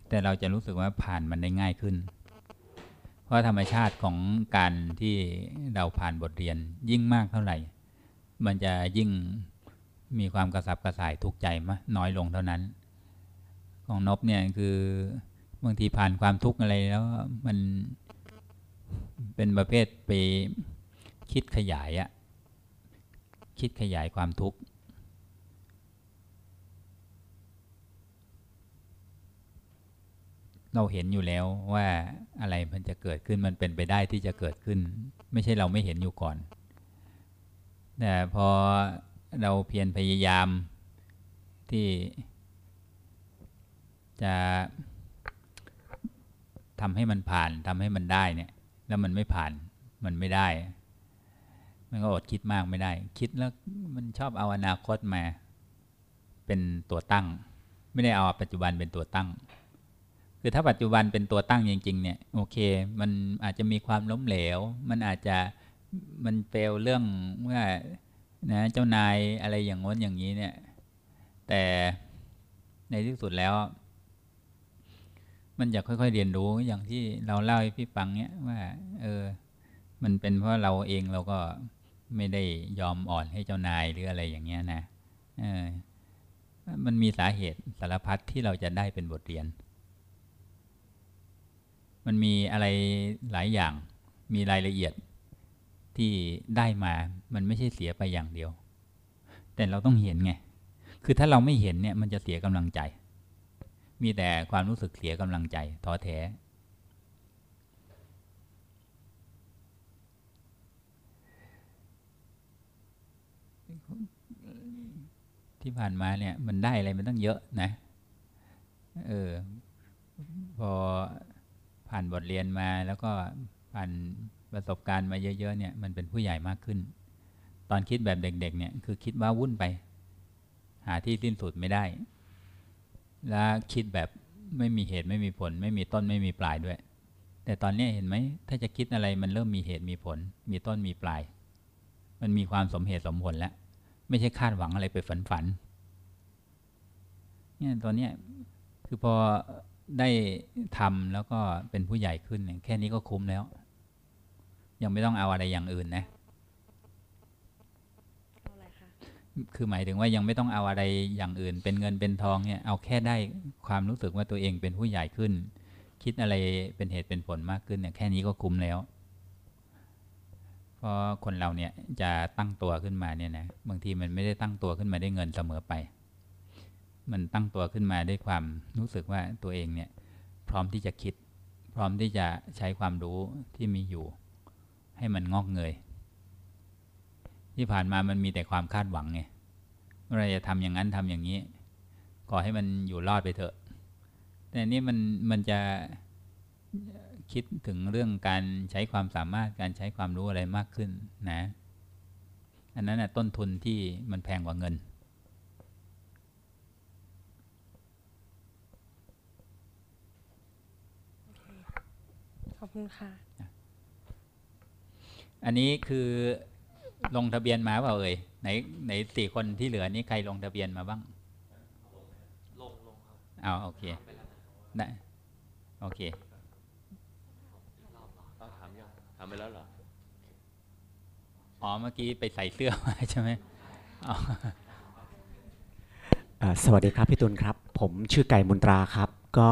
แต่เราจะรู้สึกว่าผ่านมันได้ง่ายขึ้น เพราะธรรมชาติของการที่เราผ่านบทเรียนยิ่งมากเท่าไหร่ มันจะยิ่งมีความกระสับกระส่ายทุกข์ใจมะน้อยลงเท่านั้น ของนบเนี่ยคือบางทีผ่านความทุกข์อะไรแล้วมันเป็นประเภทไปคิดขยายอะคิดขยายความทุกข์ เราเห็นอยู่แล้วว่าอะไรมันจะเกิดขึ้นมันเป็นไปได้ที่จะเกิดขึ้น ไม่ใช่เราไม่เห็นอยู่ก่อน แต่พอเราเพียรพยายามที่จะทำให้มันผ่านทำให้มันได้เนี่ย แล้วมันไม่ผ่านมันไม่ได้ มันก็อดคิดมากไม่ได้ คิดแล้วมันชอบเอาอนาคตมา เป็นตัวตั้ง ไม่ได้เอาปัจจุบันเป็นตัวตั้ง คือถ้าปัจจุบันเป็นตัวตั้งจริง ๆ เนี่ยโอเค มันอาจจะมีความล้มเหลว มันอาจจะมันเฟลเรื่องว่านะเจ้านายอะไรอย่างง้นอย่างนี้เนี่ย แต่ในที่สุดแล้ว มันจะค่อย ๆ เรียนรู้อย่างที่เราเล่าให้พี่ฟังเนี่ยว่า เออ มันเป็นเพราะเราเองเราก็ไม่ได้ยอมอ่อนให้เจ้านายหรืออะไรอย่างเงี้ยนะเออมันมีสาเหตุสารพัดที่เราจะได้เป็นบทเรียน มันมีอะไรหลายอย่าง มีรายละเอียดที่ได้มา มันไม่ใช่เสียไปอย่างเดียว แต่เราต้องเห็นไง คือถ้าเราไม่เห็นเนี่ย มันจะเสียกำลังใจ มีแต่ความรู้สึกเสียกำลังใจท้อแท้ที่ผ่านมาเนี่ย มันได้อะไรมันตั้งเยอะนะ เออ พอ ผ่านบทเรียนมาแล้วก็ผ่านประสบการณ์มาเยอะๆเนี่ยมันเป็นผู้ใหญ่มากขึ้น ตอนคิดแบบเด็กๆเนี่ยคือคิดว่าวุ่นไป หาที่สิ้นสุดไม่ได้ แล้วคิดแบบไม่มีเหตุไม่มีผล ไม่มีต้นไม่มีปลายด้วย แต่ตอนนี้เห็นไหมถ้าจะคิดอะไรมันเริ่มมีเหตุมีผล มีต้นมีปลาย มันมีความสมเหตุสมผลแล้ว ไม่ใช่คาดหวังอะไรไปฝันๆเนี่ยตอนนี้คือพอ ได้ทำแล้วก็เป็นผู้ใหญ่ขึ้นเนี่ยแค่นี้ก็คุ้มแล้ว ยังไม่ต้องเอาอะไรอย่างอื่นนะคือหมายถึงว่ายังไม่ต้องเอาอะไรอย่างอื่น เป็นเงินเป็นทองเนี่ย เอาแค่ได้ความรู้สึกว่าตัวเองเป็นผู้ใหญ่ขึ้น คิดอะไรเป็นเหตุเป็นผลมากขึ้นเนี่ยแค่นี้ก็คุ้มแล้ว เพราะคนเราเนี่ยจะตั้งตัวขึ้นมาเนี่ยนะบางทีมันไม่ได้ตั้งตัวขึ้นมาได้เงินเสมอไป มันตั้งตัวขึ้นมาด้วยความรู้สึกว่าตัวเองเนี่ยพร้อมที่จะคิด พร้อมที่จะใช้ความรู้ที่มีอยู่ ให้มันงอกเงย ที่ผ่านมามันมีแต่ความคาดหวังไงว่าเราจะทำอย่างนั้นทำอย่างนี้ขอให้มันอยู่รอดไปเถอะ แต่นี่มันมันจะคิดถึงเรื่องการใช้ความสามารถการใช้ความรู้อะไรมากขึ้นนะ อันนั้นนะต้นทุนที่มันแพงกว่าเงิน ขอบคุณค่ะ อันนี้คือลงทะเบียนมาเปล่าเอ่ยไหนไหนสี่คนที่เหลือนี่ใครลงทะเบียนมาบ้าง ลงลงครับเอาโอเคได้โอเคถามยังถามไปแล้วเหรอ อ๋อเมื่อกี้ไปใส่เสื้อมาใช่ไหมอ๋ออ่าสวัสดีครับพี่ตุลครับ ผมชื่อไก่มนตราครับ ก็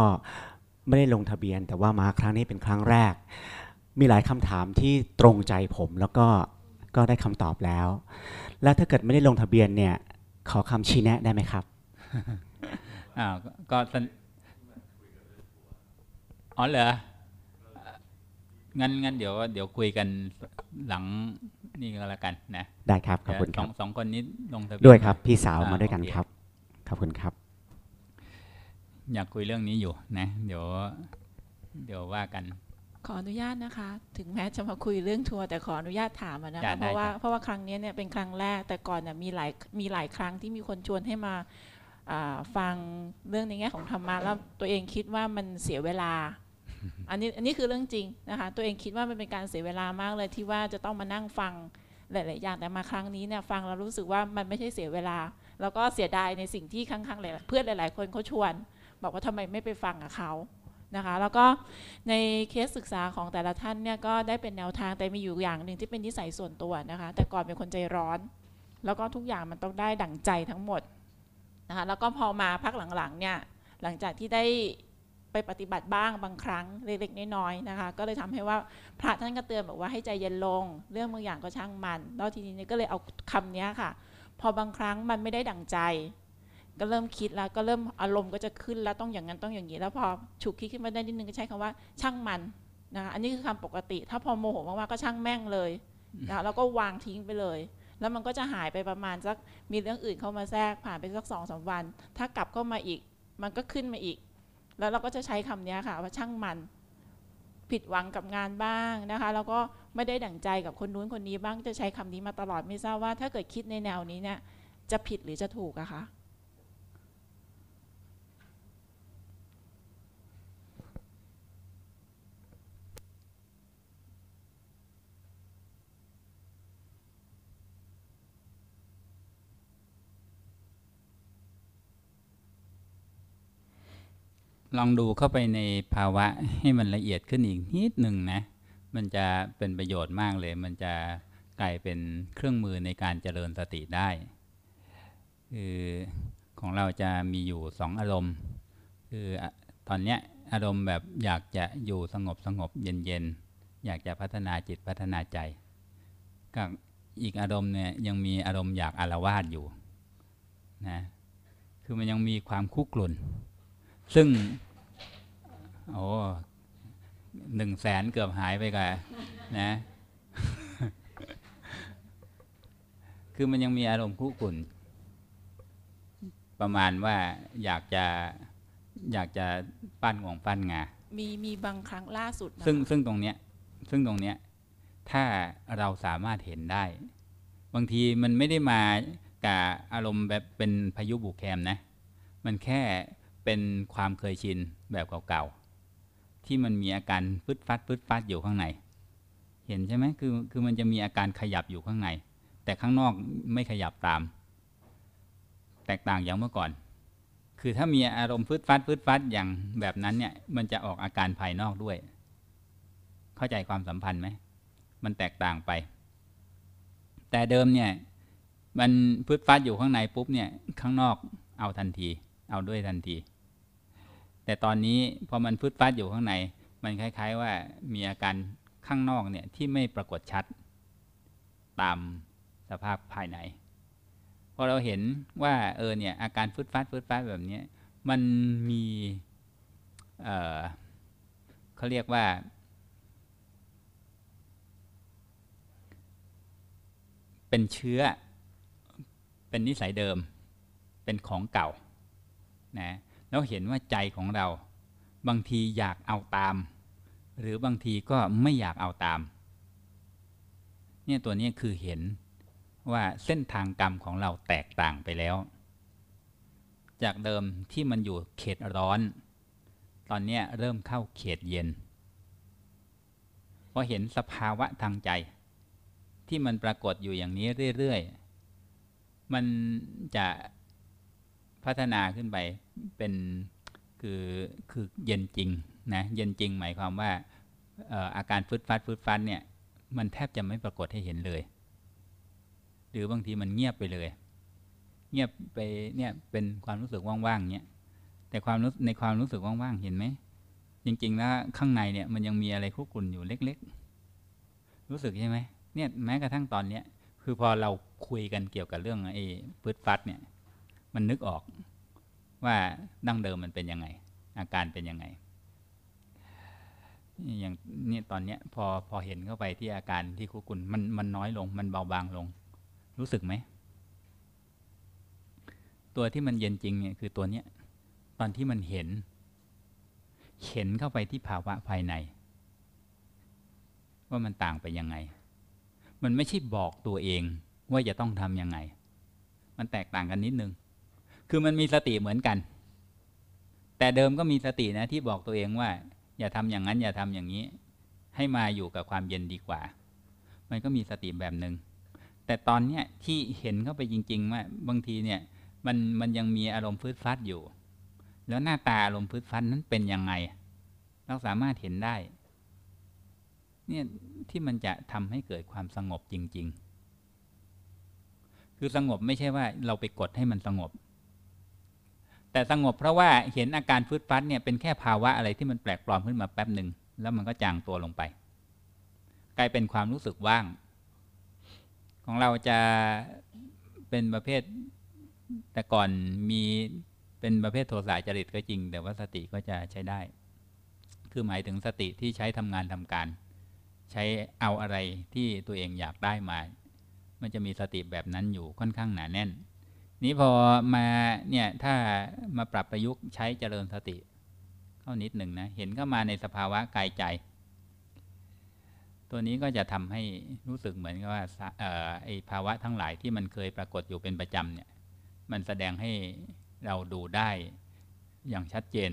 ไม่ได้ลงทะเบียน แต่ว่ามาครั้งนี้เป็นครั้งแรก มีหลายคำถามที่ตรงใจผมแล้วก็ก็ได้คำตอบแล้ว แล้วถ้าเกิดไม่ได้ลงทะเบียนเนี่ยขอคำชี้แนะได้ไหมครับอ้าวก็ก็สนอ๋อเหรองั้นงั้นเดี๋ยวเดี๋ยวคุยกันหลังนี่ก็แล้วกันนะ ได้ครับ ขอบคุณเดี๋ยวคสรัอบงสองคนนี้ลงทะเบีนด้วยครับ พี่สาวอ่มาด้วยกันโอเคครับ ขอบคุณครับ อยากคุยเรื่องนี้อยู่นะ เดี๋ยวเดี๋ยวว่ากัน ขออนุญาตนะคะ ถึงแม้จะมาคุยเรื่องทัวร์แต่ขออนุญาตถามอะนะได้คะเพราะว่าได้ครับเพราะว่าครั้งนี้เนี่ยเป็นครั้งแรกแต่ก่อนเนี่ยมีหลายมีหลายครั้งที่มีคนชวนให้มาอ่าฟังเรื่องในแง่ของธรรมะแล้วตัวเองคิดว่ามันเสียเวลา อันนี้อันนี้คือเรื่องจริงนะคะ ตัวเองคิดว่ามันเป็นการเสียเวลามากเลยที่ว่าจะต้องมานั่งฟังหลาย ๆ อย่างแต่มาครั้งนี้เนี่ยฟังแล้วรู้สึกว่ามันไม่ใช่เสียเวลา แล้วก็เสียดายในสิ่งที่ข้างๆหลายๆเพื่อนหลาย ๆ คนเขาชวน บอกว่าทำไมไม่ไปฟังกับเขานะคะแล้วก็ในเคสศึกษาของแต่ละท่านเนี่ยก็ได้เป็นแนวทางแต่มีอยู่อย่างหนึ่งที่เป็นนิสัยส่วนตัวนะคะแต่ก่อนเป็นคนใจร้อน แล้วก็ทุกอย่างมันต้องได้ดั่งใจทั้งหมดนะคะแล้วก็พอมาพักหลังๆเนี่ยหลังจากที่ได้ไปปฏิบัติบ้างบางครั้งเล็กๆน้อยๆนะคะก็เลยทำให้ว่าพระท่านก็เตือนบอกว่าให้ใจเย็นลง เรื่องบางอย่างก็ช่างมัน แล้วทีนี้ก็เลยเอาคำนี้ค่ะ พอบางครั้งมันไม่ได้ดั่งใจ ก็เริ่มคิดแล้วก็เริ่มอารมณ์ก็จะขึ้นแล้วต้องอย่างนั้นต้องอย่างนี้ แล้วพอฉุกคิดขึ้นมาได้นิดนึงก็ใช้คำว่าช่างมันนะคะอันนี้คือคำปกติ ถ้าพอโมโหมากๆก็ช่างแม่งเลยนะคะแล้วก็วางทิ้งไปเลย แล้วมันก็จะหายไปประมาณสักมีเรื่องอื่นเข้ามาแทรกผ่านไปสักสองสามวัน ถ้ากลับเข้ามาอีก มันก็ขึ้นมาอีก แล้วเราก็จะใช้คำนี้ค่ะว่าช่างมันผิดหวังกับงานบ้างนะคะ แล้วก็ไม่ได้ดั่งใจกับคนนู้นคนนี้บ้างจะใช้คำนี้มาตลอดไม่ทราบว่า ถ้าเกิดคิดในแนวนี้เนี่ยจะผิดหรือจะถูกอะคะ ลองดูเข้าไปในภาวะให้มันละเอียดขึ้นอีกนิดหนึ่งนะ มันจะเป็นประโยชน์มากเลย มันจะกลายเป็นเครื่องมือในการเจริญสติได้คือของเราจะมีอยู่สองอารมณ์ คือตอนเนี้ยอารมณ์แบบอยากจะอยู่สงบสงบเย็นเย็นอยากจะพัฒนาจิตพัฒนาใจ กับอีกอารมณ์เนี่ยยังมีอารมณ์อยากอารวาสอยู่นะคือมันยังมีความคุกรุ่น ซึ่งโอ้หนึ่งแสนเกือบหายไปกับนะ คือมันยังมีอารมณ์คุกรุ่นประมาณว่าอยากจะอยากจะปั้นของปั้นงา มีมีบางครั้งล่าสุดนะคะซึ่งซึ่งตรงเนี้ย ซึ่งตรงเนี้ย ถ้าเราสามารถเห็นได้ บางทีมันไม่ได้มากับอารมณ์แบบเป็นพายุบุกแคมนะ มันแค่ เป็นความเคยชินแบบเก่าๆ ที่มันมีอาการฟึดฟัดฟึดฟัดอยู่ข้างใน เห็นใช่ไหมคือคือมันจะมีอาการขยับอยู่ข้างใน แต่ข้างนอกไม่ขยับตาม แตกต่างอย่างเมื่อก่อน คือถ้ามีอารมณ์ฟึดฟัดฟึดฟัดอย่างแบบนั้นเนี่ยมันจะออกอาการภายนอกด้วย เข้าใจความสัมพันธ์ไหมมันแตกต่างไป แต่เดิมเนี่ยมันฟึดฟัดอยู่ข้างในปุ๊บเนี่ยข้างนอกเอาทันที เอาด้วยทันที แต่ตอนนี้พอมันฟึดฟัดอยู่ข้างใน มันคล้าย ๆ ว่ามีอาการข้างนอกเนี่ยที่ไม่ปรากฏชัด ตามสภาพภายในพอเราเห็นว่าเออเนี่ยอาการฟึดฟัดฟึดฟัดแบบนี้มันมีเออเขาเรียกว่า เป็นเชื้อเป็นนิสัยเดิม เป็นของเก่านะ แล้วเห็นว่าใจของเรา บางทีอยากเอาตาม หรือบางทีก็ไม่อยากเอาตาม เนี่ยตัวนี้คือเห็นว่าเส้นทางกรรมของเราแตกต่างไปแล้ว จากเดิมที่มันอยู่เขตร้อน ตอนนี้เริ่มเข้าเขตเย็นพอเห็นสภาวะทางใจ ที่มันปรากฏอยู่อย่างนี้เรื่อยๆ มันจะ พัฒนาขึ้นไปเป็นคือคือเย็นจริงนะเย็นจริงหมายความว่าอาการฟึดฟัดฟึดฟัดเนี่ยมันแทบจะไม่ปรากฏให้เห็นเลย หรือบางทีมันเงียบไปเลย เงียบไปเนี่ยเป็นความรู้สึกว่างๆเนี่ยแต่ความรู้ในความรู้สึกว่างๆเห็นไหมจริงๆแล้วข้างในเนี่ยมันยังมีอะไรคุกรุ่นอยู่เล็ก ๆ รู้สึกใช่ไหมเนี่ยแม้กระทั่งตอนเนี้ยคือพอเราคุยกันเกี่ยวกับเรื่องไอ้ฟึดฟัดเนี่ย มันนึกออกว่าดั้งเดิมมันเป็นยังไง อาการเป็นยังไง อย่างนี่ตอนเนี้ยพอพอเห็นเข้าไปที่อาการที่คุกุนมันมันน้อยลง มันเบาบางลง รู้สึกไหม ตัวที่มันเย็นจริงเนี่ยคือตัวเนี้ยตอนที่มันเห็น เห็นเข้าไปที่ภาวะภายใน ว่ามันต่างไปยังไง มันไม่ใช่บอกตัวเองว่าจะต้องทำยังไง มันแตกต่างกันนิดนึง คือมันมีสติเหมือนกัน แต่เดิมก็มีสตินะที่บอกตัวเองว่า อย่าทำอย่างนั้นอย่าทำอย่างนี้ ให้มาอยู่กับความเย็นดีกว่า มันก็มีสติแบบหนึง่งแต่ตอนเนี้ยที่เห็นเข้าไปจริงๆว่าบางทีเนี่ยมันมันยังมีอารมณ์ฟืดฟัดอยู่ แล้วหน้าตาอารมณ์ฟืดฟัดนั้นเป็นยังไง เราสามารถเห็นได้ เนี่ยที่มันจะทำให้เกิดความสงบจริง ๆ คือสงบไม่ใช่ว่าเราไปกดให้มันสงบ แต่สงบเพราะว่าเห็นอาการฟืดฟัดเนี่ยเป็นแค่ภาวะอะไรที่มันแปลกปลอมขึ้นมาแป๊บหนึ่งแล้วมันก็จางตัวลงไป กลายเป็นความรู้สึกว่าง ของเราจะเป็นประเภท แต่ก่อนมีเป็นประเภทโทสะจริตก็จริง แต่ว่าสติก็จะใช้ได้ คือหมายถึงสติที่ใช้ทำงานทำการ ใช้เอาอะไรที่ตัวเองอยากได้มา มันจะมีสติแบบนั้นอยู่ค่อนข้างหนาแน่น นี้พอมาเนี่ยถ้ามาปรับประยุกต์ใช้เจริญสติ เข้านิดหนึ่งนะ เห็นเข้ามาในสภาวะกายใจ ตัวนี้ก็จะทำให้รู้สึกเหมือนกับว่าเอ่อไอภาวะทั้งหลายที่มันเคยปรากฏอยู่เป็นประจำเนี่ย มันแสดงให้เราดูได้อย่างชัดเจน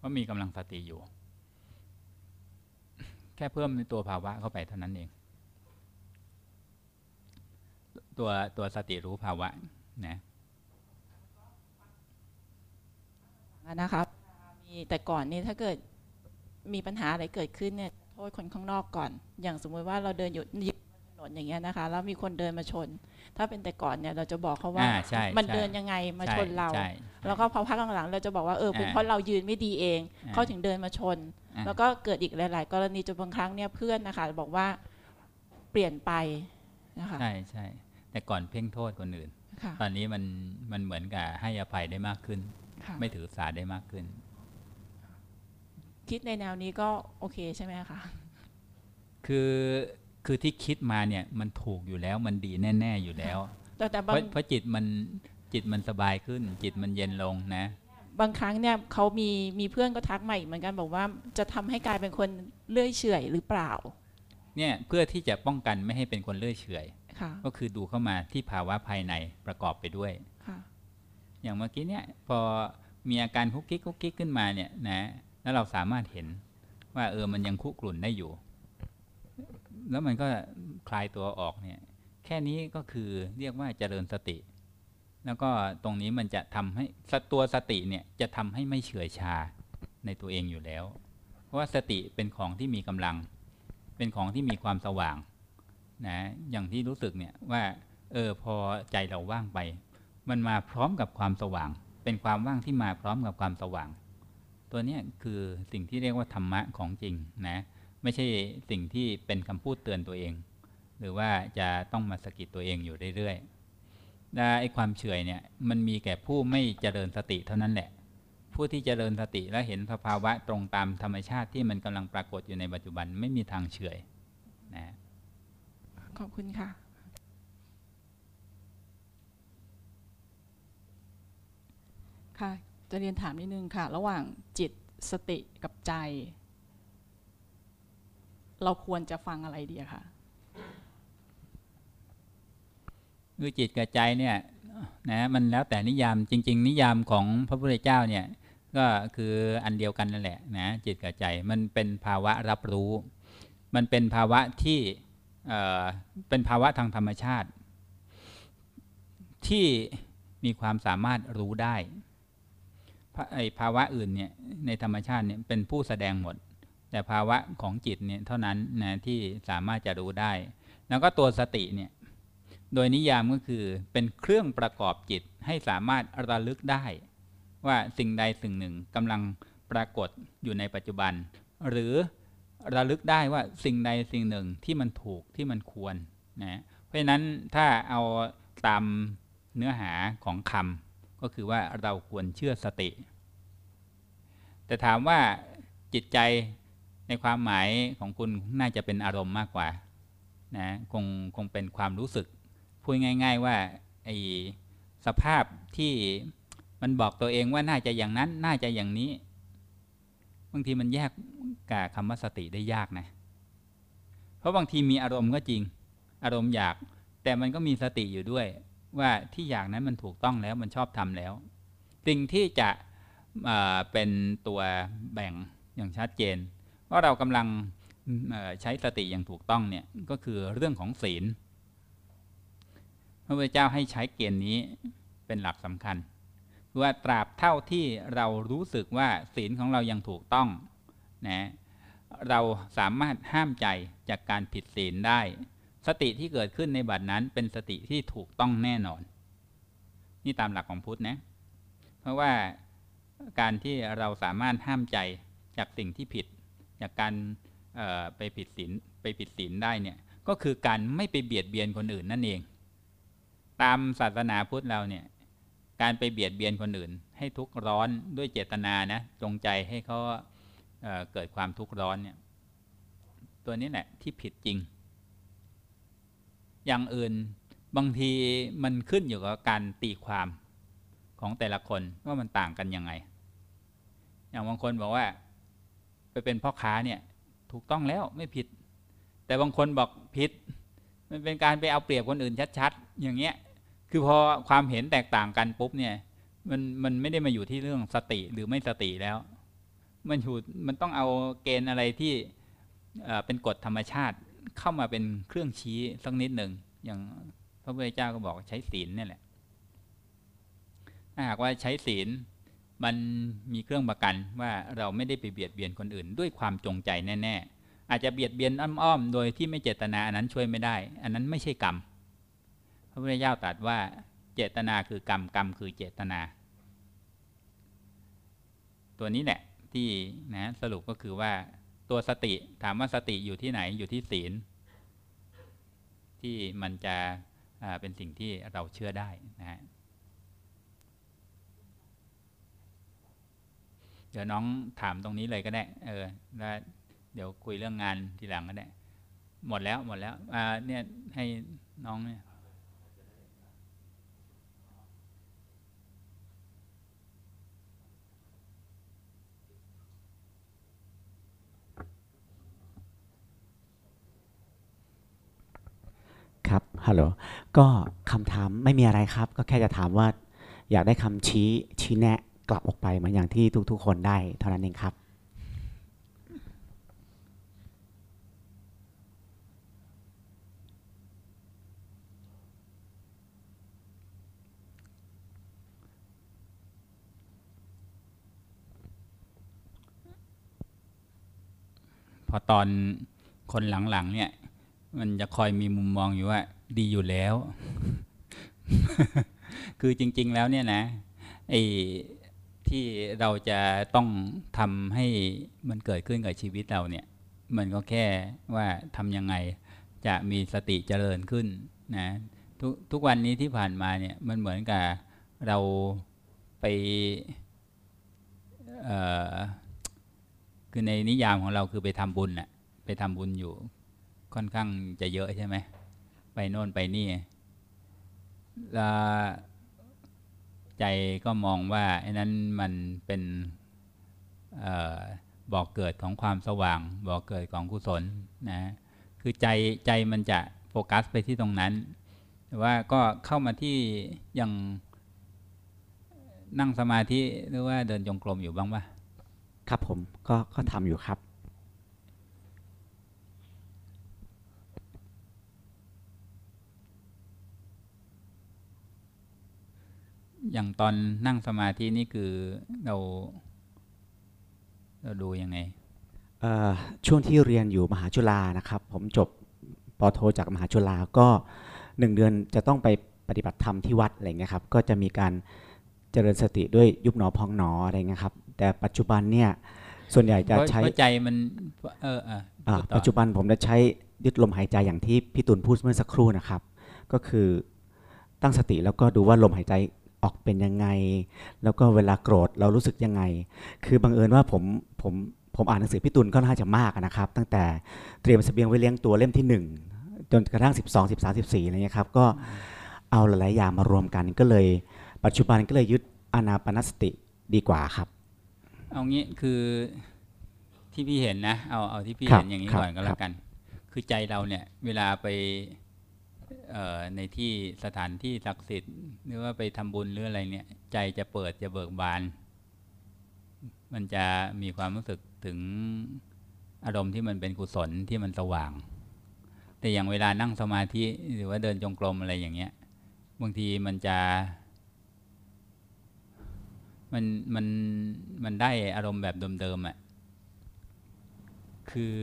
ว่ามีกำลังสติอยู่ แค่เพิ่มในตัวภาวะเข้าไปเท่านั้นเอง ตัวตัวสติรู้ภาวะนะนะครับ มีแต่ก่อนนี่ถ้าเกิดมีปัญหาอะไรเกิดขึ้นเนี่ยโทษคนข้างนอกก่อน อย่างสมมุติว่าเราเดินอยู่อยู่ถนนอย่างเงี้ยนะคะ แล้วมีคนเดินมาชน ถ้าเป็นแต่ก่อนเนี่ยเราจะบอกเขาว่าอ่าใช่มันใช่เดินยังไงมาใช่ชนเราใช่แล้วก็พอพักหลังๆเราจะบอกว่าเออเป็นอ่าเพราะเรายืนไม่ดีเองอ่าเขาถึงเดินมาชนอ่าแล้วก็เกิดอีกหลาย ๆ กรณีจนบางครั้งเนี่ยเพื่อนนะคะบอกว่าเปลี่ยนไปนะคะใช่ใช่ แต่ก่อนเพ่งโทษคนอื่นค่ะตอนนี้มันมันเหมือนกับให้อภัยได้มากขึ้นค่ะไม่ถือสาได้มากขึ้น คิดในแนวนี้ก็โอเคใช่ไหมคะ คือคือที่คิดมาเนี่ยมันถูกอยู่แล้วมันดีแน่ ๆอยู่แล้ว แต่แต่เพบางราะเพราะจิตมันจิตมันสบายขึ้น จิตมันเย็นลงนะ บางครั้งเนี่ยเขามีมีเพื่อนก็ทักมาอีกเหมือนกันบอกว่าจะทำให้กลายเป็นคนเลื่อยเฉอยหรือเปล่า เนี่ยเพื่อที่จะป้องกันไม่ให้เป็นคนเลื่อยเฉอยค่ะ ก็คือดูเข้ามาที่ภาวะภายในประกอบไปด้วยค่ะอย่างเมื่อกี้เนี่ยพอมีอาการคุกกิ๊กคุกกิ๊กขึ้นมาเนี่ยนะแล้วเราสามารถเห็นว่าเออมันยังคุกรุ่นได้อยู่ แล้วมันก็คลายตัวออกเนี่ย แค่นี้ก็คือเรียกว่าเจริญสติ แล้วก็ตรงนี้มันจะทำให้สตัวสติเนี่ยจะทำให้ไม่เฉื่อยชาในตัวเองอยู่แล้ว เพราะว่าสติเป็นของที่มีกำลัง เป็นของที่มีความสว่าง นะอย่างที่รู้สึกเนี่ยว่าเออพอใจเราว่างไป มันมาพร้อมกับความสว่าง เป็นความว่างที่มาพร้อมกับความสว่าง ตัวนี้คือสิ่งที่เรียกว่าธรรมะของจริงนะไม่ใช่สิ่งที่เป็นคำพูดเตือนตัวเอง หรือว่าจะต้องมาสะกิดตัวเองอยู่เรื่อยๆและไอ้ความเฉยเนี่ยมันมีแก่ผู้ไม่เจริญสติเท่านั้นแหละ ผู้ที่เจริญสติและเห็นสภาวะตรงตามธรรมชาติที่มันกำลังปรากฏอยู่ในปัจจุบันไม่มีทางเฉย ขอบคุณค่ะ ค่ะ จะเรียนถามนิดนึงค่ะ ระหว่างจิตสติกับใจ เราควรจะฟังอะไรดีอะคะคือจิตกับใจเนี่ยนะมันแล้วแต่นิยามจริง ๆ นิยามของพระพุทธเจ้าเนี่ยก็คืออันเดียวกันนั่นแหละนะจิตกับใจมันเป็นภาวะรับรู้ มันเป็นภาวะที่ เป็นภาวะทางธรรมชาติ ที่มีความสามารถรู้ได้ภาไอภาวะอื่นเนี่ยในธรรมชาติเนี่ยเป็นผู้แสดงหมด แต่ภาวะของจิตเนี่ยเท่านั้นนะที่สามารถจะรู้ได้ แล้วก็ตัวสติเนี่ยโดยนิยามก็คือเป็นเครื่องประกอบจิตให้สามารถระลึกได้ ว่าสิ่งใดสิ่งหนึ่งกำลังปรากฏอยู่ในปัจจุบัน หรือ ระลึกได้ว่าสิ่งใดสิ่งหนึ่งที่มันถูกที่มันควรนะเพราะฉะนั้นถ้าเอาตามเนื้อหาของคำก็คือว่าเราควรเชื่อสติ แต่ถามว่าจิตใจในความหมายของคุณน่าจะเป็นอารมณ์มากกว่านะคงคงเป็นความรู้สึก พูดง่าย ๆว่าไอ้สภาพที่มันบอกตัวเองว่าน่าจะอย่างนั้น น่าจะอย่างนี้ บางทีมันแยกกับคำว่าสติได้ยากนะ เพราะบางทีมีอารมณ์ก็จริง อารมณ์อยาก แต่มันก็มีสติอยู่ด้วย ว่าที่อยากนั้นมันถูกต้องแล้วมันชอบทำแล้วสิ่งที่จะเป็นตัวแบ่งอย่างชัดเจน ว่าเรากำลังใช้สติอย่างถูกต้องเนี่ยก็คือเรื่องของศีล พระพุทธเจ้าให้ใช้เกณฑ์นี้เป็นหลักสำคัญ ว่าตราบเท่าที่เรารู้สึกว่าศีลของเรายังถูกต้องนะเราสามารถห้ามใจจากการผิดศีลได้ สติที่เกิดขึ้นในบัดนั้นเป็นสติที่ถูกต้องแน่นอน นี่ตามหลักของพุทธนะ เพราะว่าการที่เราสามารถห้ามใจจากสิ่งที่ผิด จากการไปผิดศีลไปผิดศีลได้เนี่ยก็คือการไม่ไปเบียดเบียนคนอื่นนั่นเอง ตามศาสนาพุทธเราเนี่ย การไปเบียดเบียนคนอื่น ให้ทุกข์ร้อนด้วยเจตนานะจงใจให้เขาเเกิดความทุกข์ร้อนเนี่ยตัวนี้แหละที่ผิดจริง อย่างอื่นบางทีมันขึ้นอยู่กับการตีความของแต่ละคนว่ามันต่างกันยังไง อย่างบางคนบอกว่า ไปเป็นพ่อค้าเนี่ยถูกต้องแล้วไม่ผิด แต่บางคนบอกผิด มันเป็นการไปเอาเปรียบคนอื่นชัด ๆ อย่างเงี้ย คือพอความเห็นแตกต่างกันปุ๊บเนี่ย มันมันไม่ได้มาอยู่ที่เรื่องสติหรือไม่สติแล้ว มันอยู่มันต้องเอาเกณฑ์อะไรที่เป็นกฎธรรมชาติเข้ามาเป็นเครื่องชี้สักนิดหนึ่งอย่างพระพุทธเจ้าก็บอกใช้ศีลเนี่ยแหละถ้าหากว่าใช้ศีลมันมีเครื่องประกันว่าเราไม่ได้ไปเบียดเบียนคนอื่น ด้วยความจงใจแน่ ๆ อาจจะเบียดเบียนอ้อมๆโดยที่ไม่เจตนาอันนั้นช่วยไม่ได้ อันนั้นไม่ใช่กรรม ระพุทธเจ้าตรัสว่าเจตนาคือกรรมกรรมคือเจตนา ตัวนี้แหละที่นะสรุปก็คือว่าตัวสติถามว่าสติอยู่ที่ไหนอยู่ที่ศีล ที่มันจะเป็นสิ่งที่เราเชื่อได้นะฮะเดี๋ยวน้องถามตรงนี้เลยก็ได้ เออแล้วเดี๋ยวคุยเรื่องงานทีหลังก็ได้ หมดแล้วหมดแล้ว อ่า เนี่ยให้น้องเนี่ย ครับฮัลโหลก็คำถามไม่มีอะไรครับ ก็แค่จะถามว่า อยากได้คำชี้ชี้แนะกลับออกไปเหมือนอย่างที่ทุก ๆ คนได้เท่านั้นเองครับพอตอนคนหลังๆเนี่ย มันจะคอยมีมุมมองอยู่ว่า ดีอยู่แล้ว คือจริง ๆ แล้วเนี่ยนะไอ้ที่เราจะต้องทำให้มันเกิดขึ้นกับชีวิตเราเนี่ย มันก็แค่ว่าทำยังไงจะมีสติเจริญขึ้นนะทุกทุกวันนี้ที่ผ่านมาเนี่ยมันเหมือนกับเราไปคือในนิยามของเราคือไปทำบุญน่ะไปทำบุญอยู่ ค่อนข้างจะเยอะใช่ไหม ไปโน่นไปนี่แล้วใจก็มองว่าไอ้นั้นมันเป็นออบอกเกิดของความสว่าง บอกเกิดของกุศลนะ คือใจใจมันจะโฟกัสไปที่ตรงนั้น แต่ว่าก็เข้ามาที่ยังนั่งสมาธิหรือว่าเดินจงกรมอยู่บ้างปะครับผมก็ก็ทำอยู่ครับ อย่างตอนนั่งสมาธินี่คือเรา เราดูยังไงเอ่อช่วงที่เรียนอยู่มหาจุฬานะครับ ผมจบปอโทจากมหาจุฬาก็หนึ่งเดือนจะต้องไปปฏิบัติธรรมที่วัดอะไรเงี้ยครับ ก็จะมีการเจริญสติด้วยยุบหนอพองหนออะไรเงี้ยครับ แต่ปัจจุบันเนี่ยส่วนใหญ่จะเพราะใช้เพราะใจมันเออเอออ่าพูดต่อปัจจุบันผมจะใช้ยึดลมหายใจอย่างที่พี่ตุลพูดเมื่อสักครู่นะครับ ก็คือตั้งสติแล้วก็ดูว่าลมหายใจ ออกเป็นยังไง แล้วก็เวลาโกรธเรารู้สึกยังไง คือบังเอิญว่าผมผมผมผมอ่านหนังสือพี่ตุลก็น่าจะมากนะครับ ตั้งแต่เตรียมเสบียงไว้เลี้ยงตัวเล่มที่ 1 จนกระทั่ง 12 13 14อะไรเงี้ยครับก็เอาหลายๆอย่างมารวมกันก็เลย ปัจจุบันก็เลยยึดอานาปานสติดีกว่าครับ เอางี้คือที่พี่เห็นนะ เอาเอาที่พี่ครับเห็นอย่างนี้ครับก่อนก็คแล้รับวกัน คือใจเราเนี่ยเวลาไปเอ่อ ในที่สถานที่ศักดิ์สิทธิ์หรือว่าไปทำบุญหรืออะไรเนี่ย ใจจะเปิดจะเบิกบาน มันจะมีความรู้สึกถึงอารมณ์ที่มันเป็นกุศลที่มันสว่าง แต่อย่างเวลานั่งสมาธิหรือว่าเดินจงกรมอะไรอย่างเงี้ย บางทีมันจะ มันมันมันได้อารมณ์แบบเดิมๆอะคือ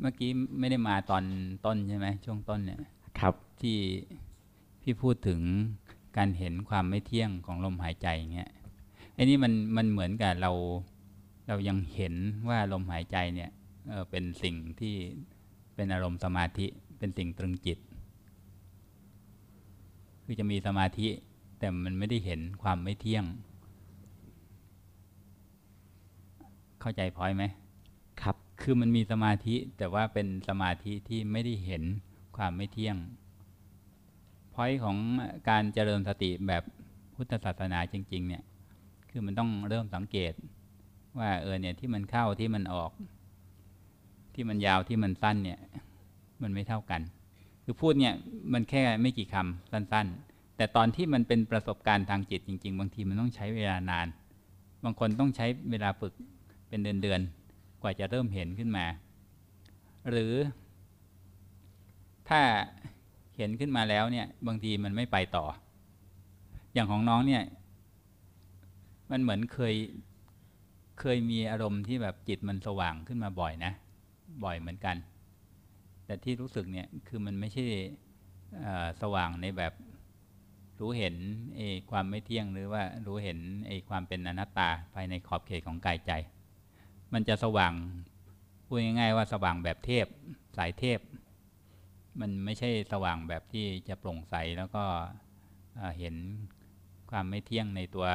เมื่อกี้ไม่ได้มาตอนต้นใช่ไหมช่วงต้นเนี่ย ครับ ที่พี่พูดถึงการเห็นความไม่เที่ยงของลมหายใจอย่างเงี้ยไอ้นี่มันมันเหมือนกับเราเรายังเห็นว่าลมหายใจเนี่ยเออเป็นสิ่งที่เป็นอารมณ์สมาธิเป็นสิ่งตรึงจิต คือจะมีสมาธิ แต่มันไม่ได้เห็นความไม่เที่ยง เข้าใจพอยไหม คือมันมีสมาธิแต่ว่าเป็นสมาธิที่ไม่ได้เห็นความไม่เที่ยงพอยของการเจริญสติแบบพุทธศาสนาจริง ๆ เนี่ย คือมันต้องเริ่มสังเกต ว่าเออเนี่ยที่มันเข้าที่มันออก ที่มันยาวที่มันสั้นเนี่ย มันไม่เท่ากัน คือพูดเนี่ยมันแค่ไม่กี่คำสั้น ๆ แต่ตอนที่มันเป็นประสบการณ์ทางจิตจริง ๆ บางทีมันต้องใช้เวลานาน บางคนต้องใช้เวลาฝึกเป็นเดือนๆ กว่าจะเริ่มเห็นขึ้นมา หรือ ถ้าเห็นขึ้นมาแล้วเนี่ย บางทีมันไม่ไปต่อ อย่างของน้องเนี่ย มันเหมือนเคยเคยมีอารมณ์ที่แบบจิตมันสว่างขึ้นมาบ่อยนะ บ่อยเหมือนกัน แต่ที่รู้สึกเนี่ยคือมันไม่ใช่สว่างในแบบรู้เห็นไอ้ความไม่เที่ยงหรือว่ารู้เห็นไอ้ความเป็นอนัตตาภายในขอบเขตของกายใจ มันจะสว่างพูดง่ายๆว่าสว่างแบบเทพสายเทพ มันไม่ใช่สว่างแบบที่จะโปร่งใสแล้วก็เห็นความไม่เที่ยงในตัว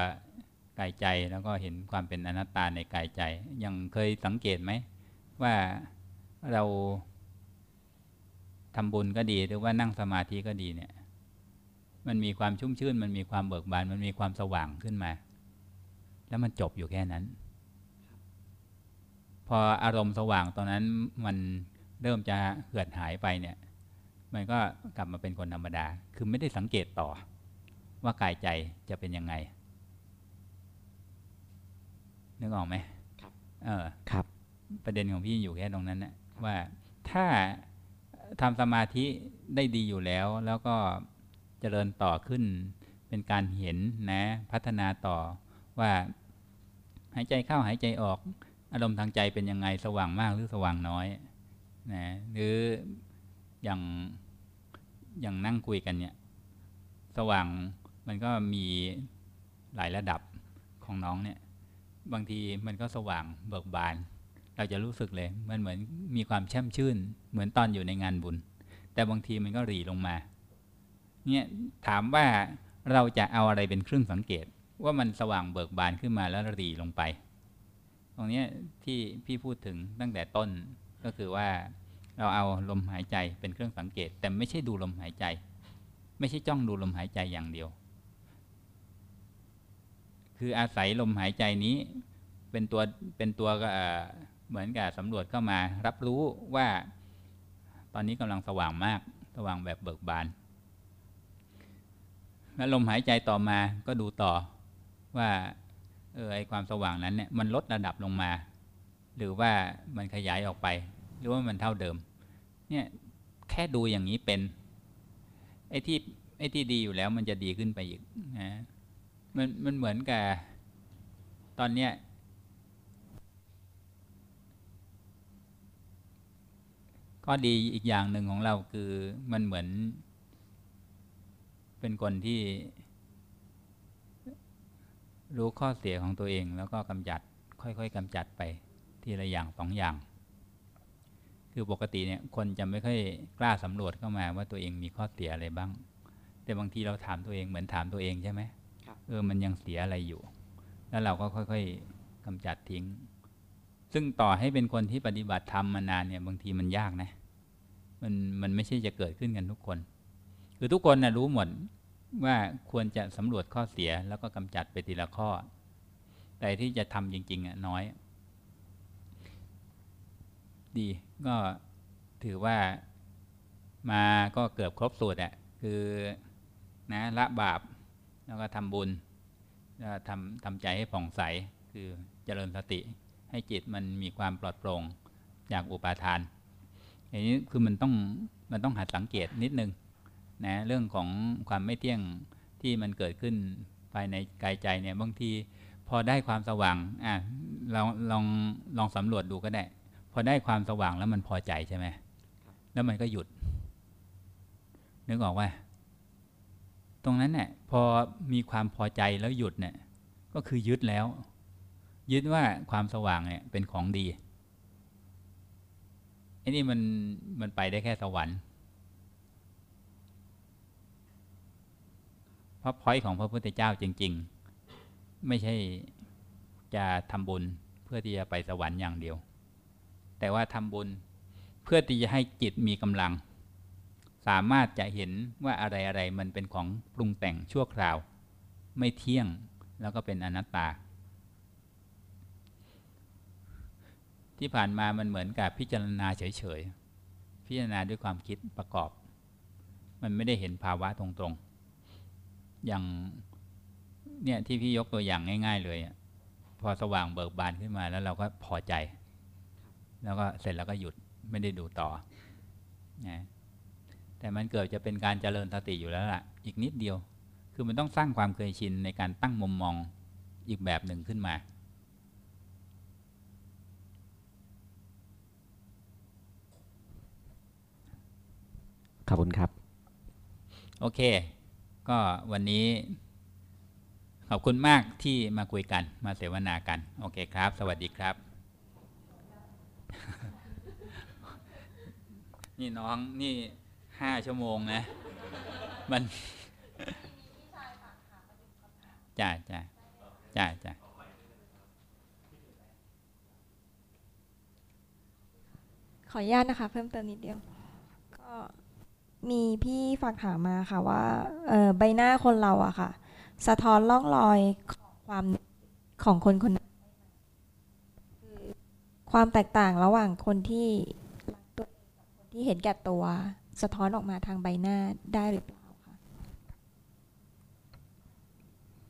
กายใจ แล้วก็เห็นความเป็นอนัตตาในกายใจ ยังเคยสังเกตไหมว่าเราทำบุญก็ดีหรือว่านั่งสมาธิก็ดีเนี่ย มันมีความชุ่มชื่น มันมีความเบิกบาน มันมีความสว่างขึ้นมา แล้วมันจบอยู่แค่นั้น พออารมณ์สว่างตอนนั้นมันเริ่มจะเหือดหายไปเนี่ย มันก็กลับมาเป็นคนธรรมดา คือไม่ได้สังเกตต่อ ว่ากายใจจะเป็นยังไง นึกออกไหมครับ เออ ครับ ประเด็นของพี่อยู่แค่ตรงนั้นนะว่าถ้าทำสมาธิได้ดีอยู่แล้ว แล้วก็เจริญต่อขึ้น เป็นการเห็นนะ พัฒนาต่อว่าหายใจเข้าหายใจออก อารมณ์ทางใจเป็นยังไงสว่างมากหรือสว่างน้อยนะหรืออย่างอย่างนั่งคุยกันเนี่ย สว่างมันก็มีหลายระดับของน้องเนี่ย บางทีมันก็สว่างเบิกบาน เราจะรู้สึกเลยมันเหมือนมีความแช่มชื่น เหมือนตอนอยู่ในงานบุญ แต่บางทีมันก็หรีลงมาเนี่ยถามว่าเราจะเอาอะไรเป็นเครื่องสังเกต ว่ามันสว่างเบิกบานขึ้นมาแล้วหรีลงไป ตรงนี้ที่พี่พูดถึงตั้งแต่ต้นก็คือว่าเราเอาลมหายใจเป็นเครื่องสังเกต แต่ไม่ใช่ดูลมหายใจ ไม่ใช่จ้องดูลมหายใจอย่างเดียว คืออาศัยลมหายใจนี้เป็นตัวเป็นตัวเอ่อเหมือนกับสำรวจเข้ามา รับรู้ว่าตอนนี้กำลังสว่างมากสว่างแบบเบิกบานแล้วลมหายใจต่อมาก็ดูต่อว่า เออไอความสว่างนั้นเนี่ยมันลดระดับลงมา หรือว่ามันขยายออกไป หรือว่ามันเท่าเดิม เนี่ยแค่ดูอย่างนี้เป็นไอ้ที่ไอ้ที่ดีอยู่แล้วมันจะดีขึ้นไปอีกนะมันมันเหมือนกับตอนเนี้ยข้อดีอีกอย่างหนึ่งของเราคือมันเหมือน เป็นคนที่ รู้ข้อเสียของตัวเองแล้วก็กำจัดค่อยๆกำจัดไปทีละอย่างสองอย่าง คือปกติเนี่ยคนจะไม่ค่อยกล้าสำรวจเข้ามาว่าตัวเองมีข้อเสียอะไรบ้าง แต่บางทีเราถามตัวเองเหมือนถามตัวเองใช่ไหมเออมันยังเสียอะไรอยู่ แล้วเราก็ค่อยๆกำจัดทิ้ง ซึ่งต่อให้เป็นคนที่ปฏิบัติธรรมมานานเนี่ยบางทีมันยากนะ มันมันไม่ใช่จะเกิดขึ้นกันทุกคน คือทุกคนนะรู้หมด ว่าควรจะสำรวจข้อเสียแล้วก็กำจัดไปทีละข้อ แต่ที่จะทำจริงๆอะน้อย ดีก็ถือว่ามาก็เกือบครบสูตรอะคือนะละบาปแล้วก็ทำบุญแล้วทำทำใจให้ผ่องใสคือเจริญสติ ให้จิตมันมีความปลอดโปร่งจากอุปาทาน อย่างนี้คือมันต้องมันต้องหัดสังเกตนิดนึง นะเรื่องของความไม่เที่ยงที่มันเกิดขึ้นภายในกายใจเนี่ยบางทีพอได้ความสว่างอะเราลองลองสำรวจดูก็ได้ พอได้ความสว่างแล้วมันพอใจใช่ไหมแล้วมันก็หยุด นึกออกว่า ตรงนั้นเนี่ยพอมีความพอใจแล้วหยุดเนี่ยก็คือยึดแล้ว ยึดว่าความสว่างเนี่ยเป็นของดีไอ้นี่มันมันไปได้แค่สวรรค์ เพ ราะพอยของพระพุทธเจ้าจริง ๆ ไม่ใช่จะทำบุญเพื่อที่จะไปสวรรค์อย่างเดียว แต่ว่าทำบุญเพื่อที่จะให้จิตมีกำลัง สามารถจะเห็นว่าอะไรอะไรมันเป็นของปรุงแต่งชั่วคราว ไม่เที่ยงแล้วก็เป็นอนัตตา ที่ผ่านมามันเหมือนกับพิจารณาเฉยๆพิจารณาด้วยความคิดประกอบ มันไม่ได้เห็นภาวะตรงๆ อย่างเนี่ยที่พี่ยกตัวอย่างง่าย ๆ เลยอะพอสว่างเบิกบานขึ้นมาแล้วเราก็พอใจ แล้วก็เสร็จแล้วก็หยุดไม่ได้ดูต่อนะแต่มันเกิดจะเป็นการเจริญสติอยู่แล้วล่ะ อีกนิดเดียว คือมันต้องสร้างความเคยชินในการตั้งมุมมองอีกแบบหนึ่งขึ้นมา ขอบคุณครับ โอเค ก็วันนี้ขอบคุณมากที่มาคุยกันมาเสวนากัน โอเคครับ สวัสดีครับ นี่น้องนี่ห้าชั่วโมงนะ มันจ้าจ้าจ้าจ้าขออนุญาตนะคะ เพิ่มเติมนิดเดียว มีพี่ฝากถามมาค่ะว่าเออใบหน้าคนเราอะค่ะ สะท้อนร่องรอยของความของคนคนนั้นคือความแตกต่างระหว่างคนที่รักตัวคนที่เห็นแก่ตัว สะท้อนออกมาทางใบหน้าได้หรือเปล่าคะ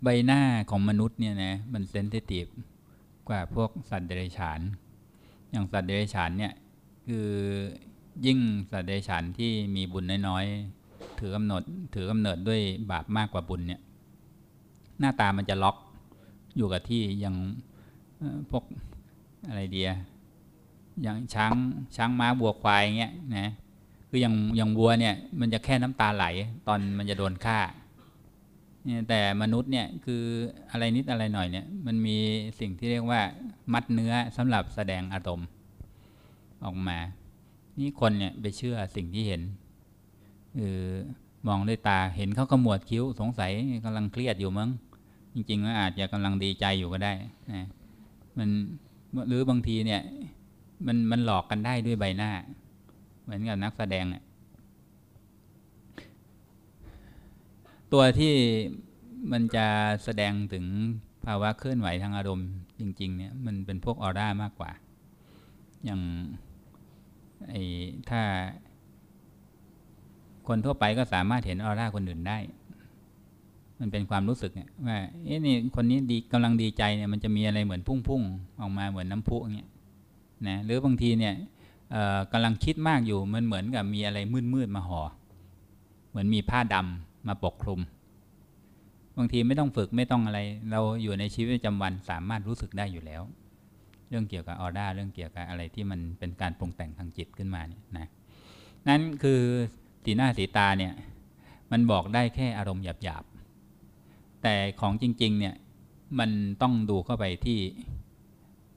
ใบหน้าของมนุษย์เนี่ยนะมันเซนซิทีฟกว่าพวกสัตว์เดรัจฉาน อย่างสัตว์เดรัจฉานเนี่ยคือ ยิ่งสัตว์เดรัจฉานที่มีบุญน้อยๆถือกำหนดถือกำเนิดด้วยบาปมากกว่าบุญเนี่ย หน้าตามันจะล็อกอยู่กับที่อย่างพวกอะไรเดียอย่างช้างช้างม้าวัวควายเงี้ยนะคืออย่างอย่างวัวเนี่ยมันจะแค่น้ำตาไหล ตอนมันจะโดนฆ่าเนี่ยแต่มนุษย์เนี่ยคืออะไรนิดอะไรหน่อยเนี่ยมันมีสิ่งที่เรียกว่ามัดเนื้อสำหรับแสดงอารมณ์ออกมา นี่คนเนี่ยไปเชื่อสิ่งที่เห็นเออมองด้วยตาเห็นเขาขมวดคิ้วสงสัยกำลังเครียดอยู่มั้งจริงๆก็อาจจะกำลังดีใจอยู่ก็ได้นะมันหรือบางทีเนี่ย มันมันหลอกกันได้ด้วยใบหน้า เหมือนกับนักแสดงอะตัวที่มันจะแสดงถึงภาวะเคลื่อนไหวทางอารมณ์จริง ๆ เนี่ย มันเป็นพวกออร่ามากกว่า อย่าง ไอ้ถ้า คนทั่วไปก็สามารถเห็นออร่าคนอื่นได้ มันเป็นความรู้สึกเนี่ยว่าเอ๊ะนี่คนนี้ดีกำลังดีใจเนี่ยมันจะมีอะไรเหมือนพุ่งๆออกมาเหมือนน้ำพุอย่างเงี้ยนะหรือบางทีเนี่ยกำลังคิดมากอยู่มันเหมือนกับมีอะไรมืดๆมาห่อเหมือนมีผ้าดำมาปกคลุม บางทีไม่ต้องฝึกไม่ต้องอะไร เราอยู่ในชีวิตประจำวันสามารถรู้สึกได้อยู่แล้ว เรื่องเกี่ยวกับออร่าเรื่องเกี่ยวกับอะไรที่มันเป็นการปรุงแต่งทางจิตขึ้นมาเนี่ยนะนั่นคือสีหน้าสีตาเนี่ยมันบอกได้แค่อารมณ์หยาบๆแต่ของจริงๆเนี่ยมันต้องดูเข้าไปที่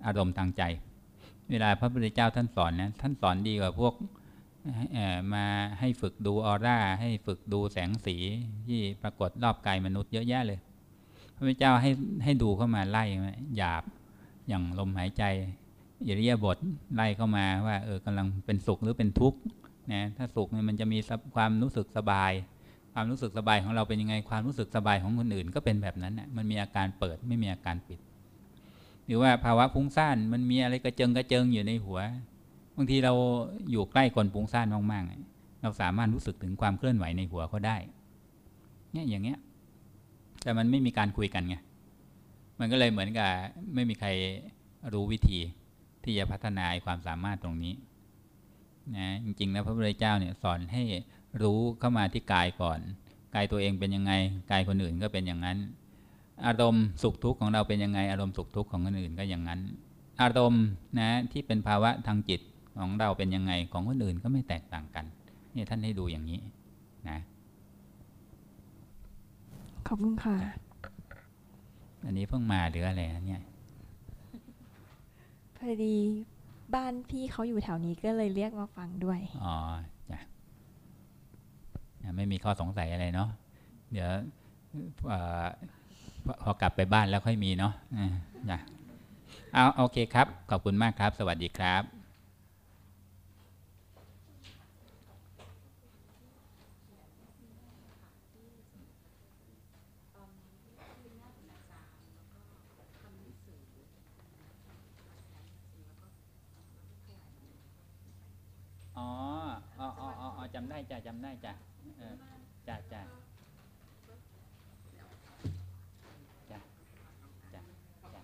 อารมณ์ทางใจ เวลาพระพุทธเจ้าท่านสอนนะท่านสอนดีกว่าพวกมาให้ฝึกดูออร่า ให้ฝึกดูแสงสีที่ปรากฏรอบกายมนุษย์เยอะแยะเลย พระพุทธเจ้าให้ให้ดูเข้ามาไล่มหยาบ อย่างลมหายใจอิริยาบถไล่เข้ามาว่าเออกำลังเป็นสุขหรือเป็นทุกข์นะถ้าสุขเนี่ยมันจะมีความรู้สึกสบาย ความรู้สึกสบายของเราเป็นยังไงความรู้สึกสบายของคนอื่น ก็เป็นแบบนั้นน่ะมันมีอาการเปิดไม่มีอาการปิด หรือว่าภาวะฟุ้งซ่านมันมีอะไรกระเจิงกระเจิงอยู่ในหัวบางทีเราอยู่ใกล้คนฟุ้งซ่านมากๆเราสามารถรู้สึกถึงความเคลื่อนไหวในหัวเขาได้เนี่ยอย่างเงี้ยแต่มันไม่มีการคุยกันไง มันก็เลยเหมือนกับไม่มีใครรู้วิธีที่จะพัฒนาความสามารถตรงนี้นะจริงๆแล้วพระพุทธเจ้าเนี่ยสอนให้รู้เข้ามาที่กายก่อน กายตัวเองเป็นยังไง กายคนอื่นก็เป็นอย่างนั้น อารมณ์สุขทุกข์ของเราเป็นยังไง อารมณ์สุขทุกข์ของคนอื่นก็อย่างนั้น อารมณ์นะที่เป็นภาวะทางจิตของเราเป็นยังไงของคนอื่นก็ไม่แตกต่างกันนี่ท่านให้ดูอย่างนี้นะขอบคุณค่ะ อันนี้เพิ่งมาหรืออะไรนะเนี่ยพอดีบ้านพี่เขาอยู่แถวนี้ก็เลยเรียกมาฟังด้วย อ๋อจ้ะอะไม่มีข้อสงสัยอะไรเนาะ เดี๋ยวเอ่อพอพอกลับไปบ้านแล้วค่อยมีเนาะอะจ้ะเอาโอเคครับ ขอบคุณมากครับ สวัสดีครับ อ๋ออ๋ออ๋ออ๋ออ๋อ จ้ะจำได้จ้ะเออจ้ะจ้ะจ้ะจ้ะจ้ะ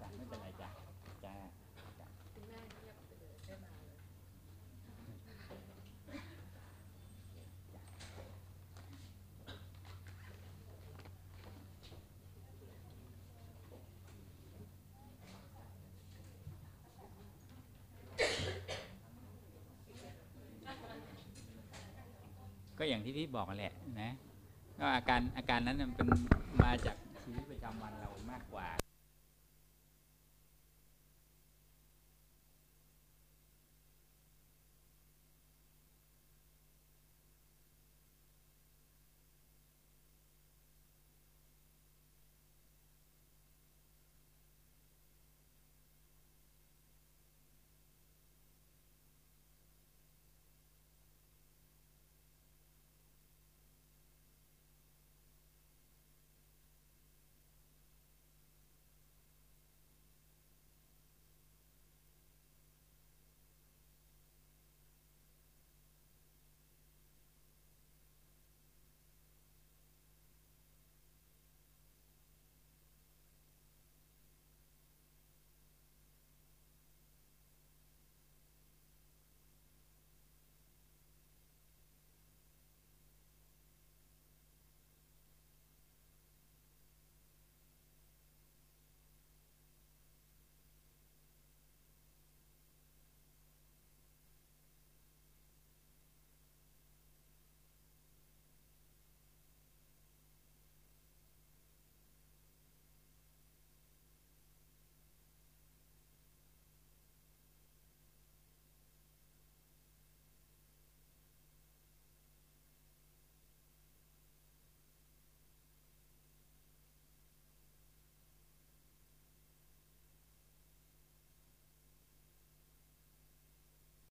จ้ะไม่เป็นไรจ้ะจ้ะจ้ะ ก็อย่างที่พี่บอกแหละนะก็อาการอาการนั้นมันเป็นมาจากชีวิตประจำวันเรามากกว่า